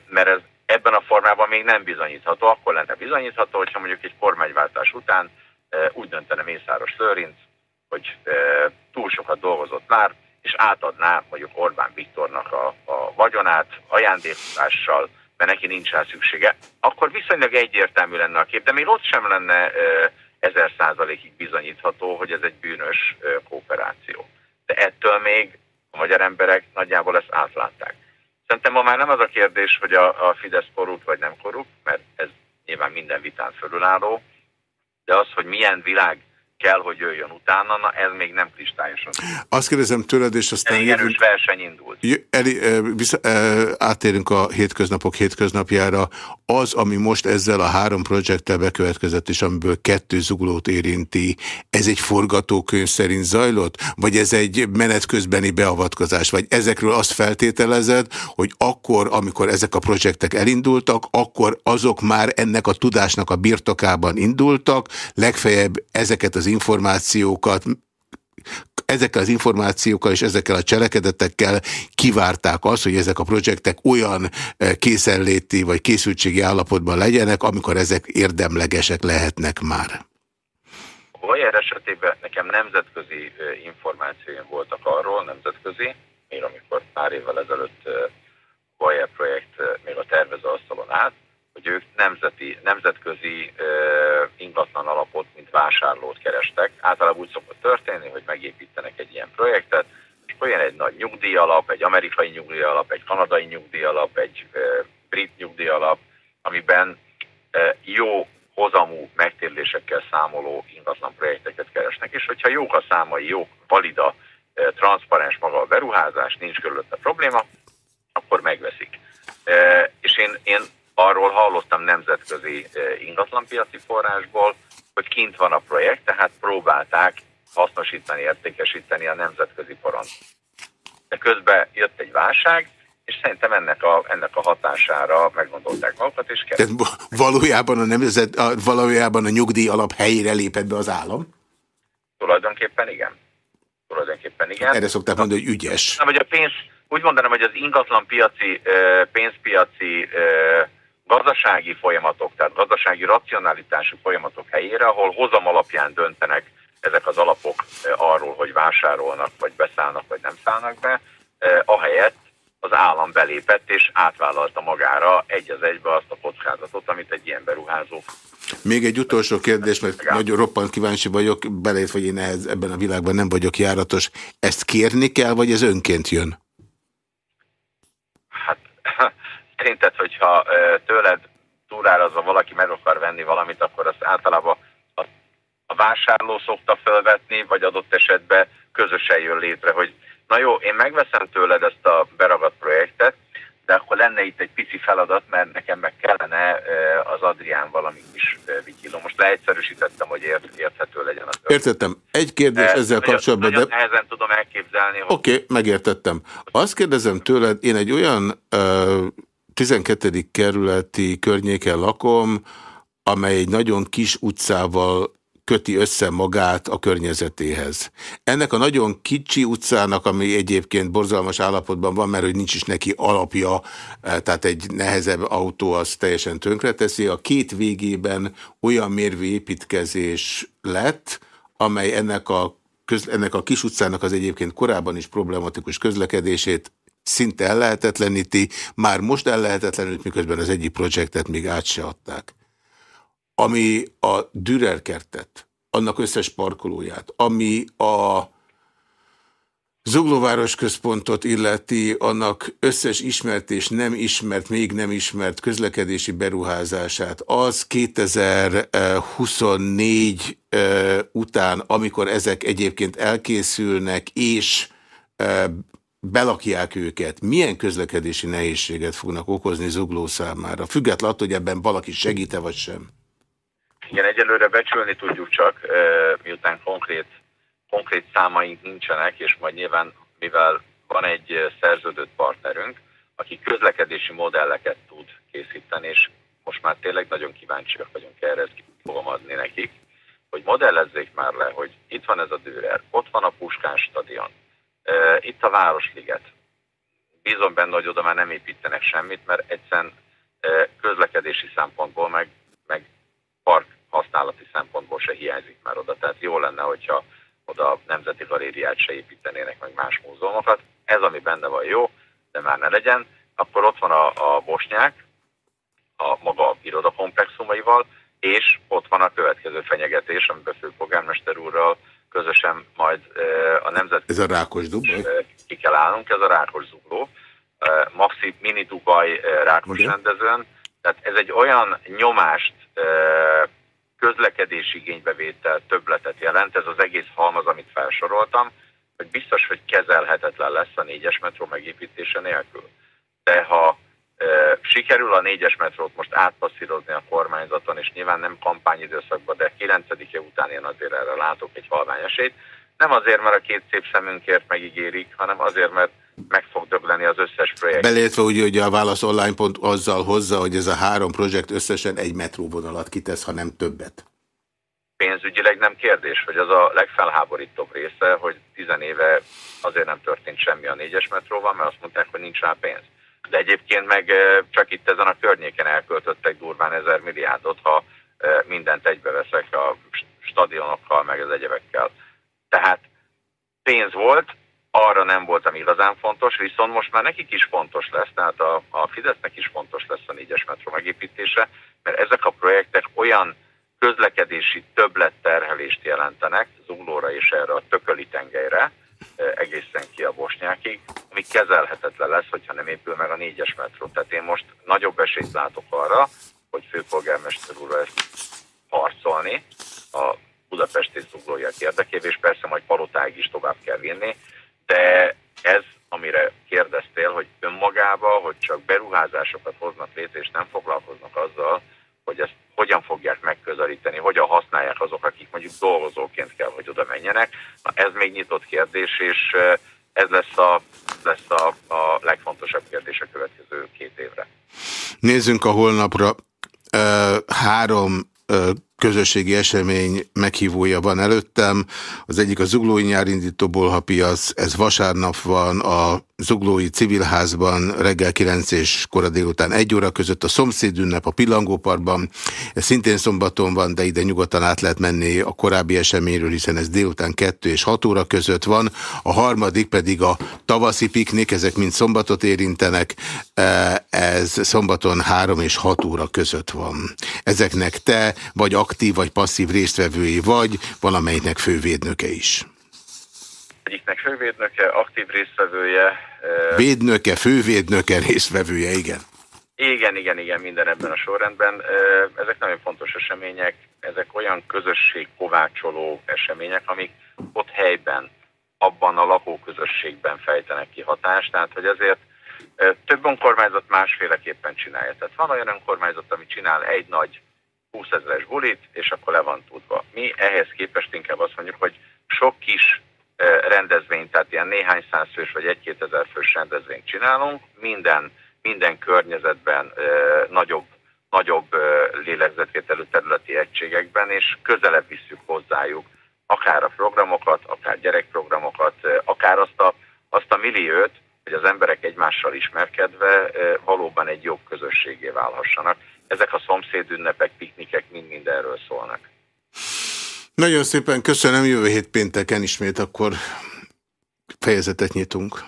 mert ez ebben a formában még nem bizonyítható. Akkor lenne bizonyítható, hogyha mondjuk egy kormányváltás után úgy döntene Mészáros Lőrinc, hogy e, túl sokat dolgozott már, és átadná mondjuk Orbán Viktornak a, a vagyonát ajándékozással, mert neki nincs rá szüksége, akkor viszonylag egyértelmű lenne a kép, de még ott sem lenne ezer százalékig bizonyítható, hogy ez egy bűnös e, kooperáció. De ettől még a magyar emberek nagyjából ezt átlátták. Szerintem ma már nem az a kérdés, hogy a, a Fidesz korrupt vagy nem korrupt, mert ez nyilván minden vitán fölülálló, de az, hogy milyen világ kell, hogy jöjjön utána, na ez még nem kristályosan. Azt kérdezem tőled, és aztán... Elég erős verseny indult. Eli, vissza, átérünk a hétköznapok hétköznapjára. Az, ami most ezzel a három projekttel bekövetkezett, és amiből kettő zuglót érinti, ez egy forgatókönyv szerint zajlott? Vagy ez egy menetközbeni beavatkozás? Vagy ezekről azt feltételezed, hogy akkor, amikor ezek a projektek elindultak, akkor azok már ennek a tudásnak a birtokában indultak, legfeljebb ezeket az információkat ezekkel az információkkal és ezekkel a cselekedetekkel kivárták azt, hogy ezek a projektek olyan eh, készenléti vagy készültségi állapotban legyenek, amikor ezek érdemlegesek lehetnek már. Vajer esetében nekem nemzetközi eh, információim voltak arról, nemzetközi, még amikor pár évvel ezelőtt Vajer eh, projekt még a tervező asztalon állt, hogy ők nemzeti, nemzetközi uh, ingatlan alapot, mint vásárlót kerestek. Általában úgy szokott történni, hogy megépítenek egy ilyen projektet, és olyan egy nagy nyugdíjalap, egy amerikai nyugdíjalap, egy kanadai nyugdíjalap, egy uh, brit nyugdíjalap, amiben uh, jó hozamú megtérlésekkel számoló ingatlan projekteket keresnek, és hogyha jók a számai, jók, valida, transzparens maga a beruházás, nincs körülötte probléma, akkor megveszik. És én, én arról hallottam nemzetközi ingatlanpiaci forrásból, hogy kint van a projekt, tehát próbálták hasznosítani, értékesíteni a nemzetközi poront. De közben jött egy válság, és szerintem ennek a, ennek a hatására meggondolták magukat, és kell. Tehát valójában a, nemzet, a, valójában a nyugdíj alap helyére lépett be az állam? Tulajdonképpen igen. Tulajdonképpen igen. Erre szokták mondani, hogy ügyes. Nem, hogy a pénz, úgy mondanám, hogy az ingatlanpiaci, pénzpiaci gazdasági folyamatok, tehát gazdasági racionalitású folyamatok helyére, ahol hozam alapján döntenek ezek az alapok arról, hogy vásárolnak, vagy beszállnak, vagy nem szállnak be, ahelyett az állam belépett és átvállalta magára egy az egybe azt a kockázatot, amit egy ilyen beruházó. Még egy utolsó kérdés, mert nagyon roppant kíváncsi vagyok, belét, hogy én ehhez, ebben a világban nem vagyok járatos. Ezt kérni kell, vagy ez önként jön? Hát szerinted, hogyha tőled túlárazva valaki meg akar venni valamit, akkor azt általában a, a vásárló szokta felvetni, vagy adott esetben közösen jön létre, hogy na jó, én megveszem tőled ezt a beragadt projektet, de akkor lenne itt egy pici feladat, mert nekem meg kellene az Adrián valami kis vigiló. Most leegyszerűsítettem, hogy ért, érthető legyen az. Értettem. Egy kérdés de, ezzel nagyon, kapcsolatban. Nagyon de... nehezen tudom elképzelni. Oké, okay, megértettem. Azt kérdezem tőled, én egy olyan uh, 12. kerületi környéken lakom, amely egy nagyon kis utcával köti össze magát a környezetéhez. Ennek a nagyon kicsi utcának, ami egyébként borzalmas állapotban van, mert hogy nincs is neki alapja, eh, tehát egy nehezebb autó az teljesen tönkreteszi, a két végében olyan mérvű építkezés lett, amely ennek a, ennek a kis utcának az egyébként korábban is problematikus közlekedését szinte ellehetetleníti, már most ellehetetlenült, miközben az egyik projektet még át se adták. Ami a Dürer kertet, annak összes parkolóját, ami a Zuglóváros központot illeti, annak összes ismert és nem ismert, még nem ismert közlekedési beruházását, az 2024 után, amikor ezek egyébként elkészülnek, és belakják őket, milyen közlekedési nehézséget fognak okozni zugló számára, függetlenül attól, hogy ebben valaki segíte vagy sem? Igen, egyelőre becsülni tudjuk csak, miután konkrét, konkrét számaink nincsenek, és majd nyilván, mivel van egy szerződött partnerünk, aki közlekedési modelleket tud készíteni, és most már tényleg nagyon kíváncsiak vagyunk erre, ezt fogom adni nekik, hogy modellezzék már le, hogy itt van ez a Dürer, ott van a Puskán stadion, itt a Városliget. Bízom benne, hogy oda már nem építenek semmit, mert egyszerűen közlekedési szempontból, meg, meg park használati szempontból se hiányzik már oda. Tehát jó lenne, hogyha oda Nemzeti Galériát se építenének, meg más múzeumokat. Ez, ami benne van jó, de már ne legyen. Akkor ott van a, a bosnyák, a maga irodakomplexumaival, és ott van a következő fenyegetés, amiben főpolgármester úrral közösen majd a nemzet... Ez a Rákos Dub? Ki kell állnunk, ez a Rákos Zugló. Maxi Mini Dubaj Rákos okay. rendezőn. Tehát ez egy olyan nyomást, közlekedési igénybevétel többletet jelent, ez az egész halmaz, amit felsoroltam, hogy biztos, hogy kezelhetetlen lesz a négyes metró megépítése nélkül. De ha Sikerül a négyes metrót most átpasszírozni a kormányzaton, és nyilván nem kampányidőszakban, de 9-e után én azért erre látok egy halvány esélyt. Nem azért, mert a két szép szemünkért megígérik, hanem azért, mert meg fog dögleni az összes projekt. Belétve úgy, hogy a Válasz Online pont azzal hozza, hogy ez a három projekt összesen egy metróvonalat kitesz, ha nem többet. Pénz, pénzügyileg nem kérdés, hogy az a legfelháborítóbb része, hogy tizenéve azért nem történt semmi a négyes metróval, mert azt mondták, hogy nincs rá pénz. De egyébként meg csak itt ezen a környéken elköltöttek durván ezer milliárdot, ha mindent egybeveszek a stadionokkal, meg az egyebekkel. Tehát pénz volt, arra nem volt, ami igazán fontos, viszont most már nekik is fontos lesz, tehát a, a Fidesznek is fontos lesz a négyes metró megépítése, mert ezek a projektek olyan közlekedési többletterhelést jelentenek Zuglóra és erre a Tököli tengelyre, egészen ki a Bosnyákig, ami kezelhetetlen lesz, hogyha nem épül meg a négyes metró. Tehát én most nagyobb esélyt látok arra, hogy főpolgármester úr ezt harcolni a budapesti zuglóiak érdekében, és persze majd palotáig is tovább kell vinni, de ez, amire kérdeztél, hogy önmagába, hogy csak beruházásokat hoznak létre, és nem foglalkoznak azzal, hogy ezt hogyan fogják megközelíteni, hogyan használják azok, akik mondjuk dolgozóként kell, hogy oda menjenek. Na, ez még nyitott kérdés, és ez lesz a, lesz a, a legfontosabb kérdés a következő két évre. Nézzünk a holnapra. Három közösségi esemény meghívója van előttem. Az egyik a Zuglói nyárindító bolhapiac, ez vasárnap van a Zuglói Civilházban reggel 9 és kora délután 1 óra között, a szomszédünnep a Pillangóparkban, ez szintén szombaton van, de ide nyugodtan át lehet menni a korábbi eseményről, hiszen ez délután 2 és 6 óra között van, a harmadik pedig a tavaszi piknik, ezek mind szombatot érintenek, e, ez szombaton 3 és 6 óra között van. Ezeknek te vagy aktív vagy passzív résztvevői vagy, valamelyiknek fővédnöke is egyiknek fővédnöke, aktív résztvevője. Védnöke, fővédnöke, résztvevője, igen. Igen, igen, igen, minden ebben a sorrendben. Ezek nagyon fontos események, ezek olyan közösség kovácsoló események, amik ott helyben, abban a lakóközösségben fejtenek ki hatást, tehát hogy ezért több önkormányzat másféleképpen csinálja. Tehát van olyan önkormányzat, ami csinál egy nagy 20 ezeres bulit, és akkor le van tudva. Mi ehhez képest inkább azt mondjuk, hogy sok kis rendezvényt, tehát ilyen néhány száz fős vagy egy-két ezer fős rendezvényt csinálunk, minden, minden környezetben nagyobb, nagyobb lélegzetvételű területi egységekben, és közelebb visszük hozzájuk akár a programokat, akár gyerekprogramokat, akár azt a, azt a milliót, hogy az emberek egymással ismerkedve valóban egy jobb közösségé válhassanak. Ezek a szomszédünnepek, piknikek mind-mind erről szólnak. Nagyon szépen köszönöm, jövő hét pénteken ismét akkor fejezetet nyitunk.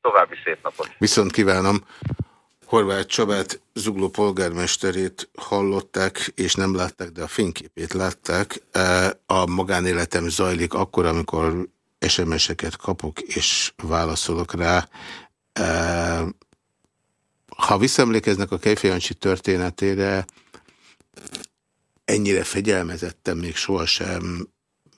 További szép napot. Viszont kívánom. Horváth Csabát, Zugló polgármesterét hallották, és nem látták, de a fényképét látták. A magánéletem zajlik akkor, amikor SMS-eket kapok, és válaszolok rá. Ha visszaemlékeznek a Kejfejancsi történetére, ennyire fegyelmezettem még sohasem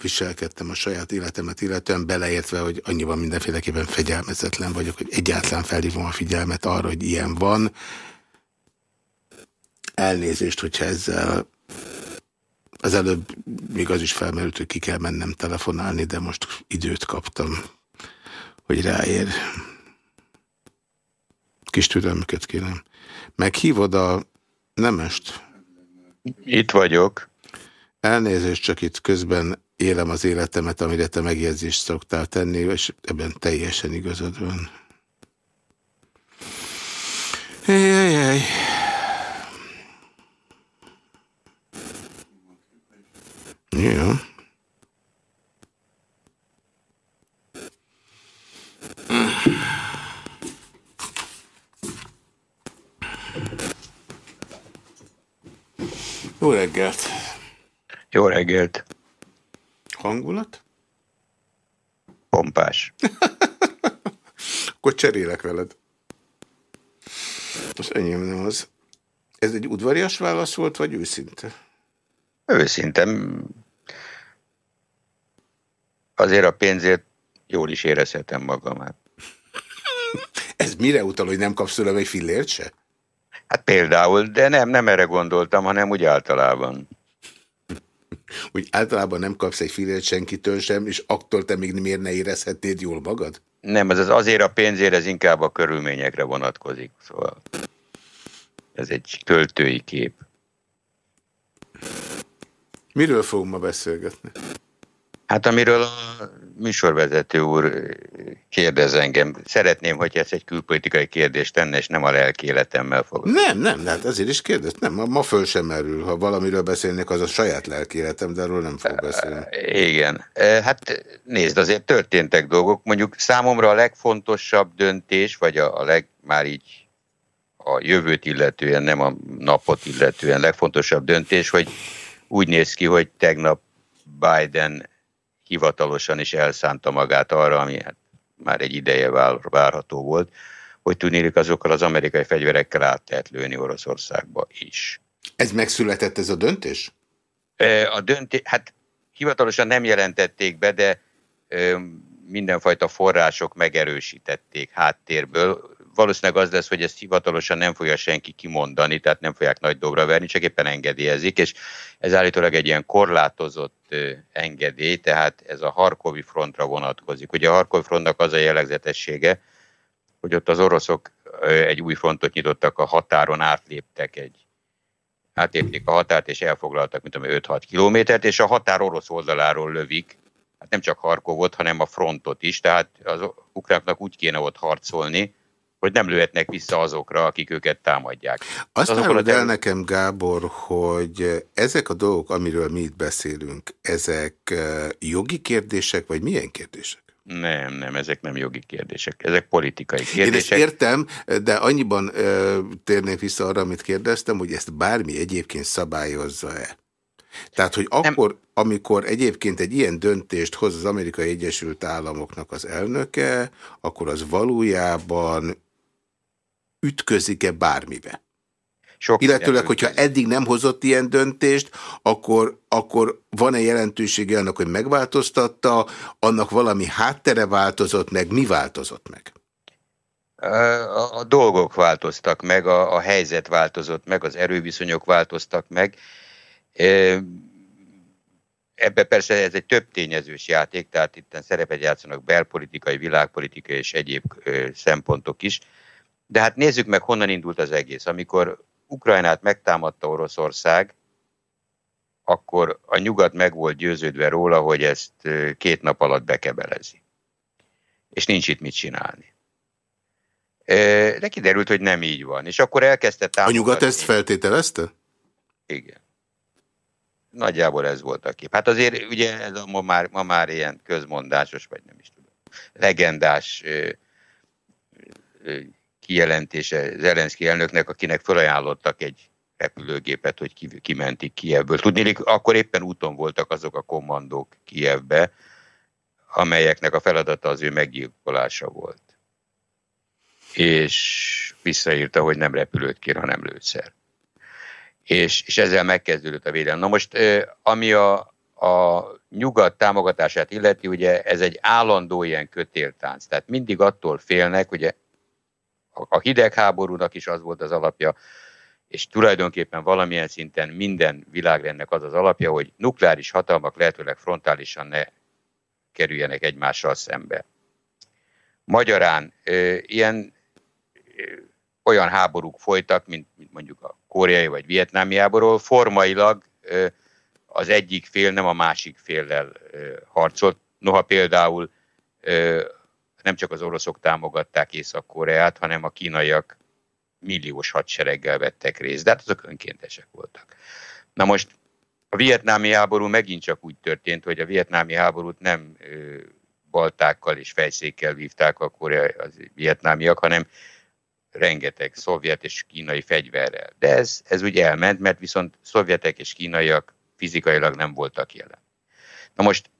viselkedtem a saját életemet, illetően beleértve, hogy annyiban mindenféleképpen fegyelmezetlen vagyok, hogy egyáltalán felhívom a figyelmet arra, hogy ilyen van. Elnézést, hogyha ezzel az előbb még az is felmerült, hogy ki kell mennem telefonálni, de most időt kaptam, hogy ráér. Kis türelmüket kérem. Meghívod a nemest? Itt vagyok. Elnézést, csak itt közben élem az életemet, amire te megjegyzést szoktál tenni, és ebben teljesen igazad van. Jajjaj. Jó. Jó reggelt! Jó reggelt! Hangulat? Pompás. Akkor cserélek veled. Most enyém nem az. Ez egy udvarias válasz volt, vagy őszinte? Őszinte. Azért a pénzért jól is érezhetem magamat. Ez mire utal, hogy nem kapsz tőlem egy fillért se? Hát például, de nem, nem erre gondoltam, hanem úgy általában. Úgy általában nem kapsz egy fillért senkitől sem, és attól te még miért ne érezhetnéd jól magad? Nem, ez az azért a pénzért, ez inkább a körülményekre vonatkozik. Szóval ez egy költői kép. Miről fogunk ma beszélgetni? Hát amiről a műsorvezető úr kérdez engem. Szeretném, hogy ez egy külpolitikai kérdés tenne, és nem a lelki életemmel fog. Nem, nem, hát ezért is kérdez. Nem, ma, ma föl sem merül. Ha valamiről beszélnék, az a saját lelki életem, de arról nem fog beszélni. Igen. Hát nézd, azért történtek dolgok. Mondjuk számomra a legfontosabb döntés, vagy a, a leg, már így a jövőt illetően, nem a napot illetően legfontosabb döntés, hogy úgy néz ki, hogy tegnap Biden hivatalosan is elszánta magát arra, ami hát már egy ideje vár, várható volt, hogy tudnélik azokkal az amerikai fegyverekkel át lehet lőni Oroszországba is. Ez megszületett ez a döntés? A döntés, hát hivatalosan nem jelentették be, de mindenfajta források megerősítették háttérből valószínűleg az lesz, hogy ezt hivatalosan nem fogja senki kimondani, tehát nem fogják nagy dobra verni, csak éppen engedélyezik, és ez állítólag egy ilyen korlátozott engedély, tehát ez a Harkovi frontra vonatkozik. Ugye a Harkovi frontnak az a jellegzetessége, hogy ott az oroszok egy új frontot nyitottak, a határon átléptek egy átlépték a határt, és elfoglaltak, mint ami 5-6 kilométert, és a határ orosz oldaláról lövik, hát nem csak Harkovot, hanem a frontot is, tehát az ukránoknak úgy kéne ott harcolni, hogy nem lőhetnek vissza azokra, akik őket támadják. Azt mondod el nekem, Gábor, hogy ezek a dolgok, amiről mi itt beszélünk, ezek eh, jogi kérdések, vagy milyen kérdések? Nem, nem, ezek nem jogi kérdések, ezek politikai kérdések. Én ezt értem, de annyiban ö, eh, térnék vissza arra, amit kérdeztem, hogy ezt bármi egyébként szabályozza-e? Tehát, hogy akkor, nem. amikor egyébként egy ilyen döntést hoz az Amerikai Egyesült Államoknak az elnöke, akkor az valójában ütközik-e bármibe? Sok Illetőleg, hogyha eddig nem hozott ilyen döntést, akkor, akkor van-e jelentősége annak, hogy megváltoztatta, annak valami háttere változott meg, mi változott meg? A, a dolgok változtak meg, a, a helyzet változott meg, az erőviszonyok változtak meg. Ebbe persze ez egy több tényezős játék, tehát itt szerepet játszanak belpolitikai, világpolitikai és egyéb szempontok is. De hát nézzük meg, honnan indult az egész. Amikor Ukrajnát megtámadta Oroszország, akkor a nyugat meg volt győződve róla, hogy ezt két nap alatt bekebelezi. És nincs itt mit csinálni. De kiderült, hogy nem így van. És akkor elkezdte támogatni. A nyugat ezt feltételezte? Igen. Nagyjából ez volt a kép. Hát azért ugye ez a ma már, ma már ilyen közmondásos, vagy nem is tudom, legendás kijelentése Zelenszky elnöknek, akinek felajánlottak egy repülőgépet, hogy kimentik Kievből. Tudni, akkor éppen úton voltak azok a kommandók Kievbe, amelyeknek a feladata az ő meggyilkolása volt. És visszaírta, hogy nem repülőt kér, hanem lőszer. És, és ezzel megkezdődött a védelem. Na most, ami a, a nyugat támogatását illeti, ugye ez egy állandó ilyen kötéltánc. Tehát mindig attól félnek, ugye a hidegháborúnak is az volt az alapja, és tulajdonképpen valamilyen szinten minden világrendnek az az alapja, hogy nukleáris hatalmak lehetőleg frontálisan ne kerüljenek egymással szembe. Magyarán ilyen olyan háborúk folytak, mint, mint mondjuk a koreai vagy vietnámi háború, formailag az egyik fél nem a másik féllel harcolt. Noha például nem csak az oroszok támogatták Észak-Koreát, hanem a kínaiak milliós hadsereggel vettek részt, de hát azok önkéntesek voltak. Na most a vietnámi háború megint csak úgy történt, hogy a vietnámi háborút nem ö, baltákkal és fejszékkel vívták a koreai, az vietnámiak, hanem rengeteg szovjet és kínai fegyverrel. De ez, ez úgy elment, mert viszont szovjetek és kínaiak fizikailag nem voltak jelen. Na most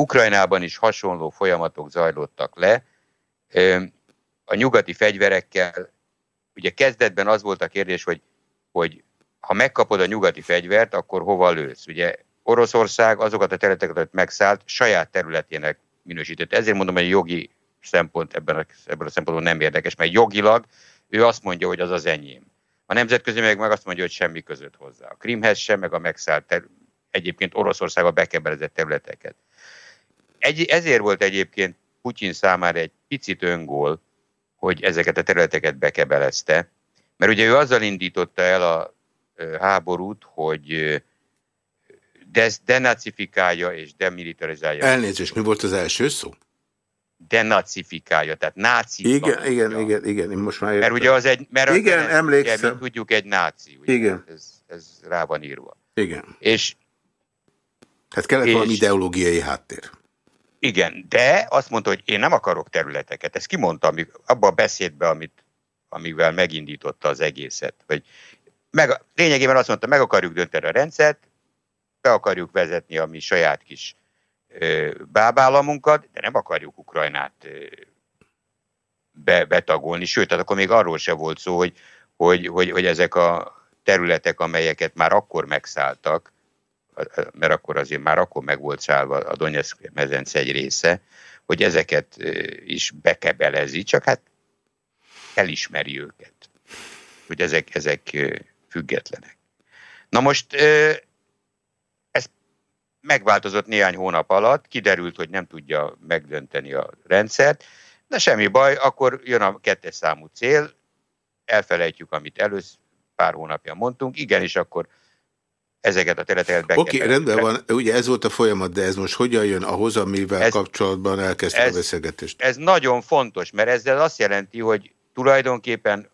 Ukrajnában is hasonló folyamatok zajlottak le. A nyugati fegyverekkel, ugye kezdetben az volt a kérdés, hogy, hogy ha megkapod a nyugati fegyvert, akkor hova lősz? Ugye Oroszország azokat a területeket megszállt, saját területének minősített. Ezért mondom, hogy jogi szempont ebben a, ebben a szempontból nem érdekes, mert jogilag ő azt mondja, hogy az az enyém. A nemzetközi meg, meg azt mondja, hogy semmi között hozzá. A Krimhez sem, meg a megszállt ter- egyébként Oroszországba bekebelezett területeket. Egy, ezért volt egyébként Putyin számára egy picit öngól, hogy ezeket a területeket bekebelezte, mert ugye ő azzal indította el a háborút, hogy denacifikálja és demilitarizálja. Elnézést, mi volt az első szó? Denacifikálja, tehát náci. Igen, igen, igen, igen, én most már értem. Mert ugye az egy, mert igen, az, emlékszem. Ugye, mint tudjuk, egy náci. Ugye? Igen. Ez, ez rá van írva. Igen. És Hát kellett és, valami ideológiai háttér. Igen, de azt mondta, hogy én nem akarok területeket. Ezt kimondta abba a beszédbe, amit, amivel megindította az egészet. Hogy meg, lényegében azt mondta, meg akarjuk dönteni a rendszert, be akarjuk vezetni a mi saját kis ö, bábállamunkat, de nem akarjuk Ukrajnát ö, be, betagolni. Sőt, tehát akkor még arról se volt szó, hogy, hogy, hogy, hogy ezek a területek, amelyeket már akkor megszálltak, mert akkor azért már akkor meg volt szállva a Donetsk mezence egy része, hogy ezeket is bekebelezi, csak hát elismeri őket, hogy ezek, ezek függetlenek. Na most ez megváltozott néhány hónap alatt, kiderült, hogy nem tudja megdönteni a rendszert, de semmi baj, akkor jön a kettes számú cél, elfelejtjük, amit először pár hónapja mondtunk, igenis akkor ezeket a területeket be Oké, okay, rendben van, ugye ez volt a folyamat, de ez most hogyan jön ahhoz, amivel ez, kapcsolatban elkezdtük a beszélgetést? Ez nagyon fontos, mert ezzel azt jelenti, hogy tulajdonképpen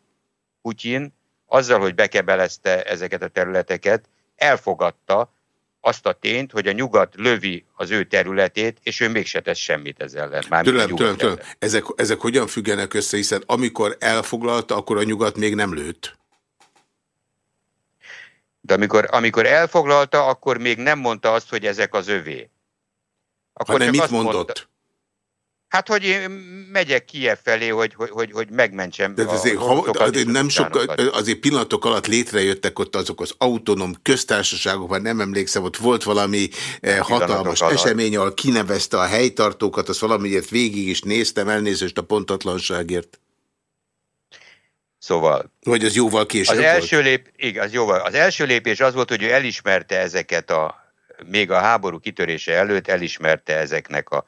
Putyin azzal, hogy bekebelezte ezeket a területeket, elfogadta azt a tényt, hogy a nyugat lövi az ő területét, és ő mégse tesz semmit ezzel ellen. Már tőlem, tőlem, tőlem. Ezek, ezek hogyan függenek össze, hiszen amikor elfoglalta, akkor a nyugat még nem lőtt. De amikor, amikor elfoglalta, akkor még nem mondta azt, hogy ezek az övé. Akkor Hanem mit mondott? Mondta, hát, hogy én megyek Kiev felé, hogy, hogy, hogy, hogy megmentsem de azért, a ha, azért nem sok, azért pillanatok alatt létrejöttek ott azok az autonóm köztársaságok, nem emlékszem, ott volt valami eh, hatalmas alatt. esemény, ahol kinevezte a helytartókat, azt valamiért végig is néztem, elnézést a pontatlanságért. Szóval... Vagy az jóval később az első lép, igen, az jóval. Az első lépés az volt, hogy ő elismerte ezeket a, még a háború kitörése előtt elismerte ezeknek a,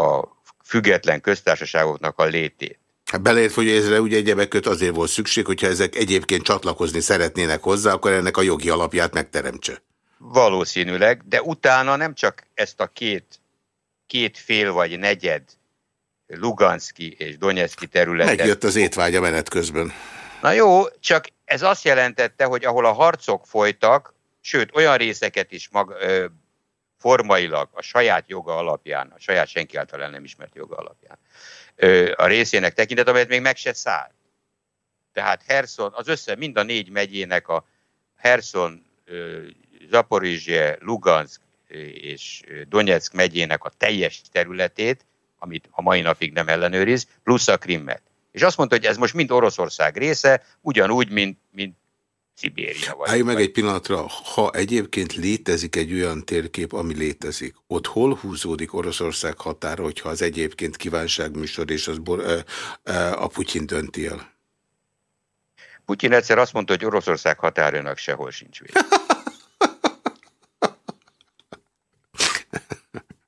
a független köztársaságoknak a létét. Hát beleért, hogy ezre ugye egyebek azért volt szükség, hogyha ezek egyébként csatlakozni szeretnének hozzá, akkor ennek a jogi alapját megteremtse. Valószínűleg, de utána nem csak ezt a két, két fél vagy negyed Luganszki és Donetszki területet. Megjött az étvágya menet közben. Na jó, csak ez azt jelentette, hogy ahol a harcok folytak, sőt olyan részeket is mag, ö, formailag a saját joga alapján, a saját senki által el nem ismert joga alapján, ö, a részének tekintet, amelyet még meg se szállt. Tehát Herson, az össze, mind a négy megyének a Herson, Zaporizsie, Lugansk és Donetsk megyének a teljes területét amit a mai napig nem ellenőriz, plusz a Krimmet. És azt mondta, hogy ez most mind Oroszország része, ugyanúgy, mint, mint Szibéria. Vagy, Állj meg egy pillanatra, ha egyébként létezik egy olyan térkép, ami létezik, ott hol húzódik Oroszország határa, hogyha az egyébként kívánságműsor és az bor, a Putyin dönti el? Putyin egyszer azt mondta, hogy Oroszország határának sehol sincs vége.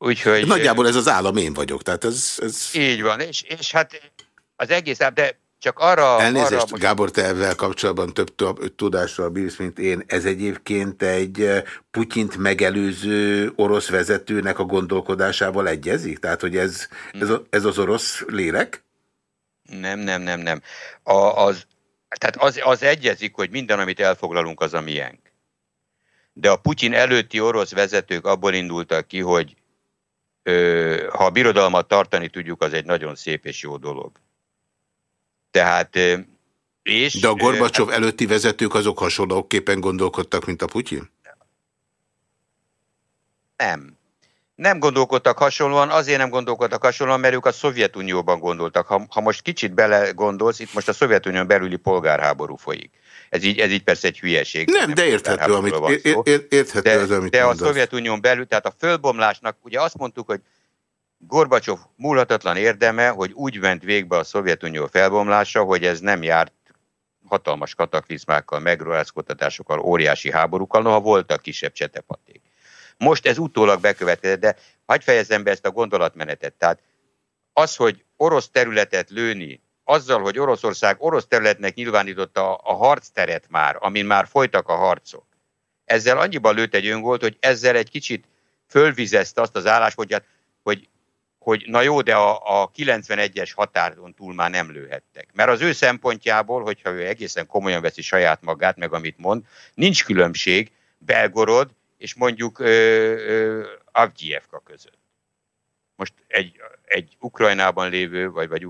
Úgyhogy, Nagyjából ez az állam én vagyok, tehát ez... ez... Így van, és, és hát az egész, de csak arra... Elnézést, arra most... Gábor, te ezzel kapcsolatban több tudással bírsz, mint én. Ez egyébként egy eh, Putyint megelőző orosz vezetőnek a gondolkodásával egyezik? Tehát, hogy ez, ez, ez az orosz lélek? Nem, nem, nem, nem. A, az, tehát az, az egyezik, hogy minden, amit elfoglalunk, az a miénk. De a Putyin előtti orosz vezetők abból indultak ki, hogy ha a birodalmat tartani tudjuk, az egy nagyon szép és jó dolog. Tehát és, De a Gorbacsov hát, előtti vezetők azok hasonlóképpen gondolkodtak, mint a Putyin? Nem. Nem gondolkodtak hasonlóan, azért nem gondolkodtak hasonlóan, mert ők a Szovjetunióban gondoltak. Ha, ha most kicsit bele gondolsz, itt most a Szovjetunión belüli polgárháború folyik. Ez így, ez így persze egy hülyeség. Nem, nem de érthető, amit, ér, érthető de, az, amit De mondasz. a Szovjetunión belül, tehát a fölbomlásnak, ugye azt mondtuk, hogy Gorbacsov múlhatatlan érdeme, hogy úgy ment végbe a Szovjetunió felbomlása, hogy ez nem járt hatalmas kataklizmákkal, megrázkotatásokkal, óriási háborúkkal, noha voltak kisebb csetepaték. Most ez utólag bekövetkezett, de hagyd fejezzem be ezt a gondolatmenetet. Tehát az, hogy orosz területet lőni azzal, hogy Oroszország orosz területnek nyilvánította a harcteret már, amin már folytak a harcok, ezzel annyiban lőtt egy öngolt, hogy ezzel egy kicsit fölvizezte azt az álláspontját, hogy, hogy na jó, de a, a 91-es határon túl már nem lőhettek. Mert az ő szempontjából, hogyha ő egészen komolyan veszi saját magát, meg amit mond, nincs különbség Belgorod és mondjuk Avgyevka között. Most egy, egy Ukrajnában lévő, vagy, vagy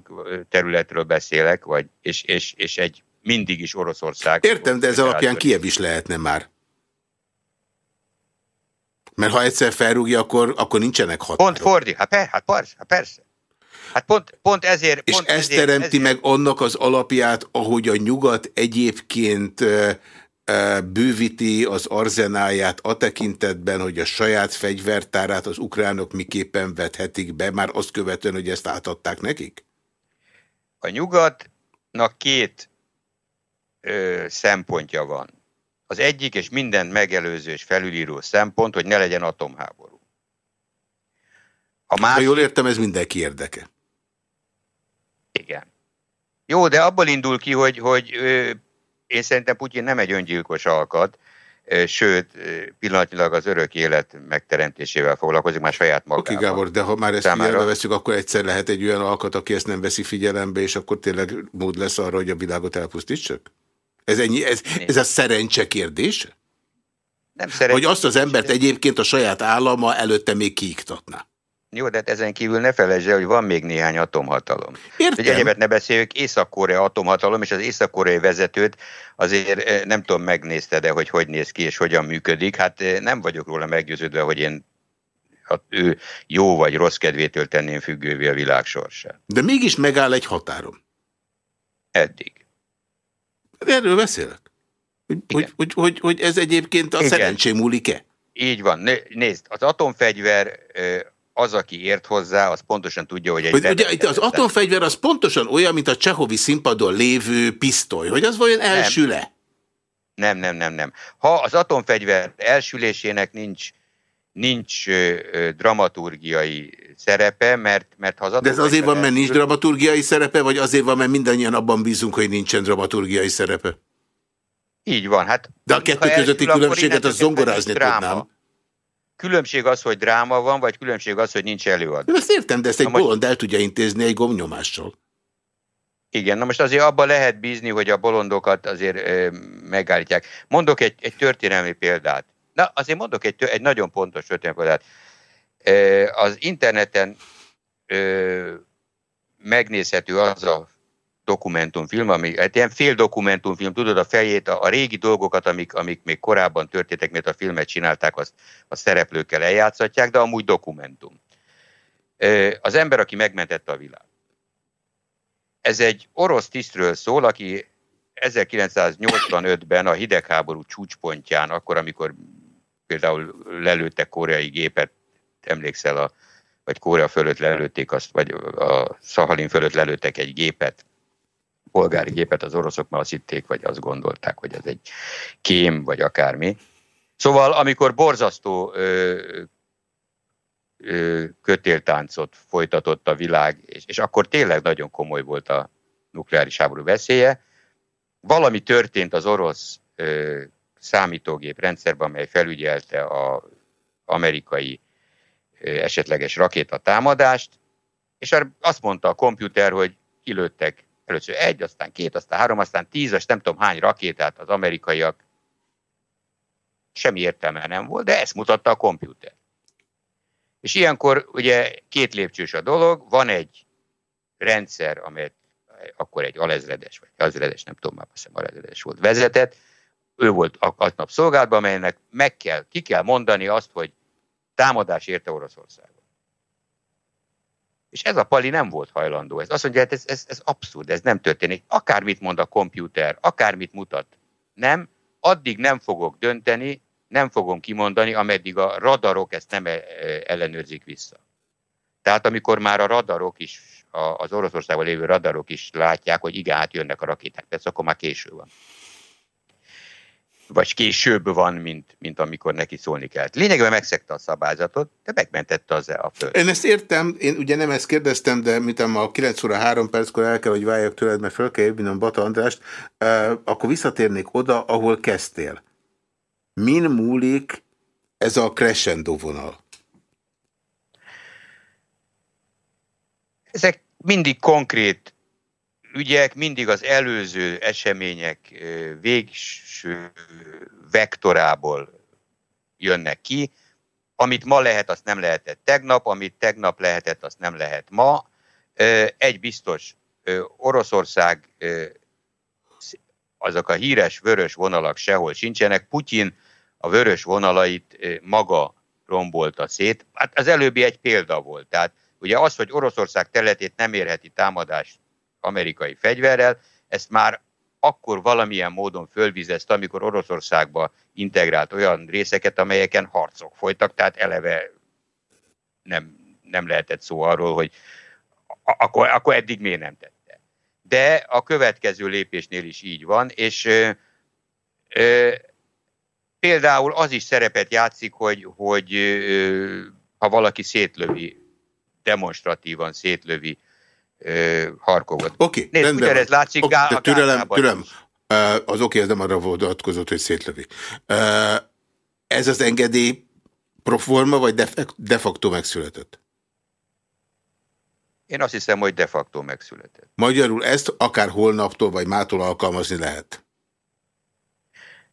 területről beszélek, vagy, és, és, és egy mindig is Oroszország. Értem, de ez alapján Kiev is lehetne már. Mert ha egyszer felrúgja, akkor, akkor nincsenek határok. Pont fordi, hát, per, hát, persze, hát persze. Hát pont, pont ezért... És pont ez ezért, teremti ezért... meg annak az alapját, ahogy a nyugat egyébként bővíti az arzenáját a tekintetben, hogy a saját fegyvertárát az ukránok miképpen vethetik be, már azt követően, hogy ezt átadták nekik? A nyugatnak két ö, szempontja van. Az egyik és mindent megelőző és felülíró szempont, hogy ne legyen atomháború. A másik... Ha jól értem, ez mindenki érdeke. Igen. Jó, de abból indul ki, hogy, hogy én szerintem Putyin nem egy öngyilkos alkat, sőt, pillanatnyilag az örök élet megteremtésével foglalkozik már saját magával. Oké, Gábor, de ha már ezt számára... figyelembe veszük, akkor egyszer lehet egy olyan alkat, aki ezt nem veszi figyelembe, és akkor tényleg mód lesz arra, hogy a világot elpusztítsak? Ez, ennyi, ez, ez a szerencse kérdése? Nem szerencse. Hogy azt az embert egyébként a saját állama előtte még kiiktatná. Jó, de hát ezen kívül ne felejtsd el, hogy van még néhány atomhatalom. Értem. Hogy ne beszéljük, Észak-Korea atomhatalom, és az észak-koreai vezetőt azért eh, nem tudom, megnézte, de hogy hogy néz ki és hogyan működik. Hát eh, nem vagyok róla meggyőződve, hogy én a ő jó vagy rossz kedvétől tenném függővé a világ sorsát. De mégis megáll egy határom. Eddig. De erről beszélek. Hogy, hogy, hogy, hogy, hogy ez egyébként a Igen. szerencsém múlik-e? Így van. Nézd, az atomfegyver eh, az, aki ért hozzá, az pontosan tudja, hogy egy... Hogy ugye itt az atomfegyver az pontosan olyan, mint a Csehovi színpadon lévő pisztoly, hogy az vajon elsül-e? Nem, nem, nem, nem. Ha az atomfegyver elsülésének nincs nincs ö, ö, dramaturgiai szerepe, mert, mert ha az De ez azért van, mert nincs dramaturgiai szerepe, vagy azért van, mert mindannyian abban bízunk, hogy nincsen dramaturgiai szerepe? Így van. Hát, De a kettő közötti különbséget az zongorázni tudnám. Különbség az, hogy dráma van, vagy különbség az, hogy nincs előadó. Ezt értem, de ezt egy most... bolond el tudja intézni egy gomnyomással. Igen, na most azért abban lehet bízni, hogy a bolondokat azért ö, megállítják. Mondok egy, egy történelmi példát. Na, azért mondok egy, egy nagyon pontos történelmi példát. Ö, az interneten ö, megnézhető az a dokumentumfilm, ami, hát ilyen fél dokumentumfilm, tudod, a fejét, a, a régi dolgokat, amik, amik még korábban történtek, mert a filmet csinálták, azt a szereplőkkel eljátszatják, de amúgy dokumentum. Az ember, aki megmentette a világ. Ez egy orosz tisztről szól, aki 1985-ben a hidegháború csúcspontján, akkor, amikor például lelőttek koreai gépet, emlékszel, a, vagy Korea fölött lelőtték azt, vagy a Szahalin fölött lelőttek egy gépet, polgári gépet az oroszok már azt hitték, vagy azt gondolták, hogy ez egy kém, vagy akármi. Szóval, amikor borzasztó ö, ö, kötéltáncot folytatott a világ, és, és akkor tényleg nagyon komoly volt a nukleáris háború veszélye, valami történt az orosz ö, számítógép rendszerben, amely felügyelte az amerikai ö, esetleges rakétatámadást, és azt mondta a komputer, hogy kilőttek Először egy, aztán két, aztán három, aztán tízes, nem tudom hány rakétát az amerikaiak. Semmi értelme nem volt, de ezt mutatta a komputer. És ilyenkor ugye két lépcsős a dolog, van egy rendszer, amelyet akkor egy alezredes, vagy alezredes, nem tudom, már azt hiszem alezredes volt vezetett, ő volt aznap szolgálatban, amelynek meg kell, ki kell mondani azt, hogy támadás érte Oroszországot. És ez a pali nem volt hajlandó. Ez azt mondja, hát ez, ez, ez abszurd, ez nem történik. Akármit mond a komputer, akármit mutat. Nem, addig nem fogok dönteni, nem fogom kimondani, ameddig a radarok ezt nem e, ellenőrzik vissza. Tehát amikor már a radarok is, az Oroszországban lévő radarok is látják, hogy igen, hát jönnek a rakéták, persze akkor már késő van vagy később van, mint, mint amikor neki szólni kellett. Lényegben megszegte a szabályzatot, de megmentette az a föld. Én ezt értem, én ugye nem ezt kérdeztem, de mint a 9 óra 3 perckor el kell, hogy váljak tőled, mert föl kell a Bata Andrást, akkor visszatérnék oda, ahol kezdtél. Min múlik ez a crescendo vonal? Ezek mindig konkrét ügyek, mindig az előző események végső vektorából jönnek ki. Amit ma lehet, azt nem lehetett tegnap, amit tegnap lehetett, azt nem lehet ma. Egy biztos, Oroszország azok a híres vörös vonalak sehol sincsenek. Putyin a vörös vonalait maga rombolta szét. Hát az előbbi egy példa volt. Tehát ugye az, hogy Oroszország területét nem érheti támadás amerikai fegyverrel, ezt már akkor valamilyen módon fölvizezt, amikor Oroszországba integrált olyan részeket, amelyeken harcok folytak, tehát eleve nem, nem lehetett szó arról, hogy akkor, akkor eddig miért nem tette. De a következő lépésnél is így van, és ö, ö, például az is szerepet játszik, hogy, hogy ö, ha valaki szétlövi, demonstratívan szétlövi Harkovot. Oké, okay, rendben. ez látszik okay, de türelem, türelem. Az oké, okay, ez nem arra vonatkozott, hogy szétlövi. Ez az engedély proforma, vagy de, de facto megszületett? Én azt hiszem, hogy de facto megszületett. Magyarul ezt akár holnaptól vagy mától alkalmazni lehet?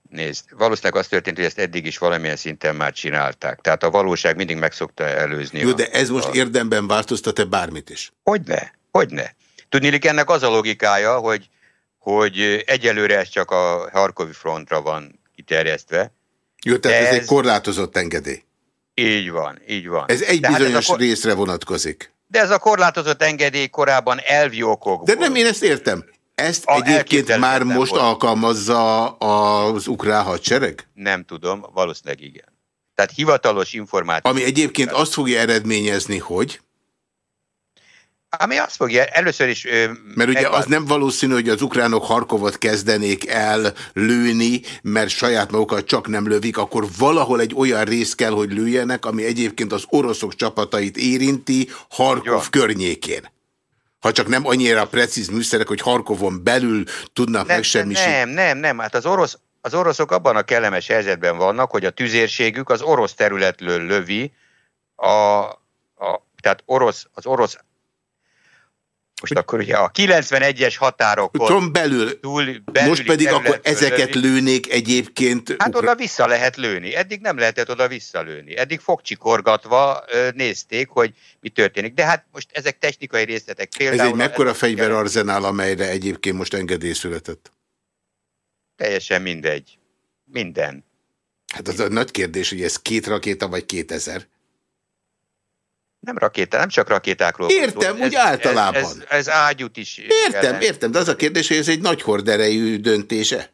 Nézd, valószínűleg az történt, hogy ezt eddig is valamilyen szinten már csinálták. Tehát a valóság mindig meg szokta előzni. Jó, a, de ez most a... érdemben változtat-e bármit is? Hogyne? Hogyne? Tudnélik ennek az a logikája, hogy, hogy egyelőre ez csak a Harkovi frontra van kiterjesztve. Jó, tehát ez, ez egy korlátozott engedély. Így van, így van. Ez egy Tehát bizonyos ez a részre vonatkozik. De ez a korlátozott engedély korábban elvi okokból. De nem, én ezt értem. Ezt a egyébként már most volt. alkalmazza az ukrán hadsereg? Nem tudom, valószínűleg igen. Tehát hivatalos információ. Ami egyébként azt fogja eredményezni, hogy? Ami azt fogja, először is... Ö, mert ugye az nem valószínű, hogy az ukránok Harkovot kezdenék el lőni, mert saját magukat csak nem lövik, akkor valahol egy olyan rész kell, hogy lőjenek, ami egyébként az oroszok csapatait érinti Harkov Jó. környékén. Ha csak nem annyira precíz műszerek, hogy Harkovon belül tudnak nem, megsemmisíteni. Nem, nem, nem, hát az orosz, az oroszok abban a kellemes helyzetben vannak, hogy a tüzérségük az orosz területről lövi, a, a, tehát orosz, az orosz most akkor ugye a 91-es határokon Tudom, belül. Túl, Most pedig akkor ezeket lőni. lőnék egyébként. Hát oda vissza lehet lőni. Eddig nem lehetett oda visszalőni. Eddig fogcsikorgatva nézték, hogy mi történik. De hát most ezek technikai részletek. Például Ez egy mekkora fegyverarzenál, amelyre egyébként most engedély született? Teljesen mindegy. Minden. Hát az a nagy kérdés, hogy ez két rakéta vagy kétezer? Nem rakéta, nem csak rakétákról. Értem, ez, úgy általában. Ez, ez, ez ágyút is. Értem, jelent. értem, de az a kérdés, hogy ez egy nagy horderejű döntése.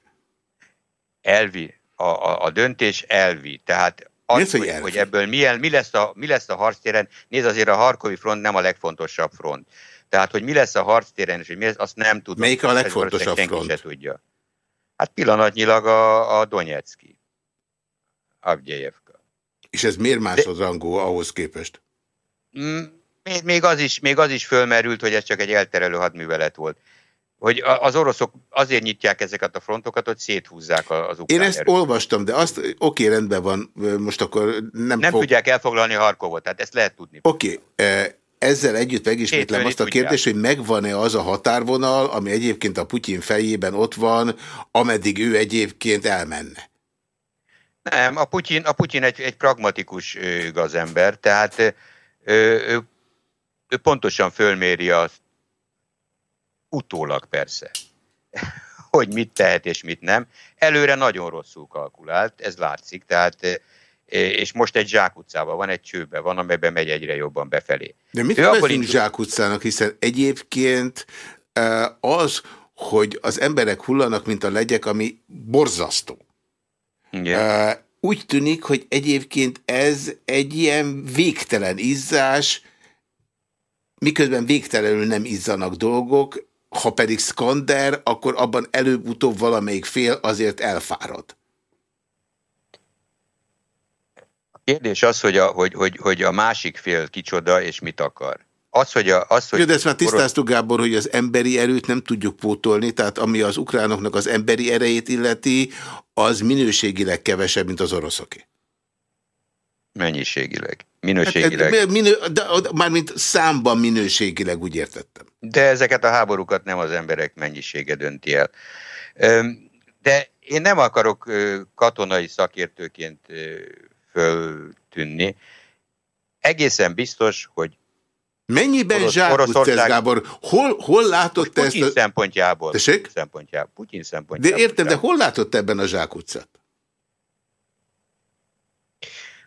Elvi. A, a, a döntés elvi. Tehát az, Nézd, hogy, hogy, hogy ebből milyen, mi, lesz a, mi lesz a harctéren, nézd azért a Harkovi front nem a legfontosabb front. Tehát, hogy mi lesz a harctéren, és hogy mi lesz, azt nem tudom. Melyik a legfontosabb front? Se tudja. Hát pillanatnyilag a, a Donetszki. Avgyejevka. És ez miért másodrangú ahhoz képest? Mm, még, az is, még az is fölmerült, hogy ez csak egy elterelő hadművelet volt. Hogy az oroszok azért nyitják ezeket a frontokat, hogy széthúzzák az ukrán Én ezt erőt. olvastam, de azt, oké, rendben van, most akkor nem Nem fog... tudják elfoglalni Harkovot, tehát ezt lehet tudni. Oké, ezzel együtt megismétlem azt a kérdést, hogy megvan-e az a határvonal, ami egyébként a Putyin fejében ott van, ameddig ő egyébként elmenne? Nem, a Putyin, a Putyin egy, egy pragmatikus gazember, tehát ő, ő, ő pontosan fölméri azt, utólag persze, hogy mit tehet és mit nem. Előre nagyon rosszul kalkulált, ez látszik, tehát és most egy zsákutcában van, egy csőbe van, amelyben megy egyre jobban befelé. De mit nevezünk indul... zsákutcának, hiszen egyébként az, hogy az emberek hullanak, mint a legyek, ami borzasztó. Igen úgy tűnik, hogy egyébként ez egy ilyen végtelen izzás, miközben végtelenül nem izzanak dolgok, ha pedig skander, akkor abban előbb-utóbb valamelyik fél azért elfárad. A kérdés az, hogy a, hogy, hogy, hogy a másik fél kicsoda és mit akar. Az, hogy... A, az, hogy Jó, de ezt már tisztáztuk, Gábor, hogy az emberi erőt nem tudjuk pótolni, tehát ami az ukránoknak az emberi erejét illeti, az minőségileg kevesebb, mint az oroszoké. Mennyiségileg. Minőségileg. Hát, minő, de, mármint számban minőségileg, úgy értettem. De ezeket a háborúkat nem az emberek mennyisége dönti el. De én nem akarok katonai szakértőként föltűnni. Egészen biztos, hogy Mennyiben orosz, ez, Gábor? Hol, hol látott te ezt? Putyin szempontjából. Tessék? Szempontjából. Putyin szempontjából. De értem, de hol látott ebben a zsákutcát?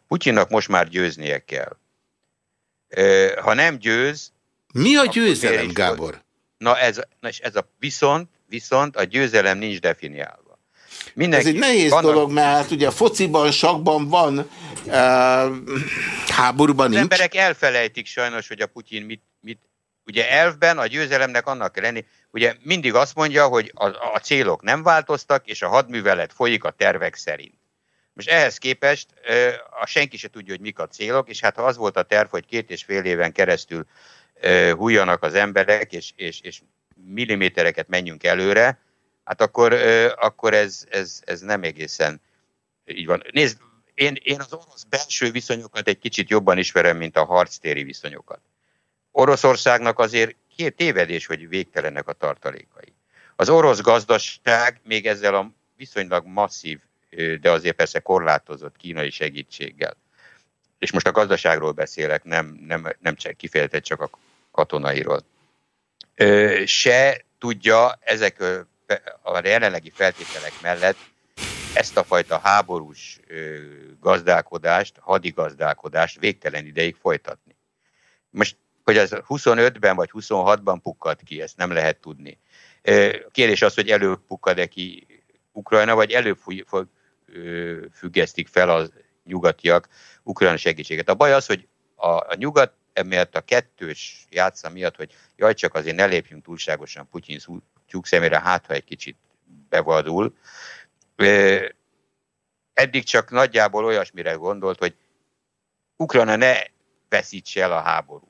Putyinnak most már győznie kell. Ha nem győz... Mi a győzelem, Gábor? Na ez, na ez a viszont, viszont a győzelem nincs definiálva. Mindenki, Ez egy nehéz vannak... dolog, mert hát ugye fociban, sakban van, uh, háborúban Az nincs. emberek elfelejtik sajnos, hogy a Putyin mit, mit Ugye elfben a győzelemnek annak kell lenni, ugye mindig azt mondja, hogy a, a célok nem változtak, és a hadművelet folyik a tervek szerint. Most ehhez képest a senki se tudja, hogy mik a célok, és hát ha az volt a terv, hogy két és fél éven keresztül hújjanak az emberek, és, és, és millimétereket menjünk előre, hát akkor, akkor ez, ez, ez nem egészen így van. Nézd, én, én az orosz belső viszonyokat egy kicsit jobban ismerem, mint a harctéri viszonyokat. Oroszországnak azért két tévedés, hogy végtelenek a tartalékai. Az orosz gazdaság még ezzel a viszonylag masszív, de azért persze korlátozott kínai segítséggel, és most a gazdaságról beszélek, nem, nem, nem csak kifejezetten csak a katonairól, se tudja ezek a jelenlegi feltételek mellett ezt a fajta háborús gazdálkodást, hadigazdálkodást végtelen ideig folytatni. Most, hogy ez 25-ben vagy 26-ban pukkad ki, ezt nem lehet tudni. Kérdés az, hogy előbb pukkad-e ki Ukrajna, vagy előbb függesztik fel a nyugatiak Ukrajna segítséget. A baj az, hogy a, a nyugat emiatt a kettős játsza miatt, hogy jaj, csak azért ne lépjünk túlságosan Putyin tyúk szemére, hát ha egy kicsit bevadul. Eddig csak nagyjából olyasmire gondolt, hogy Ukrajna ne veszítse el a háború.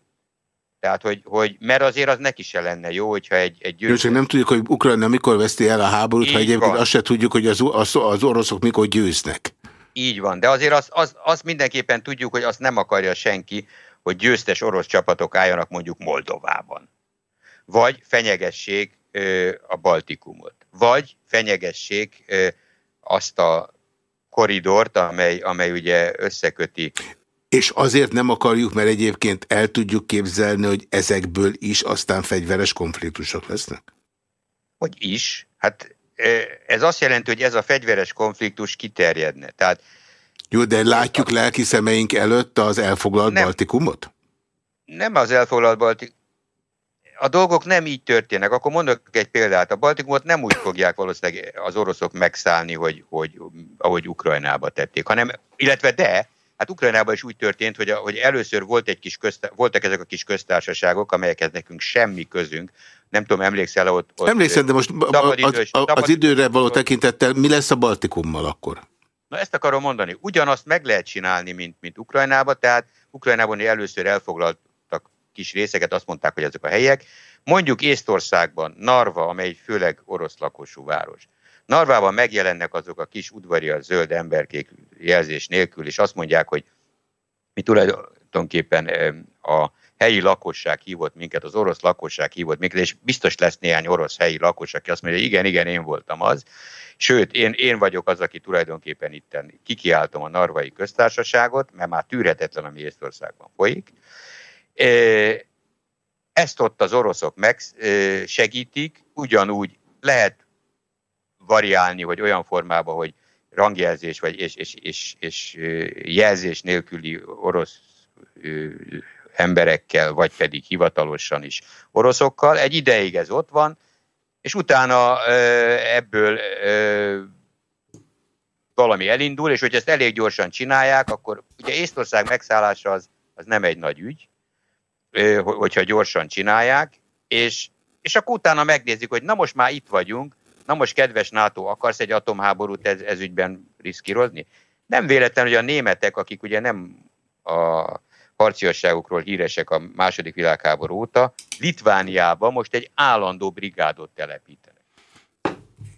Tehát, hogy, hogy, mert azért az neki se lenne jó, hogyha egy, egy győző... Csak nem tudjuk, hogy Ukrajna mikor veszti el a háborút, Így ha egyébként van. azt se tudjuk, hogy az, az, az oroszok mikor győznek. Így van, de azért azt az, az mindenképpen tudjuk, hogy azt nem akarja senki, hogy győztes orosz csapatok álljanak mondjuk Moldovában. Vagy fenyegessék a Baltikumot. Vagy fenyegessék azt a koridort, amely, amely ugye összeköti. És azért nem akarjuk, mert egyébként el tudjuk képzelni, hogy ezekből is aztán fegyveres konfliktusok lesznek? Hogy is. Hát ez azt jelenti, hogy ez a fegyveres konfliktus kiterjedne. Tehát jó, de látjuk lelki szemeink előtt az elfoglalt nem, Baltikumot? Nem az elfoglalt Baltikumot. A dolgok nem így történnek. Akkor mondok egy példát. A Baltikumot nem úgy fogják valószínűleg az oroszok megszállni, hogy, hogy, ahogy Ukrajnába tették, hanem, illetve de, hát Ukrajnában is úgy történt, hogy, hogy először volt egy kis voltak ezek a kis köztársaságok, amelyekhez nekünk semmi közünk. Nem tudom, emlékszel ott... ott Emlékszem, de most az, az, az időre való tekintettel mi lesz a Baltikummal akkor? Na ezt akarom mondani. Ugyanazt meg lehet csinálni, mint, mint Ukrajnában, tehát Ukrajnában először elfoglaltak kis részeket, azt mondták, hogy ezek a helyek. Mondjuk Észtországban, Narva, amely főleg orosz lakosú város. Narvában megjelennek azok a kis udvarias zöld emberkék jelzés nélkül, és azt mondják, hogy mi tulajdonképpen a helyi lakosság hívott minket, az orosz lakosság hívott minket, és biztos lesz néhány orosz helyi lakos, aki azt mondja, hogy igen, igen, én voltam az. Sőt, én, én vagyok az, aki tulajdonképpen itt kikiáltom a narvai köztársaságot, mert már tűrhetetlen, ami Észtországban folyik. Ezt ott az oroszok megsegítik, ugyanúgy lehet variálni, hogy olyan formában, hogy rangjelzés vagy és, és, és, és jelzés nélküli orosz emberekkel, vagy pedig hivatalosan is oroszokkal. Egy ideig ez ott van, és utána ebből valami elindul, és hogy ezt elég gyorsan csinálják, akkor ugye Észtország megszállása az, az nem egy nagy ügy, hogyha gyorsan csinálják, és, és akkor utána megnézik, hogy na most már itt vagyunk, na most kedves NATO, akarsz egy atomháborút ez, ez ügyben riszkírozni? Nem véletlen, hogy a németek, akik ugye nem a harciasságukról híresek a második világháború óta, Litvániában most egy állandó brigádot telepítenek.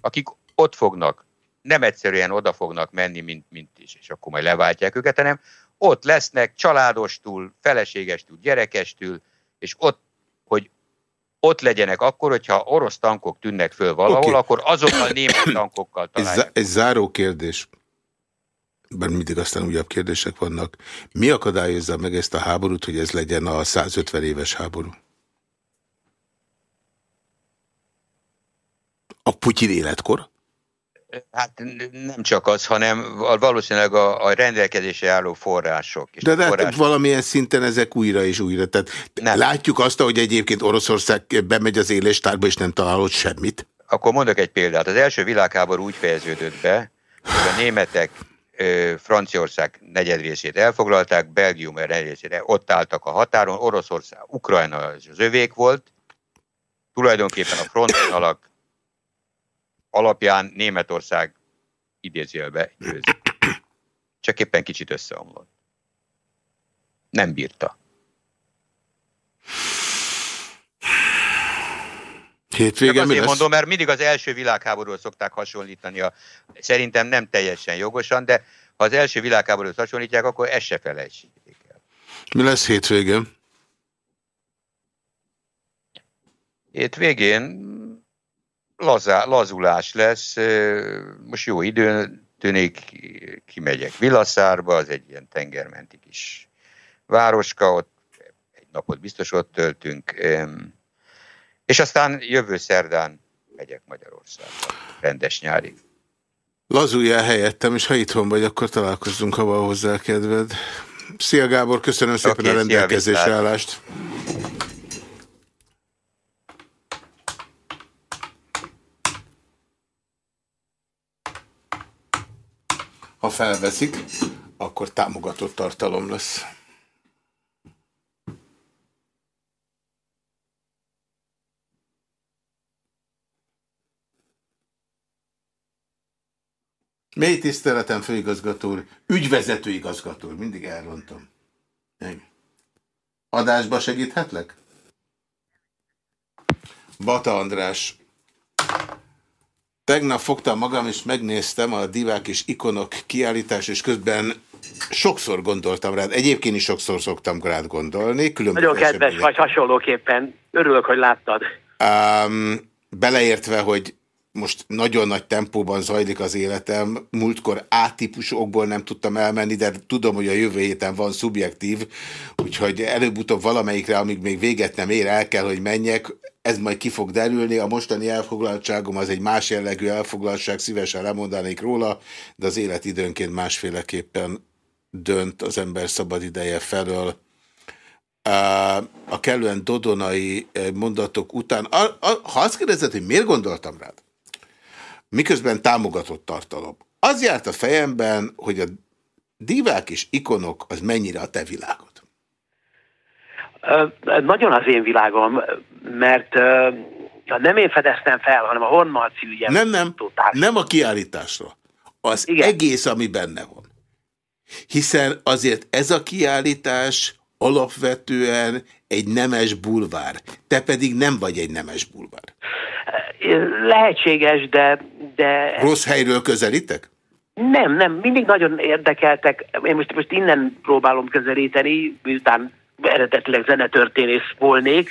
Akik ott fognak, nem egyszerűen oda fognak menni, mint, mint is, és akkor majd leváltják őket, hanem ott lesznek családostól, feleségestül, gyerekestül, és ott, hogy ott legyenek akkor, hogyha orosz tankok tűnnek föl valahol, okay. akkor azokkal német tankokkal találják. Ez, ez záró kérdés bár mindig aztán újabb kérdések vannak. Mi akadályozza meg ezt a háborút, hogy ez legyen a 150 éves háború? A Putyin életkor? Hát nem csak az, hanem valószínűleg a, a rendelkezésre álló források. És de, de hát források... valamilyen szinten ezek újra és újra. Tehát nem. látjuk azt, hogy egyébként Oroszország bemegy az éléstárba, és nem találott semmit. Akkor mondok egy példát. Az első világháború úgy fejeződött be, hogy a németek Franciaország negyed részét elfoglalták, Belgium negyed részét ott álltak a határon, Oroszország, Ukrajna az övék volt, tulajdonképpen a frontvonalak alapján Németország idézélbe győz. Csak éppen kicsit összeomlott. Nem bírta. Hétvége azért mondom, mert mindig az első világháborúról szokták hasonlítani, a, szerintem nem teljesen jogosan, de ha az első világháborúhoz hasonlítják, akkor ezt se felejtsék el. Mi lesz hétvégén? Hétvégén lazá, lazulás lesz, most jó idő tűnik, kimegyek Vilaszárba, az egy ilyen tengermenti kis városka, ott egy napot biztos ott töltünk, és aztán jövő szerdán megyek Magyarországra, rendes nyári. Lazuljál helyettem, és ha itthon vagy, akkor találkozzunk, ha van hozzá kedved. Szia Gábor, köszönöm szépen okay, a rendelkezésre állást. Ha felveszik, akkor támogatott tartalom lesz. Mély tiszteletem, főigazgató úr, ügyvezető igazgató úr, mindig elrontom. Adásba segíthetlek? Bata András. Tegnap fogtam magam, és megnéztem a divák és ikonok kiállítás, és közben sokszor gondoltam rád. Egyébként is sokszor szoktam rád gondolni. Nagyon kedves vagy hasonlóképpen. Örülök, hogy láttad. Um, beleértve, hogy most nagyon nagy tempóban zajlik az életem. Múltkor A-típusú okból nem tudtam elmenni, de tudom, hogy a jövő héten van szubjektív, úgyhogy előbb-utóbb valamelyikre, amíg még véget nem ér, el kell, hogy menjek. Ez majd ki fog derülni. A mostani elfoglaltságom az egy más jellegű elfoglaltság, szívesen lemondanék róla, de az élet időnként másféleképpen dönt az ember szabad ideje felől a kellően dodonai mondatok után, ha azt kérdezed, hogy miért gondoltam rád, miközben támogatott tartalom. Az járt a fejemben, hogy a divák és ikonok az mennyire a te világod. Nagyon az én világom, mert nem én fedeztem fel, hanem a Hornmalci ügyem. Nem, nem, nem a kiállításra. Az Igen. egész, ami benne van. Hiszen azért ez a kiállítás alapvetően egy nemes bulvár. Te pedig nem vagy egy nemes bulvár. Lehetséges, de... de... Rossz helyről közelítek? Nem, nem, mindig nagyon érdekeltek. Én most, most innen próbálom közelíteni, miután eredetileg zenetörténész volnék,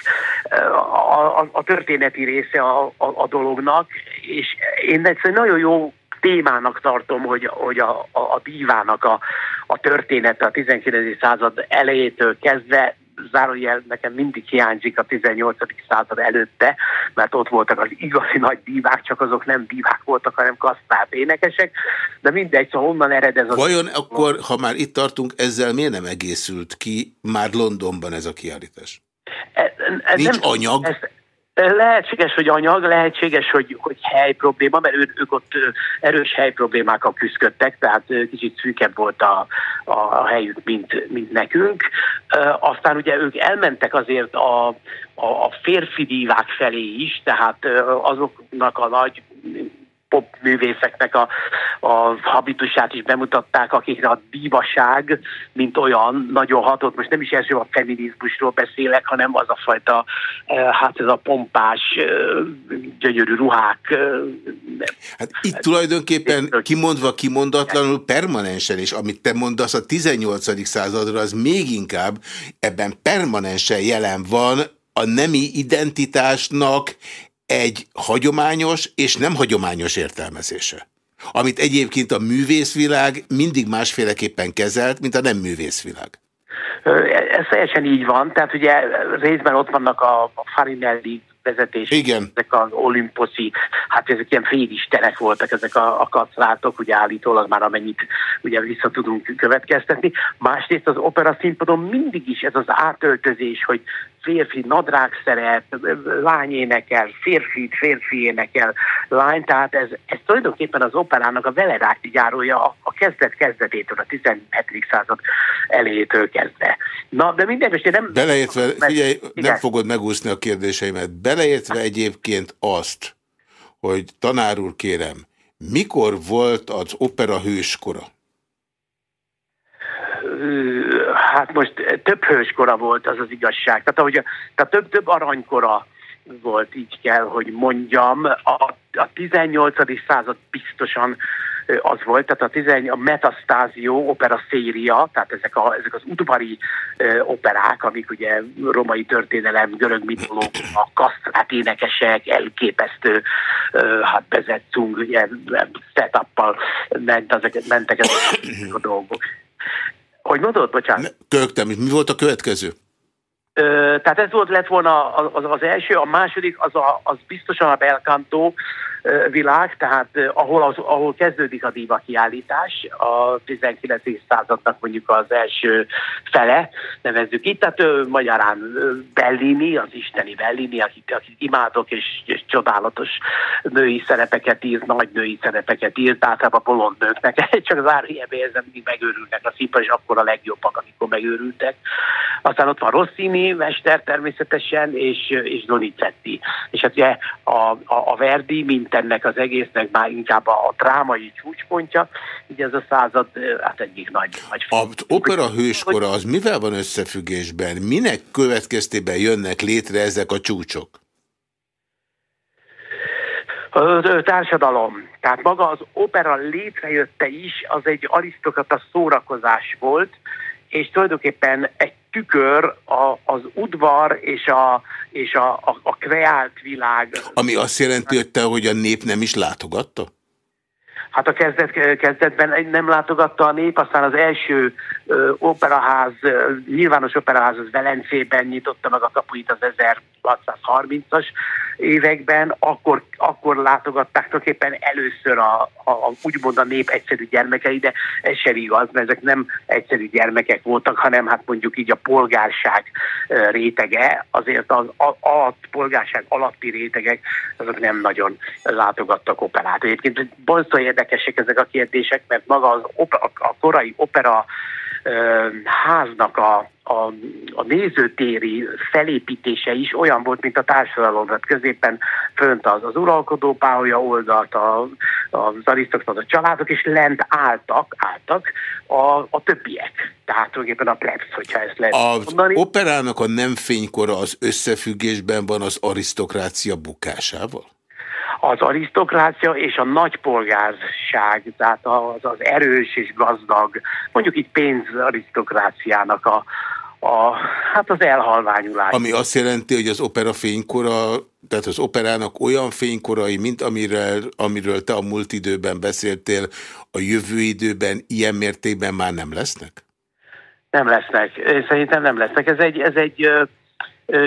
a, a, a történeti része a, a, a dolognak, és én egyszerűen nagyon jó témának tartom, hogy, hogy a, a, a dívának a, a története a 19. század elejétől kezdve zárójel nekem mindig hiányzik a 18. század előtte, mert ott voltak az igazi nagy dívák, csak azok nem dívák voltak, hanem kasztáp énekesek, de mindegy, szóval honnan ered ez a... Vajon akkor, ha már itt tartunk, ezzel miért nem egészült ki már Londonban ez a kiállítás? E, e, Nincs nem, anyag? Ezt, Lehetséges, hogy anyag, lehetséges, hogy, hogy hely probléma, mert ő, ők ott erős hely problémákkal küzdöttek, tehát kicsit szűkebb volt a, a helyük, mint, mint nekünk. Aztán ugye ők elmentek azért a, a, a férfi divák felé is, tehát azoknak a nagy popművészeknek a, a, a habitusát is bemutatták, akikre a dívaság, mint olyan, nagyon hatott. Most nem is első a feminizmusról beszélek, hanem az a fajta, hát ez a pompás, gyönyörű ruhák. Hát itt tulajdonképpen kimondva, kimondatlanul permanensen, és amit te mondasz a 18. századra, az még inkább ebben permanensen jelen van a nemi identitásnak egy hagyományos és nem hagyományos értelmezése. Amit egyébként a művészvilág mindig másféleképpen kezelt, mint a nem művészvilág. Ez teljesen így van, tehát ugye részben ott vannak a Farinelli vezetés. Igen. Ezek az olimposzi, hát ezek ilyen félistenek voltak ezek a, a kacrátok, ugye állítólag már amennyit ugye vissza tudunk következtetni. Másrészt az opera színpadon mindig is ez az átöltözés, hogy férfi nadrág szeret, lány énekel, férfi, férfi énekel, lány, tehát ez, ez tulajdonképpen az operának a veleráti gyárója a, a kezdet kezdetétől, a 17. század elejétől kezdve. Na, de minden most nem... Beleértve, figyelj, igen. nem fogod megúszni a kérdéseimet, beleértve egyébként azt, hogy tanár úr kérem, mikor volt az opera hőskora? Hát most több hőskora volt, az az igazság. Tehát, ahogy tehát több, több aranykora volt, így kell, hogy mondjam. A, a 18. század biztosan az volt, tehát a, 18, a Metastázió opera széria, tehát ezek, a, ezek az udvari ö, operák, amik ugye romai történelem, görög mitológia, kasztrát énekesek, elképesztő, ö, hát bezetszung, ugye setup ment, ezeket, mentek ezek a dolgok. Hogy mondod, bocsánat? Kögtem, mi volt a következő? Ö, tehát ez volt lett volna az, az első, a második az, a, az biztosan a belkantó, világ, tehát ahol, az, ahol kezdődik a díva kiállítás, a 19. századnak mondjuk az első fele, nevezzük itt, tehát magyarán Bellini, az isteni Bellini, akit, akit imádok, és, és csodálatos női szerepeket írt, nagy női szerepeket írt, általában bolond nőknek, csak az árhiebe érzem, mindig megőrülnek a színpad, és akkor a legjobbak, amikor megőrültek. Aztán ott van Rossini, mester természetesen, és, és Donizetti. És hát ugye a, a, a Verdi, mint mint ennek az egésznek már inkább a, a drámai csúcspontja, ugye ez a század hát egyik nagy... nagy az opera hőskora az mivel van összefüggésben? Minek következtében jönnek létre ezek a csúcsok? A társadalom. Tehát maga az opera létrejötte is, az egy arisztokrata szórakozás volt, és tulajdonképpen egy tükör a, az udvar és a, és a, a, a kreált világ. Ami azt jelenti, hogy te, hogy a nép nem is látogatta? Hát a kezdet, kezdetben nem látogatta a nép, aztán az első ö, operaház, ö, nyilvános operaház az Velencében nyitotta meg a kapuit az 1630-as években, akkor, akkor látogatták tulajdonképpen először a, a, a, úgymond a nép egyszerű gyermekei, de ez sem igaz, mert ezek nem egyszerű gyermekek voltak, hanem hát mondjuk így a polgárság rétege, azért az a, polgárság alatti rétegek, azok nem nagyon látogattak operát. Egyébként borzasztóan érdekesek ezek a kérdések, mert maga az opera, a korai opera háznak a, a, a nézőtéri felépítése is olyan volt, mint a társadalom. Tehát középen fönt az, az uralkodó pálya oldalt, a, az arisztokrata a családok, és lent álltak, álltak a, a többiek. Tehát tulajdonképpen a plebsz, hogyha ezt lehet Az mondani. operának a nem fénykora az összefüggésben van az arisztokrácia bukásával? Az arisztokrácia és a nagypolgárság, tehát az, az erős és gazdag, mondjuk itt pénzarisztokráciának a, a, hát az elhalványulás. Ami azt jelenti, hogy az opera fénykora, tehát az operának olyan fénykorai, mint amiről, amiről te a múlt időben beszéltél, a jövő időben ilyen mértékben már nem lesznek? Nem lesznek. Szerintem nem lesznek. Ez egy, ez egy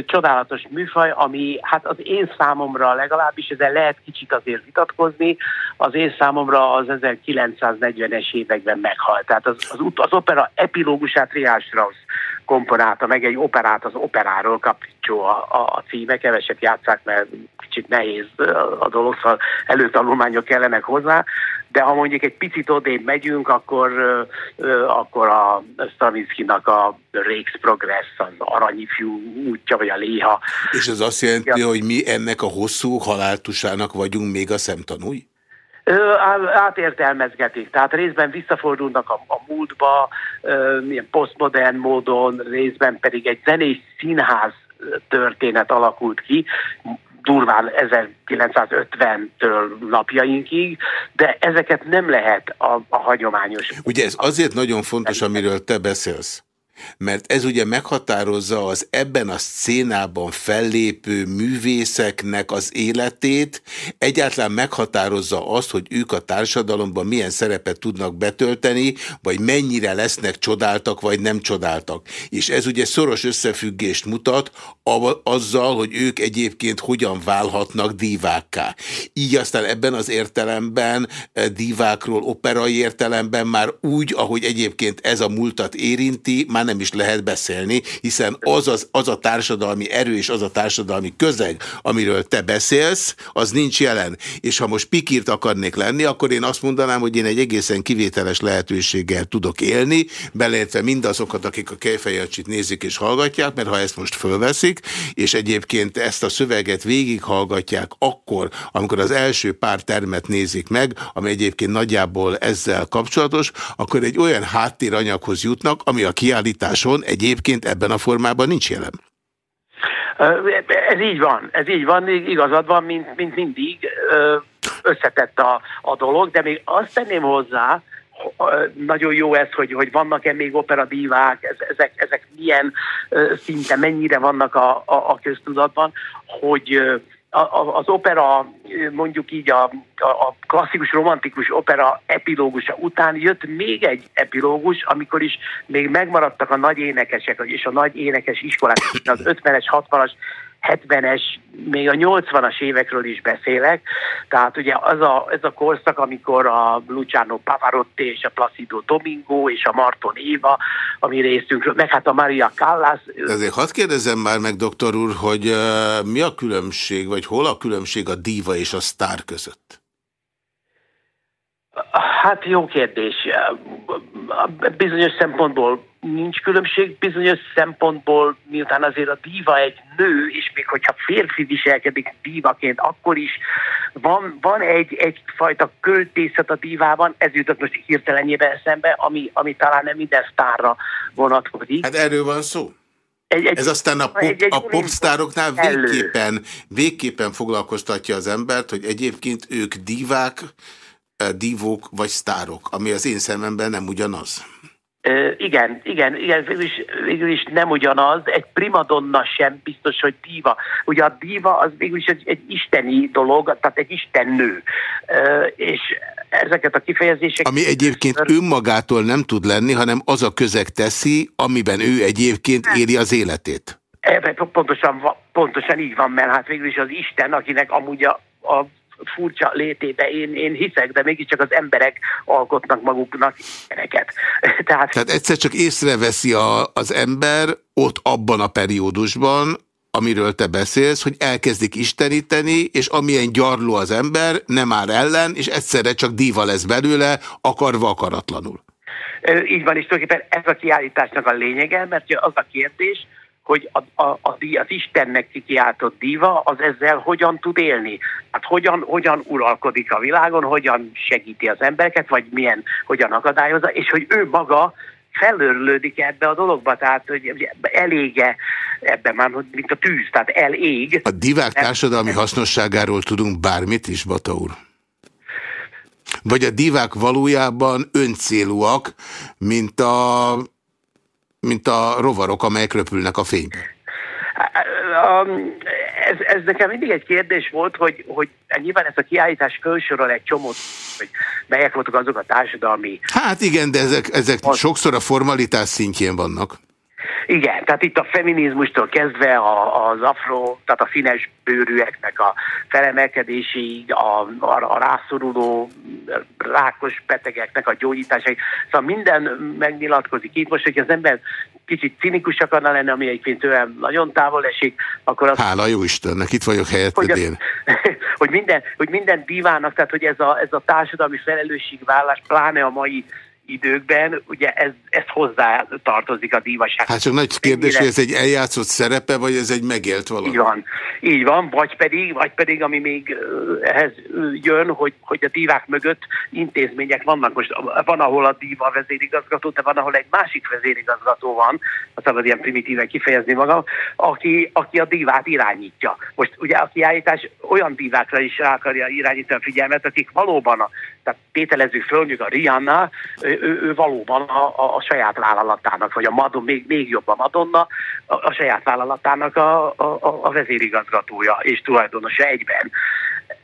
csodálatos műfaj, ami hát az én számomra legalábbis, ezzel lehet kicsit azért vitatkozni, az én számomra az 1940-es években meghalt. Tehát az, az, az opera epilógusát Richard Strauss komponálta meg egy operát az operáról, Capriccio a, a, a címe, keveset játszák, mert kicsit nehéz a dolog, szóval előtanulmányok kellenek hozzá, de ha mondjuk egy picit odébb megyünk, akkor, akkor a Stravinsky-nak a Rakes Progress, az aranyifjú útja, vagy a léha. És ez azt jelenti, ja. hogy mi ennek a hosszú haláltusának vagyunk még a szemtanúi? átértelmezgetik, tehát részben visszafordulnak a, a múltba, milyen posztmodern módon, részben pedig egy zenés színház történet alakult ki, durván 1950-től napjainkig, de ezeket nem lehet a, a hagyományos. Ugye ez azért nagyon fontos, amiről te beszélsz mert ez ugye meghatározza az ebben a szcénában fellépő művészeknek az életét, egyáltalán meghatározza azt, hogy ők a társadalomban milyen szerepet tudnak betölteni, vagy mennyire lesznek csodáltak, vagy nem csodáltak. És ez ugye szoros összefüggést mutat azzal, hogy ők egyébként hogyan válhatnak dívákká. Így aztán ebben az értelemben eh, dívákról, operai értelemben már úgy, ahogy egyébként ez a múltat érinti, már nem is lehet beszélni, hiszen az, az, az a társadalmi erő és az a társadalmi közeg, amiről te beszélsz, az nincs jelen. És ha most pikírt akarnék lenni, akkor én azt mondanám, hogy én egy egészen kivételes lehetőséggel tudok élni, beleértve mindazokat, akik a Kejfejjelcsit nézik és hallgatják, mert ha ezt most fölveszik, és egyébként ezt a szöveget végighallgatják akkor, amikor az első pár termet nézik meg, ami egyébként nagyjából ezzel kapcsolatos, akkor egy olyan háttéranyaghoz jutnak, ami a kiállításon egyébként ebben a formában nincs jelen. Ez így van, ez így van, igazad van, mint, mint mindig összetett a, a dolog, de még azt tenném hozzá, nagyon jó ez, hogy, hogy vannak-e még operadívák, ezek, ezek milyen szinte, mennyire vannak a, a, a köztudatban, hogy az opera, mondjuk így a, a klasszikus romantikus opera epilógusa után jött még egy epilógus, amikor is még megmaradtak a nagy énekesek és a nagy énekes iskolák, az 50-es, 60-as 70-es, még a 80-as évekről is beszélek. Tehát ugye az a, ez a korszak, amikor a Luciano Pavarotti és a Placido Domingo és a Marton Éva, ami részünkről, meg hát a Maria Callas. Ezért hadd kérdezem már meg, doktor úr, hogy uh, mi a különbség, vagy hol a különbség a díva és a sztár között? Hát jó kérdés. Bizonyos szempontból nincs különbség, bizonyos szempontból, miután azért a díva egy nő, és még hogyha férfi viselkedik dívaként, akkor is van, van egy, egyfajta költészet a dívában, ez jutott most hirtelenjében eszembe, ami, ami talán nem minden sztárra vonatkozik. Hát erről van szó? Egy, egy, Ez aztán a, pop, egy, egy a popstároknál végképpen, végképpen foglalkoztatja az embert, hogy egyébként ők dívák, dívók vagy sztárok, ami az én szememben nem ugyanaz. Igen, igen, igen, végül is, végül is nem ugyanaz, egy primadonna sem biztos, hogy díva. Ugye a díva az végül is egy, egy isteni dolog, tehát egy istennő. És ezeket a kifejezéseket... Ami egyébként önmagától nem tud lenni, hanem az a közeg teszi, amiben ő egyébként éli az életét. Ebben pontosan, pontosan így van, mert hát végül is az Isten, akinek amúgy a, a furcsa létébe én, én hiszek, de mégiscsak az emberek alkotnak maguknak ilyeneket. Tehát, Tehát egyszer csak észreveszi a, az ember ott abban a periódusban, amiről te beszélsz, hogy elkezdik isteníteni, és amilyen gyarló az ember, nem áll ellen, és egyszerre csak díva lesz belőle, akarva akaratlanul. Így van, és tulajdonképpen ez a kiállításnak a lényege, mert az a kérdés, hogy a, a, a, az Istennek kikiáltott díva az ezzel hogyan tud élni. Hát hogyan, hogyan uralkodik a világon, hogyan segíti az embereket, vagy milyen, hogyan akadályozza, és hogy ő maga felörlődik ebbe a dologba, tehát hogy elége ebben már, mint a tűz, tehát elég. A divák társadalmi hasznosságáról tudunk bármit is, Bata úr? Vagy a divák valójában öncélúak, mint a mint a rovarok, amelyek röpülnek a fénybe? Ez, ez nekem mindig egy kérdés volt, hogy, hogy nyilván ez a kiállítás felsorol egy csomót, hogy melyek voltak azok a társadalmi... Hát igen, de ezek, ezek sokszor a formalitás szintjén vannak. Igen, tehát itt a feminizmustól kezdve a, az afro, tehát a színes bőrűeknek a felemelkedéséig, a, a, a rászoruló rákos betegeknek a gyógyításáig, szóval minden megnyilatkozik itt. Most, hogy az ember kicsit cinikus akarna lenni, ami egyébként tőlem nagyon távol esik, akkor az... Hála jó Istennek, itt vagyok helyetted hogy, én. hogy, minden, hogy minden divának, tehát hogy ez a, ez a társadalmi felelősségvállás, pláne a mai időkben, ugye ez, ez hozzá tartozik a dívaság. Hát csak nagy kérdés, hogy ez egy eljátszott szerepe, vagy ez egy megélt valami? Így van, így van, vagy pedig, vagy pedig ami még ehhez jön, hogy, hogy a dívák mögött intézmények vannak. Most van, ahol a díva vezérigazgató, de van, ahol egy másik vezérigazgató van, a szabad ilyen primitíven kifejezni magam, aki, aki a dívát irányítja. Most ugye a kiállítás olyan dívákra is rá akarja irányítani a figyelmet, akik valóban a, tehát tételezzük föl, mondjuk a Rihanna, ő, ő valóban a, a, a saját vállalatának, vagy a Madonna, még, még jobb a Madonna, a, a saját vállalatának a, a, a vezérigazgatója és tulajdonosa egyben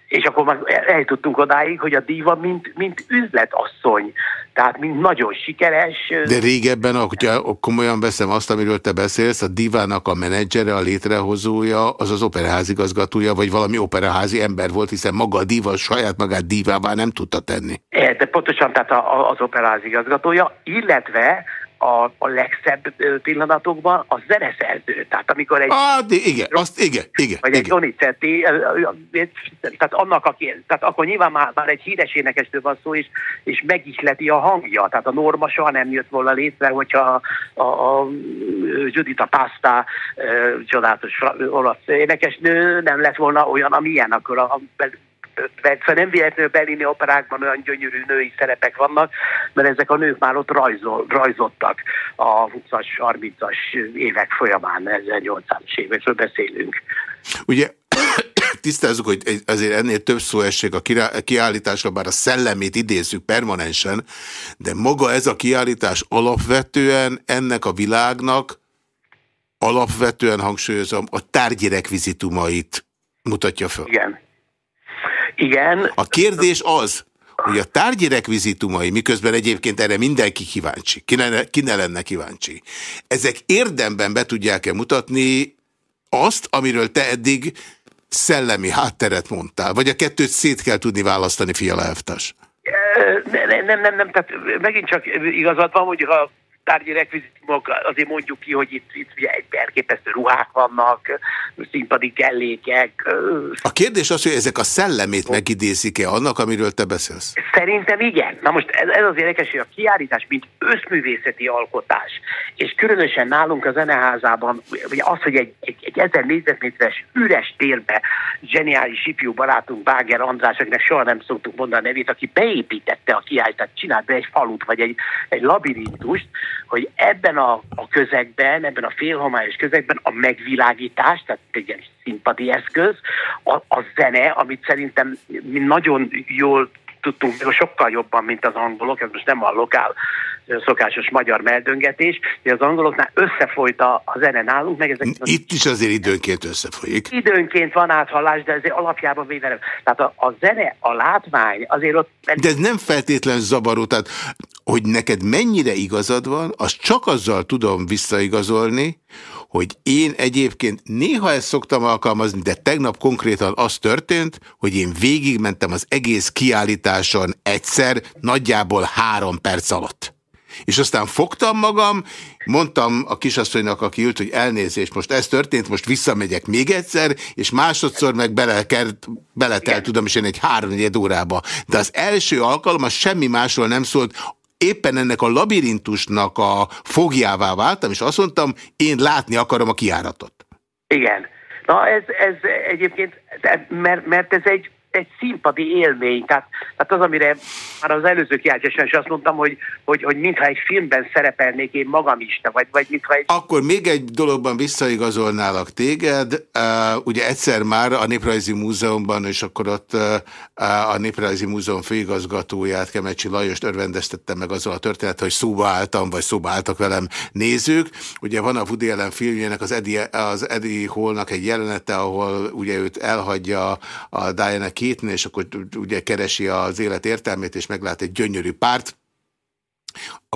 és akkor már eljutottunk odáig, hogy a díva mint, mint üzletasszony, tehát mint nagyon sikeres. De régebben, hogyha komolyan veszem azt, amiről te beszélsz, a divának a menedzsere, a létrehozója, az az operaházigazgatója, vagy valami operaházi ember volt, hiszen maga a diva saját magát divává nem tudta tenni. É, de pontosan, tehát az operaházigazgatója, illetve a, a legszebb pillanatokban a zeneszerző. Tehát amikor egy... Ah, de igen, azt igen, igen. Vagy igen. egy Donizetti, tehát annak, aki, tehát akkor nyilván már, már egy híres énekestől van szó, és, és megihleti a hangja. Tehát a norma soha nem jött volna létre, hogyha a, a, a Judita Pasta, csodálatos olasz énekesnő nem lett volna olyan, amilyen, akkor a, a persze nem véletlenül berlini operákban olyan gyönyörű női szerepek vannak, mert ezek a nők már ott rajzol, rajzottak a 20-as, 30-as évek folyamán, 1800-as évekről beszélünk. Ugye tisztázzuk, hogy azért ennél több szó essék a kiállításra, bár a szellemét idézzük permanensen, de maga ez a kiállítás alapvetően ennek a világnak, alapvetően hangsúlyozom, a tárgyi rekvizitumait mutatja föl. Igen. Igen. A kérdés az, hogy a tárgyi rekvizitumai, miközben egyébként erre mindenki kíváncsi, ki ne, ki ne lenne kíváncsi, ezek érdemben be tudják-e mutatni azt, amiről te eddig szellemi hátteret mondtál, vagy a kettőt szét kell tudni választani, Fiala Eftas? Nem, nem, nem, nem, tehát megint csak igazad van, hogy a tárgyi rekvizitumok, azért mondjuk ki, hogy itt, itt ugye egy elképesztő ruhák vannak, színpadi kellékek. A kérdés az, hogy ezek a szellemét megidézik-e annak, amiről te beszélsz? Szerintem igen. Na most ez, ez az érdekes, hogy a kiállítás, mint összművészeti alkotás, és különösen nálunk a zeneházában, ugye az, hogy egy, egy, egy ezer négyzetméteres üres térbe zseniális ifjú barátunk Báger András, akinek soha nem szoktuk mondani a nevét, aki beépítette a kiállítást, csinált be egy falut, vagy egy, egy labirintust, hogy ebben a, a közegben, ebben a félhomályos közegben a megvilágítás, tehát egy ilyen színpadi eszköz, a, a zene, amit szerintem mi nagyon jól tudtunk, sokkal jobban, mint az angolok, ez most nem a lokál szokásos magyar meldöngetés, hogy az angoloknál összefolyt a, a zene nálunk, meg ezek... Itt is azért időnként összefolyik. Időnként van áthallás, de azért alapjában véve nem. Tehát a, a zene, a látvány, azért ott... De ez nem feltétlen zavaró, tehát hogy neked mennyire igazad van, azt csak azzal tudom visszaigazolni, hogy én egyébként néha ezt szoktam alkalmazni, de tegnap konkrétan az történt, hogy én végigmentem az egész kiállításon egyszer, nagyjából három perc alatt. És aztán fogtam magam, mondtam a kisasszonynak, aki ült, hogy elnézést, most ez történt, most visszamegyek még egyszer, és másodszor meg belekert, beletelt, tudom is én egy három órába. De az első alkalom, az semmi másról nem szólt, éppen ennek a labirintusnak a fogjává váltam, és azt mondtam, én látni akarom a kiáratot. Igen. Na ez, ez egyébként, mert, mert ez egy egy színpadi élmény. Tehát, tehát az, amire már az előző kiáltáson is azt mondtam, hogy, hogy, hogy mintha egy filmben szerepelnék én magam is, vagy, vagy mintha egy... Akkor még egy dologban visszaigazolnálak téged. Uh, ugye egyszer már a Néprajzi Múzeumban, és akkor ott uh, a Néprajzi Múzeum főigazgatóját, Kemecsi Lajost örvendeztettem meg azzal a történet, hogy szóba álltam, vagy szóba álltak velem nézők. Ugye van a Woody Allen filmjének, az Eddie, az Eddie Hallnak egy jelenete, ahol ugye őt elhagyja a Diana Keaton, és akkor ugye keresi az élet értelmét, és meglát egy gyönyörű párt,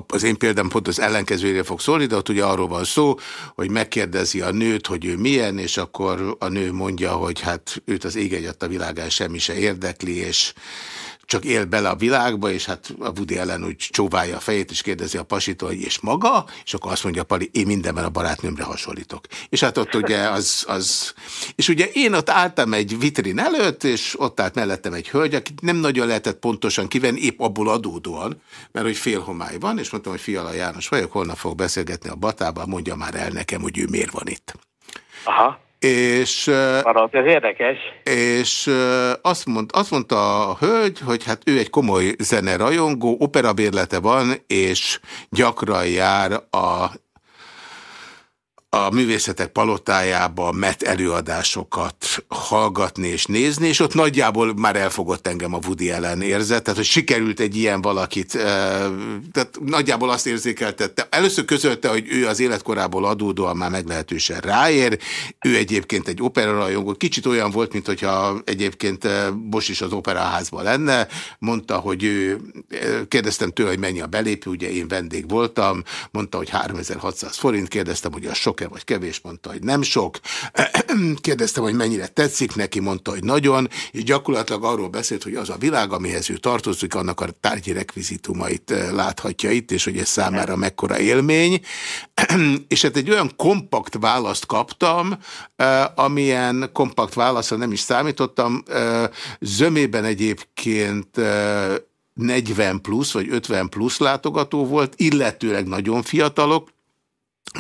az én példám pont az ellenkezőjére fog szólni, de ott ugye arról van szó, hogy megkérdezi a nőt, hogy ő milyen, és akkor a nő mondja, hogy hát őt az ég a világán semmi se érdekli, és csak él bele a világba, és hát a Woody ellen úgy csóválja a fejét, és kérdezi a pasitól, hogy és maga, és akkor azt mondja Pali, én mindenben a barátnőmre hasonlítok. És hát ott ugye az, az... És ugye én ott álltam egy vitrin előtt, és ott állt mellettem egy hölgy, akit nem nagyon lehetett pontosan kivenni, épp abból adódóan, mert hogy fél homály van, és mondtam, hogy Fiala János vagyok, holnap fog beszélgetni a batában, mondja már el nekem, hogy ő miért van itt. Aha. És, Maradt, ez érdekes. És azt, mond, azt mondta a hölgy, hogy hát ő egy komoly zene rajongó, operabérlete van, és gyakran jár a a művészetek palotájába met előadásokat hallgatni és nézni, és ott nagyjából már elfogott engem a Woody ellen érzet, tehát hogy sikerült egy ilyen valakit, tehát nagyjából azt érzékeltette. Először közölte, hogy ő az életkorából adódóan már meglehetősen ráér, ő egyébként egy operarajongó, kicsit olyan volt, mint hogyha egyébként Bos is az operaházban lenne, mondta, hogy ő, kérdeztem tőle, hogy mennyi a belépő, ugye én vendég voltam, mondta, hogy 3600 forint, kérdeztem, hogy a sok sok-e vagy kevés, mondta, hogy nem sok. Kérdeztem, hogy mennyire tetszik neki, mondta, hogy nagyon, és gyakorlatilag arról beszélt, hogy az a világ, amihez ő tartozik, annak a tárgyi rekvizitumait eh, láthatja itt, és hogy ez számára mekkora élmény. és hát egy olyan kompakt választ kaptam, eh, amilyen kompakt válaszra nem is számítottam. Eh, zömében egyébként 40 plusz vagy 50 plusz látogató volt, illetőleg nagyon fiatalok,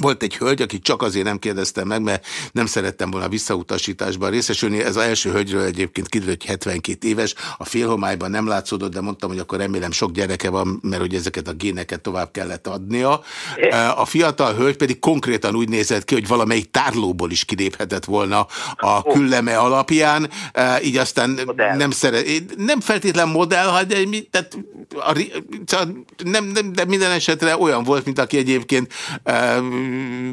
volt egy hölgy, aki csak azért nem kérdeztem meg, mert nem szerettem volna visszautasításban részesülni. Ez az első hölgyről egyébként kiderült, hogy 72 éves, a félhomályban nem látszódott, de mondtam, hogy akkor remélem sok gyereke van, mert hogy ezeket a géneket tovább kellett adnia. A fiatal hölgy pedig konkrétan úgy nézett ki, hogy valamelyik tárlóból is kiléphetett volna a külleme alapján, így aztán modell. nem szeret, nem feltétlen modell, de, tehát a, nem, nem, de minden esetre olyan volt, mint aki egyébként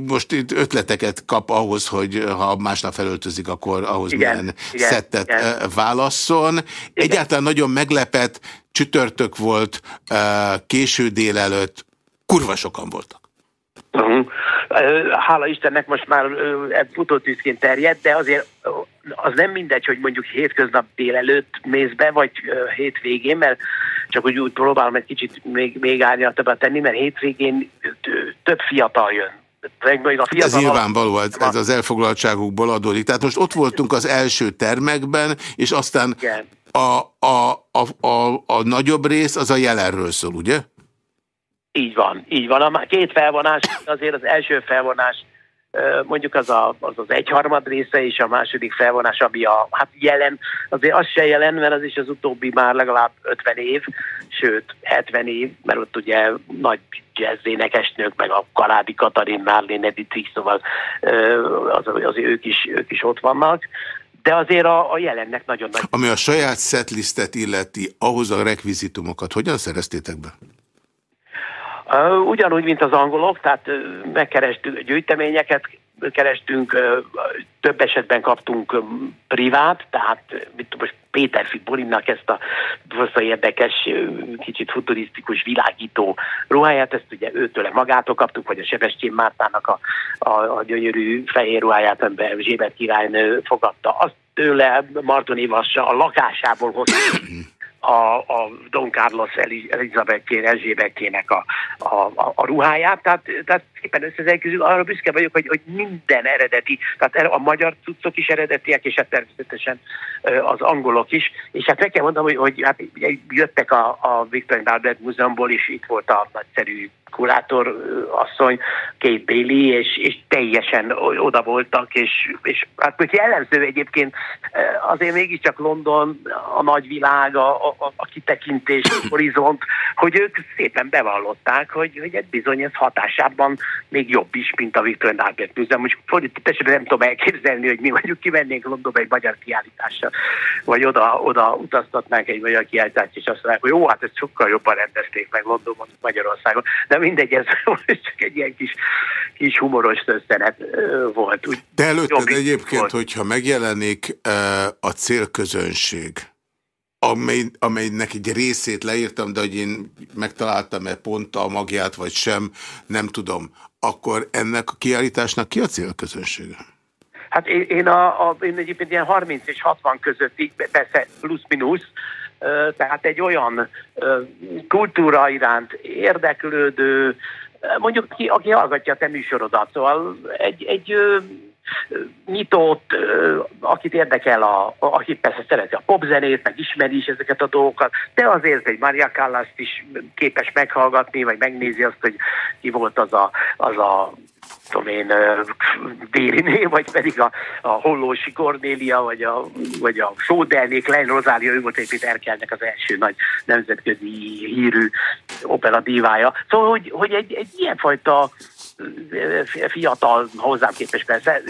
most itt ötleteket kap ahhoz, hogy ha másnap felöltözik, akkor ahhoz igen, milyen igen, szettet igen. válasszon. Igen. Egyáltalán nagyon meglepett, csütörtök volt, késő délelőtt, kurva sokan voltak. Uh -huh. Hála Istennek most már futótűzként terjed, de azért az nem mindegy, hogy mondjuk hétköznap délelőtt mész be, vagy hétvégén, mert csak úgy, úgy próbálom egy kicsit még, még árnyaltabbat tenni, mert hétvégén több fiatal jön. Ez nyilvánvaló, ez, ez az elfoglaltságukból adódik. Tehát most ott voltunk az első termekben, és aztán a, a, a, a, a nagyobb rész az a jelenről szól, ugye? Így van, így van. A két felvonás, azért az első felvonás mondjuk az a, az, az egyharmad része, és a második felvonás, ami a hát jelen, azért az se jelen, mert az is az utóbbi már legalább 50 év, sőt 70 év, mert ott ugye nagy jazzénekesnők, meg a Karádi Katarin, Marlene Edith, szóval az, az, ők, is, ők is ott vannak. De azért a, a jelennek nagyon nagy... Ami a saját setlistet illeti, ahhoz a rekvizitumokat hogyan szereztétek be? Ugyanúgy, mint az angolok, tehát megkerestünk gyűjteményeket, kerestünk, több esetben kaptunk privát, tehát mit tudom, most Péter Bolinnak ezt a borzasztó érdekes, kicsit futurisztikus világító ruháját, ezt ugye őtől magától kaptuk, vagy a Sebestyén Mártának a, a, a gyönyörű fehér ruháját, amiben Zsébet királynő fogadta. Azt tőle Marton Ivassa a lakásából hoztuk a, a Don Carlos Elizabethjén, Erzsébetjének a, a, a, a ruháját, tehát, tehát szépen összezegzünk, arra büszke vagyok, hogy, hogy minden eredeti, tehát a magyar cuccok is eredetiek, és hát természetesen az angolok is, és hát kell mondom, hogy, hogy hát jöttek a, a Victor Albert Múzeumból, és itt volt a nagyszerű kurátor asszony, Kate Bailey, és, és teljesen oda voltak, és, és hát hogy jellemző egyébként azért mégiscsak London, a nagyvilág, a, a, a kitekintés, a horizont, hogy ők szépen bevallották, hogy, hogy ez bizony ez hatásában még jobb is, mint a Victor Albert Múzeum. Most fordított nem tudom elképzelni, hogy mi mondjuk kivennénk Londonba egy magyar kiállításra, vagy oda, oda utaztatnánk egy magyar kiállítást, és azt mondják, hogy jó, hát ezt sokkal jobban rendezték meg Londonban, Magyarországon. De mindegy, ez csak egy ilyen kis, kis humoros történet volt. Úgy De előtted egyébként, volt. hogyha megjelenik a célközönség, amely, amelynek egy részét leírtam, de hogy én megtaláltam-e pont a magját, vagy sem, nem tudom, akkor ennek a kiállításnak ki a célközönsége? Hát én, én, a, a, én egyébként ilyen 30 és 60 közöttig, persze plusz-minusz, tehát egy olyan kultúra iránt érdeklődő, mondjuk ki, aki hallgatja a te műsorodat, szóval egy, egy nyitott, akit érdekel, a, aki persze szereti a popzenét, meg ismeri is ezeket a dolgokat, de azért egy Maria callas is képes meghallgatni, vagy megnézi azt, hogy ki volt az a, az a tudom én, Dériné, vagy pedig a, a Hollósi Kornélia, vagy a, vagy a Sódelnék, Lein Rozália, ő volt egyébként Erkelnek az első nagy nemzetközi hírű opera dívája. Szóval, hogy, hogy egy, egy ilyenfajta fiatal, hozzám képes persze,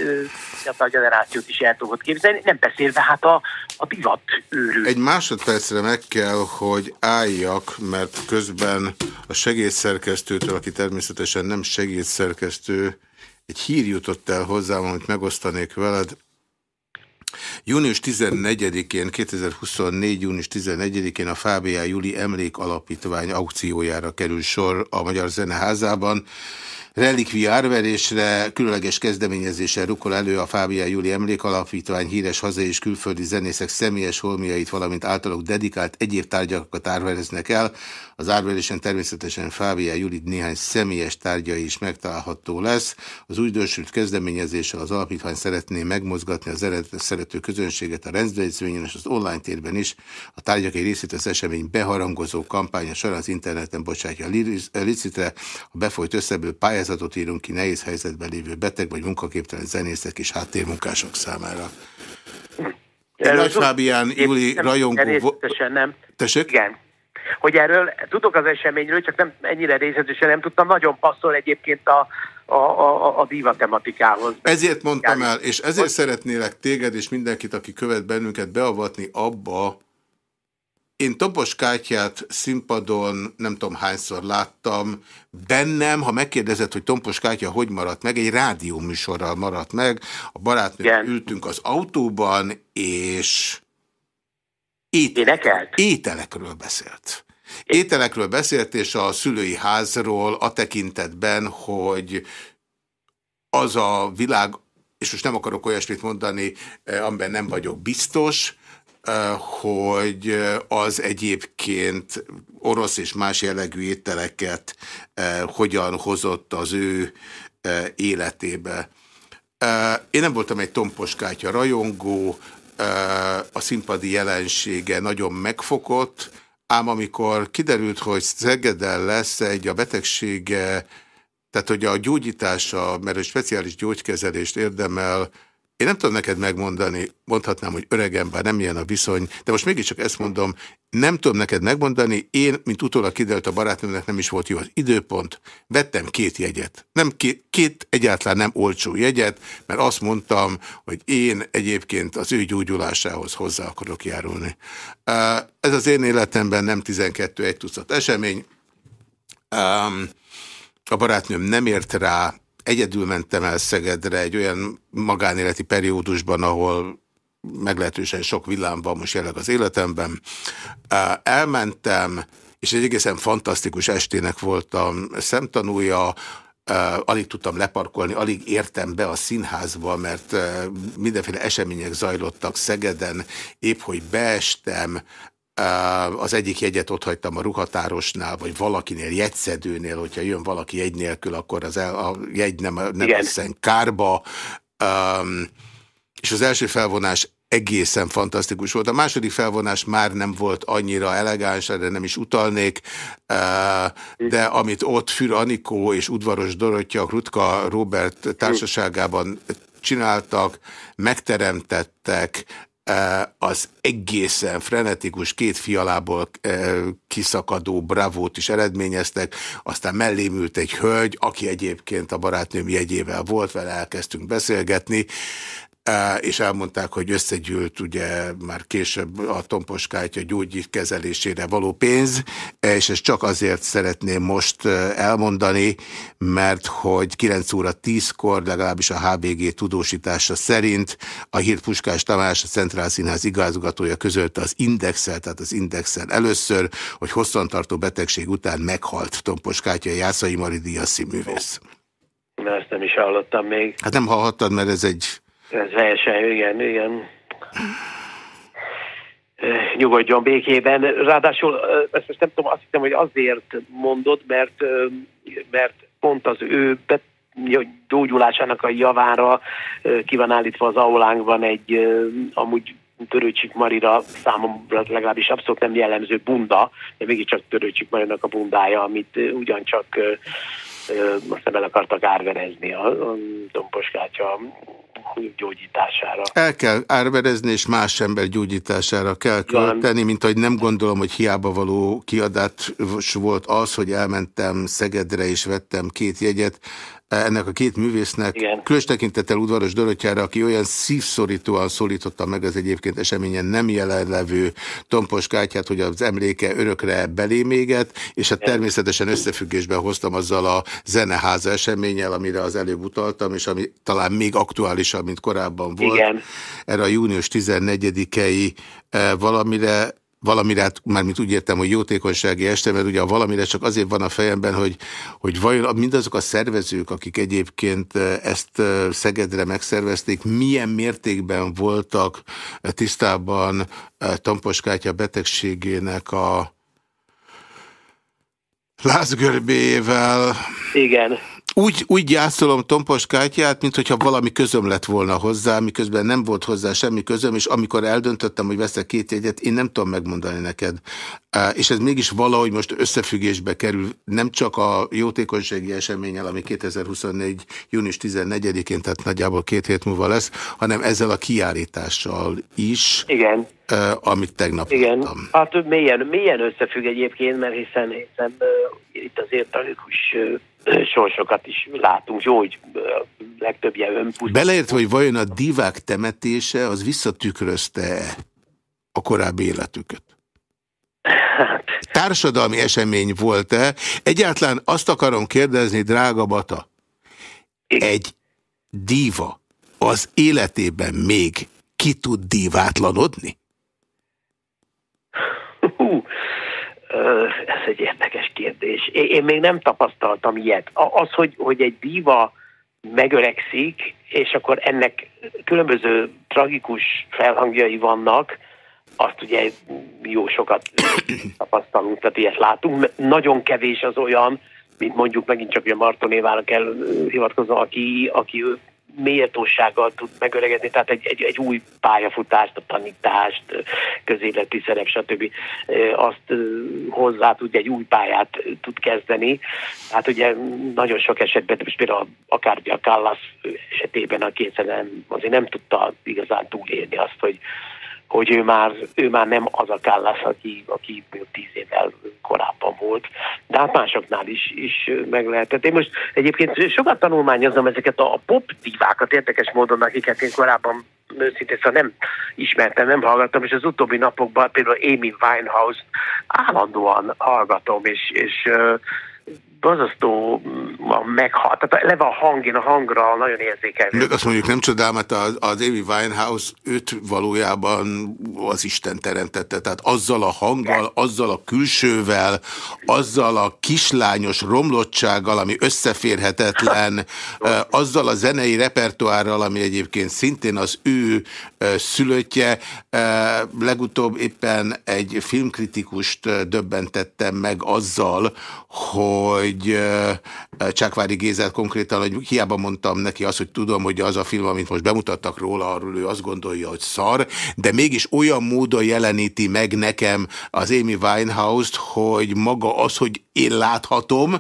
fiatal generációt is el tudod képzelni, nem beszélve hát a, a divat őrű. Egy másodpercre meg kell, hogy álljak, mert közben a segédszerkesztőtől, aki természetesen nem segédszerkesztő, egy hír jutott el hozzám, amit megosztanék veled. Június 14-én, 2024. június 14-én a Fábiá Júli Emlék Alapítvány aukciójára kerül sor a Magyar Zeneházában. Relikvia árverésre különleges kezdeményezéssel rukol elő a Fábia Júli Emlékalapítvány híres hazai és külföldi zenészek személyes holmiait, valamint általuk dedikált egyéb tárgyakat árvereznek el. Az árverésen természetesen Fábia Júli néhány személyes tárgyai is megtalálható lesz. Az újdonsült kezdeményezéssel az alapítvány szeretné megmozgatni az szerető közönséget a rendezvényen és az online térben is. A tárgyak egy részét az esemény beharangozó kampánya során az interneten bocsátja licitre. A befolyt összeből pályázatot írunk ki nehéz helyzetben lévő beteg vagy munkaképtelen zenészek és háttérmunkások számára. Nagy Fábián, Júli rajongó... nem. Tessék? Igen hogy erről tudok az eseményről, csak nem ennyire részletesen nem tudtam, nagyon passzol egyébként a, a, a, a díva tematikához. Ezért mondtam el, és ezért hogy... szeretnélek téged és mindenkit, aki követ bennünket beavatni abba, én Topos Kátyát színpadon nem tudom hányszor láttam. Bennem, ha megkérdezed, hogy Tompos Kátya hogy maradt meg, egy rádióműsorral maradt meg. A barátnők ültünk az autóban, és Ételekelt? Ételekről beszélt. Ételekről beszélt, és a szülői házról a tekintetben, hogy az a világ, és most nem akarok olyasmit mondani, eh, amiben nem vagyok biztos, eh, hogy az egyébként orosz és más jellegű ételeket eh, hogyan hozott az ő életébe. Én nem voltam egy tomposkátya rajongó, a színpadi jelensége nagyon megfokott, ám amikor kiderült, hogy Szegeden lesz egy a betegsége, tehát hogy a gyógyítása, mert egy speciális gyógykezelést érdemel, én nem tudom neked megmondani, mondhatnám, hogy öregem, bár nem ilyen a viszony, de most mégiscsak ezt mondom, nem tudom neked megmondani, én, mint utólag kiderült a barátnőmnek nem is volt jó az időpont, vettem két jegyet. Nem két, két egyáltalán nem olcsó jegyet, mert azt mondtam, hogy én egyébként az ő gyógyulásához hozzá akarok járulni. Ez az én életemben nem 12 egy tucat esemény. A barátnőm nem ért rá, egyedül mentem el Szegedre egy olyan magánéleti periódusban, ahol meglehetősen sok villám van most jelenleg az életemben. Elmentem, és egy egészen fantasztikus estének voltam szemtanúja, alig tudtam leparkolni, alig értem be a színházba, mert mindenféle események zajlottak Szegeden, épp hogy beestem, az egyik jegyet ott hagytam a ruhatárosnál, vagy valakinél, jegyszedőnél, hogyha jön valaki jegy nélkül, akkor az el, a jegy nem, nem asszen kárba. Um, és az első felvonás egészen fantasztikus volt. A második felvonás már nem volt annyira elegáns, erre nem is utalnék, de amit ott Für Anikó és Udvaros Dorottya, Rutka Robert társaságában csináltak, megteremtettek, az egészen frenetikus két fialából kiszakadó bravót is eredményeztek, aztán mellém ült egy hölgy, aki egyébként a barátnőm jegyével volt, vele elkezdtünk beszélgetni, és elmondták, hogy összegyűlt ugye már később a tomposkátya gyógyít kezelésére való pénz, és ezt csak azért szeretném most elmondani, mert hogy 9 óra 10-kor legalábbis a HBG tudósítása szerint a Hírt Puskás Tamás, a Centrál Színház igazgatója közölte az Indexel, tehát az Indexel először, hogy hosszantartó betegség után meghalt tomposkátya Jászai Maridia színművész. Na, ezt nem is hallottam még. Hát nem hallhattad, mert ez egy ez verseny, igen, igen. nyugodjon békében. Ráadásul ezt most nem tudom, azt hiszem, hogy azért mondod, mert, mert pont az ő gyógyulásának a javára ki van állítva az aulánkban egy amúgy Törőcsik Marira számomra legalábbis abszolút nem jellemző bunda, de mégiscsak Törőcsik Marinak a bundája, amit ugyancsak azt nem el akartak árverezni a, a gyógyítására. El kell árverezni, és más ember gyógyítására kell költeni, mint hogy nem gondolom, hogy hiába való kiadás volt az, hogy elmentem Szegedre és vettem két jegyet, ennek a két művésznek, Igen. különös tekintettel udvaros Dorottyára, aki olyan szívszorítóan szólította meg az egyébként eseményen nem jelenlevő Tompos Kátyát, hogy az emléke örökre beléméget, és hát természetesen összefüggésben hoztam azzal a zeneháza eseménnyel, amire az előbb utaltam, és ami talán még aktuálisabb, mint korábban volt. Igen. Erre a június 14-i eh, valamire valamire, hát mármint úgy értem, hogy jótékonysági este, mert ugye a valamire csak azért van a fejemben, hogy, hogy vajon mindazok a szervezők, akik egyébként ezt Szegedre megszervezték, milyen mértékben voltak tisztában Tamposkátya betegségének a lázgörbével. Igen. Úgy, úgy gyászolom Tompos Kátyát, mint hogyha valami közöm lett volna hozzá, miközben nem volt hozzá semmi közöm, és amikor eldöntöttem, hogy veszek két jegyet, én nem tudom megmondani neked. És ez mégis valahogy most összefüggésbe kerül, nem csak a jótékonysági eseményel, ami 2024. június 14-én, tehát nagyjából két hét múlva lesz, hanem ezzel a kiállítással is. Igen. amit tegnap Igen, láttam. hát milyen, milyen összefügg egyébként, mert hiszen, hiszen uh, itt azért tragikus uh, sorsokat is látunk, jó, hogy legtöbbje önpusztító. Beleértve, hogy vajon a divák temetése az visszatükrözte a korábbi életüket? Hát. Társadalmi esemény volt-e? Egyáltalán azt akarom kérdezni, drága Bata, egy díva az életében még ki tud divátlanodni? Ez egy érdekes kérdés. Én még nem tapasztaltam ilyet. Az, hogy, hogy egy díva megöregszik, és akkor ennek különböző tragikus felhangjai vannak, azt ugye jó sokat tapasztalunk, tehát ilyet látunk. Nagyon kevés az olyan, mint mondjuk megint csak a Martonévára kell hivatkozom, aki, aki méltósággal tud megöregedni, tehát egy, egy, egy új pályafutást, a tanítást, közéleti szerep, stb. azt hozzá tud, egy új pályát tud kezdeni. Hát ugye nagyon sok esetben, most például akár a Kallas esetében, a kétszer azért nem tudta igazán túlélni azt, hogy hogy ő már, ő már nem az a Kállász, aki, aki tíz évvel korábban volt, de hát másoknál is, is meg lehetett. Én most egyébként sokat tanulmányozom ezeket a pop divákat, érdekes módon, akiket én korábban őszintén szóval nem ismertem, nem hallgattam, és az utóbbi napokban például Amy Winehouse állandóan hallgatom, és, és borzasztó mm, meghalt. Tehát eleve a hangin, a hangra nagyon érzékeny. Még azt mondjuk nem csodál, mert az, az Amy Winehouse őt valójában az Isten teremtette. Tehát azzal a hanggal, azzal a külsővel, azzal a kislányos romlottsággal, ami összeférhetetlen, azzal a zenei repertoárral, ami egyébként szintén az ő szülöttje. Legutóbb éppen egy filmkritikust döbbentettem meg azzal, hogy hogy Csákvári Gézát konkrétan, hogy hiába mondtam neki azt, hogy tudom, hogy az a film, amit most bemutattak róla, arról ő azt gondolja, hogy szar, de mégis olyan módon jeleníti meg nekem az Amy Winehouse-t, hogy maga az, hogy én láthatom,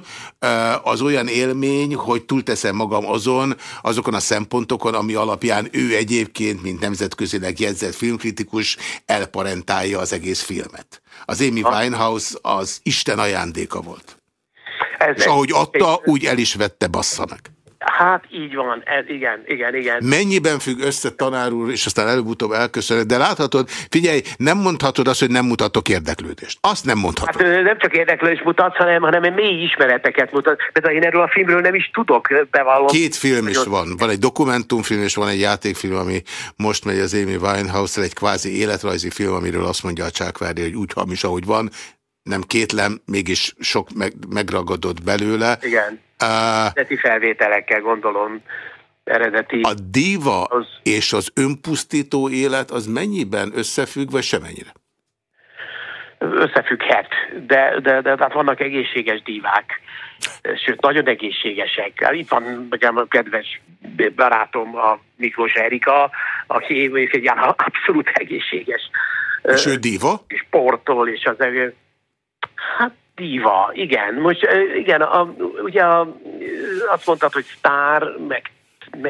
az olyan élmény, hogy túlteszem magam azon, azokon a szempontokon, ami alapján ő egyébként, mint nemzetközileg jegyzett filmkritikus, elparentálja az egész filmet. Az Amy Winehouse az Isten ajándéka volt. Ez és ahogy adta, úgy el is vette, bassza meg. Hát így van, ez, igen, igen, igen. Mennyiben függ össze tanár úr, és aztán előbb-utóbb elköszönök, de láthatod, figyelj, nem mondhatod azt, hogy nem mutatok érdeklődést. Azt nem mondhatod. Hát nem csak érdeklődést mutatsz, hanem, hanem mély ismereteket mutat. Például én erről a filmről nem is tudok, bevallom. Két film is van. Van egy dokumentumfilm, és van egy játékfilm, ami most megy az Amy Winehouse-el, egy kvázi életrajzi film, amiről azt mondja a Csákvári, hogy úgy hamis, ahogy van, nem kétlem, mégis sok meg, megragadott belőle. Igen, eredeti uh, felvételekkel gondolom. Eredeti. A diva az... és az önpusztító élet az mennyiben összefügg, vagy semennyire? összefügghet, de, de, de tehát vannak egészséges divák, sőt, nagyon egészségesek. Hát itt van nekem a kedves barátom, a Miklós Erika, aki egy abszolút egészséges. És ő diva? Sportol, és az Hát diva, igen. Most igen, a, ugye a, azt mondtad, hogy sztár, meg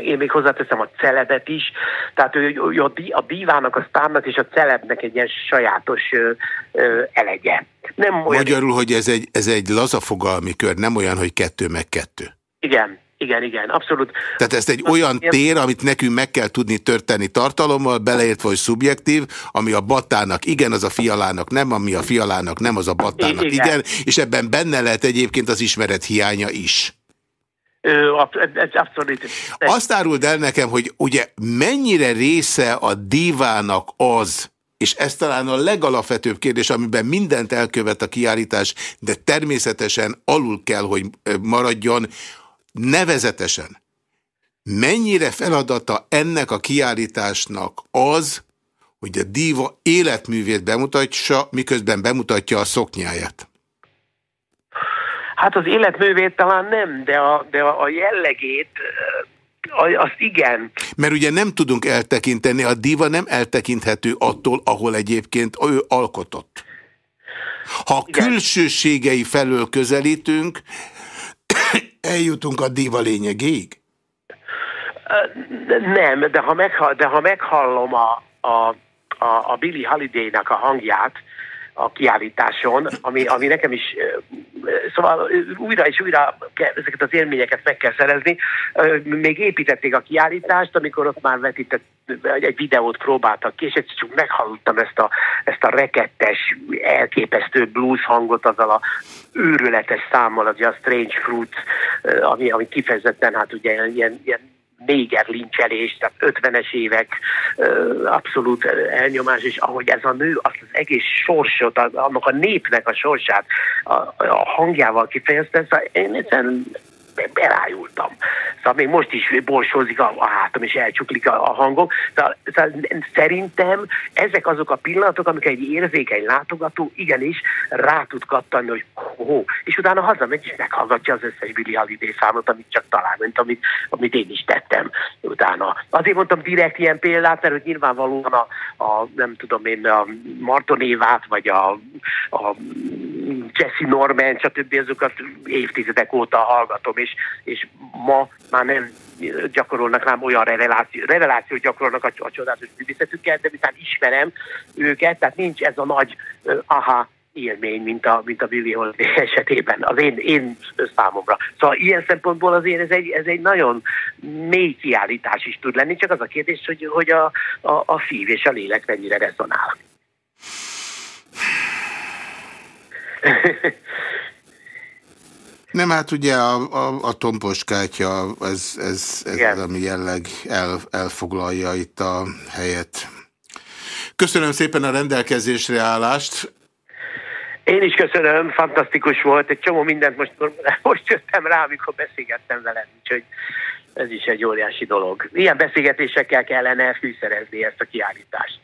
én még hozzáteszem a celebet is, tehát ő, ő a, a dívának, a sztárnak és a celebnek egy ilyen sajátos ö, ö, elegye. Nem olyan... Magyarul, hogy ez egy, ez egy lazafogalmi kör, nem olyan, hogy kettő meg kettő. Igen, igen, igen, abszolút. Tehát ezt egy olyan tér, amit nekünk meg kell tudni törteni tartalommal, beleértve, hogy szubjektív, ami a batának igen, az a fialának nem, ami a fialának nem, az a batának igen, igen és ebben benne lehet egyébként az ismeret hiánya is. abszolút. Azt áruld el nekem, hogy ugye mennyire része a divának az, és ez talán a legalapvetőbb kérdés, amiben mindent elkövet a kiállítás, de természetesen alul kell, hogy maradjon, nevezetesen mennyire feladata ennek a kiállításnak az, hogy a díva életművét bemutatja, miközben bemutatja a szoknyáját? Hát az életművét talán nem, de a, de a jellegét azt igen. Mert ugye nem tudunk eltekinteni, a diva nem eltekinthető attól, ahol egyébként ő alkotott. Ha a külsőségei felől közelítünk, eljutunk a diva lényegéig? Nem, de ha, meghall, de ha meghallom a, a, a, a Billy Holiday-nak a hangját, a kiállításon, ami, ami nekem is, szóval újra és újra ezeket az élményeket meg kell szerezni. Még építették a kiállítást, amikor ott már vetített, egy videót próbáltak ki, és egyszer csak meghallottam ezt a, ezt a rekettes, elképesztő blues hangot azzal a őrületes számmal, az a Strange Fruits, ami, ami kifejezetten hát ugye ilyen, ilyen néger lincselés, tehát 50-es évek abszolút elnyomás, és ahogy ez a nő azt az egész sorsot, annak a népnek a sorsát a, a hangjával kifejezte, szóval én egyszerűen berájultam. Szóval még most is borsózik a, a hátam, és elcsuklik a, a hangom. Szóval, szóval szerintem ezek azok a pillanatok, amik egy érzékeny látogató igenis rá tud kattani, hogy hó, és utána hazamegy, és meghallgatja az összes Billy Holiday számot, amit csak talál, mint amit, amit én is tettem utána. Azért mondtam direkt ilyen példát, mert hogy nyilvánvalóan a, a nem tudom én, a Martonévát, vagy a, a Jesse Norman, stb. azokat évtizedek óta hallgatom, és, és ma már nem gyakorolnak rám olyan reveláció, revelációt gyakorolnak a, a csodálatos művészetükkel, de miután ismerem őket, tehát nincs ez a nagy uh, aha élmény, mint a, mint a Billy Holiday esetében, az én, én számomra. Szóval ilyen szempontból azért ez egy, ez egy nagyon mély kiállítás is tud lenni, csak az a kérdés, hogy, hogy a, a, a szív és a lélek mennyire rezonál. Nem, hát ugye a, a, a tompos kártya, ez, ez, ez az, ami jelleg el, elfoglalja itt a helyet. Köszönöm szépen a rendelkezésre állást. Én is köszönöm, fantasztikus volt, egy csomó mindent most, most jöttem rá, amikor beszélgettem veled, úgyhogy ez is egy óriási dolog. Ilyen beszélgetésekkel kellene fűszerezni ezt a kiállítást.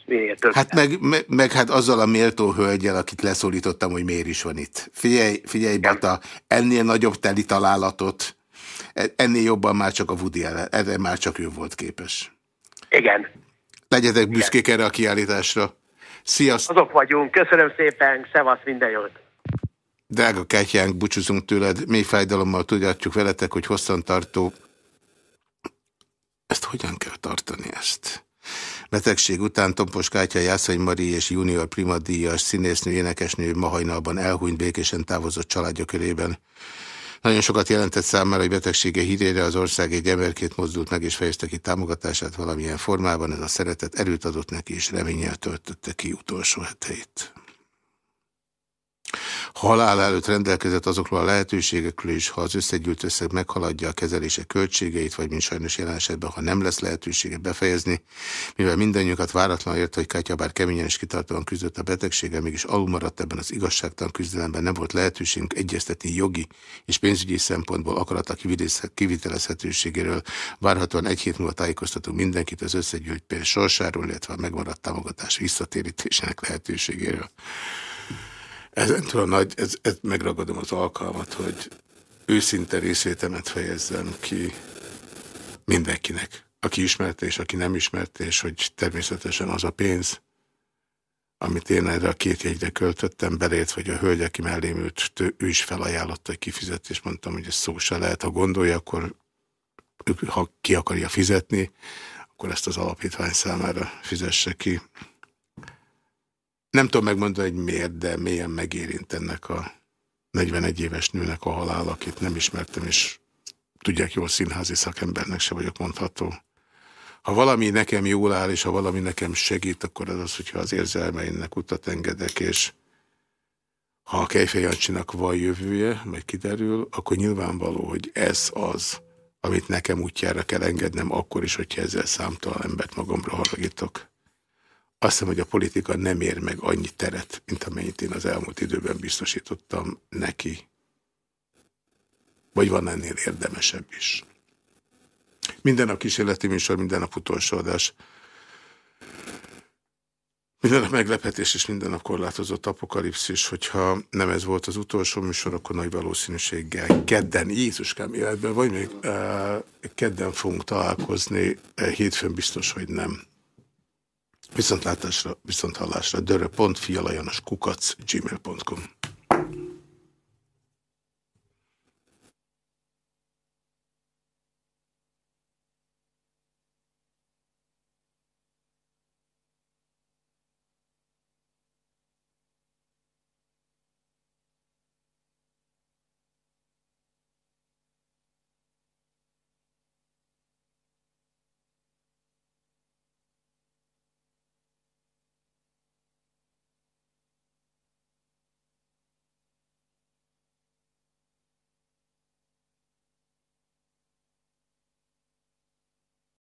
Hát meg, meg, meg hát azzal a méltó hölgyel, akit leszólítottam, hogy miért is van itt. Figyelj, figyelj Bata, ennél nagyobb teli találatot, ennél jobban már csak a Woody ellen, erre már csak ő volt képes. Igen. Legyetek büszkék erre a kiállításra. Sziasztok! Azok vagyunk. Köszönöm szépen. Szevasz, minden jót! Drága Kátyánk, búcsúzunk tőled. Mély fájdalommal tudjátjuk veletek, hogy hosszantartó ezt hogyan kell tartani ezt? Betegség után Tompos Kátya, Jászai Mari és Junior Prima díjas színésznő, énekesnő ma hajnalban elhunyt békésen távozott családja körében. Nagyon sokat jelentett számára, hogy betegsége hírére az ország egy emberként mozdult meg és fejezte ki támogatását valamilyen formában. Ez a szeretet erőt adott neki, és reményel töltötte ki utolsó heteit halál előtt rendelkezett azokról a lehetőségekről is, ha az összegyűlt összeg meghaladja a kezelése költségeit, vagy mint sajnos jelen esetben, ha nem lesz lehetősége befejezni, mivel mindannyiukat váratlan érte, hogy Kátya bár keményen és kitartóan küzdött a betegséggel, mégis alulmaradt ebben az igazságtalan küzdelemben, nem volt lehetőségünk egyeztetni jogi és pénzügyi szempontból akarata kivitelezhetőségéről. Várhatóan egy hét múlva tájékoztatunk mindenkit az összegyűlt pénz sorsáról, illetve a megmaradt támogatás visszatérítésének lehetőségéről. Ezentől a nagy, ez, ez megragadom az alkalmat, hogy őszinte részvétemet fejezzem ki mindenkinek, aki ismerte és aki nem ismerte, és hogy természetesen az a pénz, amit én erre a két jegyre költöttem, belét, vagy a hölgy, aki mellém ült, ő is felajánlotta, hogy kifizet, és mondtam, hogy ez szó se lehet, ha gondolja, akkor ha ki akarja fizetni, akkor ezt az alapítvány számára fizesse ki. Nem tudom megmondani, hogy miért, de mélyen megérint ennek a 41 éves nőnek a halál, akit nem ismertem, és tudják jól színházi szakembernek se vagyok mondható. Ha valami nekem jól áll, és ha valami nekem segít, akkor az az, hogyha az érzelmeimnek utat engedek, és ha a Kejfej Jancsinak van jövője, majd kiderül, akkor nyilvánvaló, hogy ez az, amit nekem útjára kell engednem, akkor is, hogyha ezzel számtalan embert magamra haragítok. Azt hiszem, hogy a politika nem ér meg annyi teret, mint amennyit én az elmúlt időben biztosítottam neki. Vagy van ennél érdemesebb is. Minden nap kísérleti műsor, minden nap utolsó adás. Minden nap meglepetés és minden nap korlátozott apokalipszis, hogyha nem ez volt az utolsó műsor, akkor nagy valószínűséggel kedden, Jézuskám életben, vagy még uh, kedden fogunk találkozni, uh, hétfőn biztos, hogy nem. Viszontlátásra, viszonthallásra, dörö.fialajanoskukac.gmail.com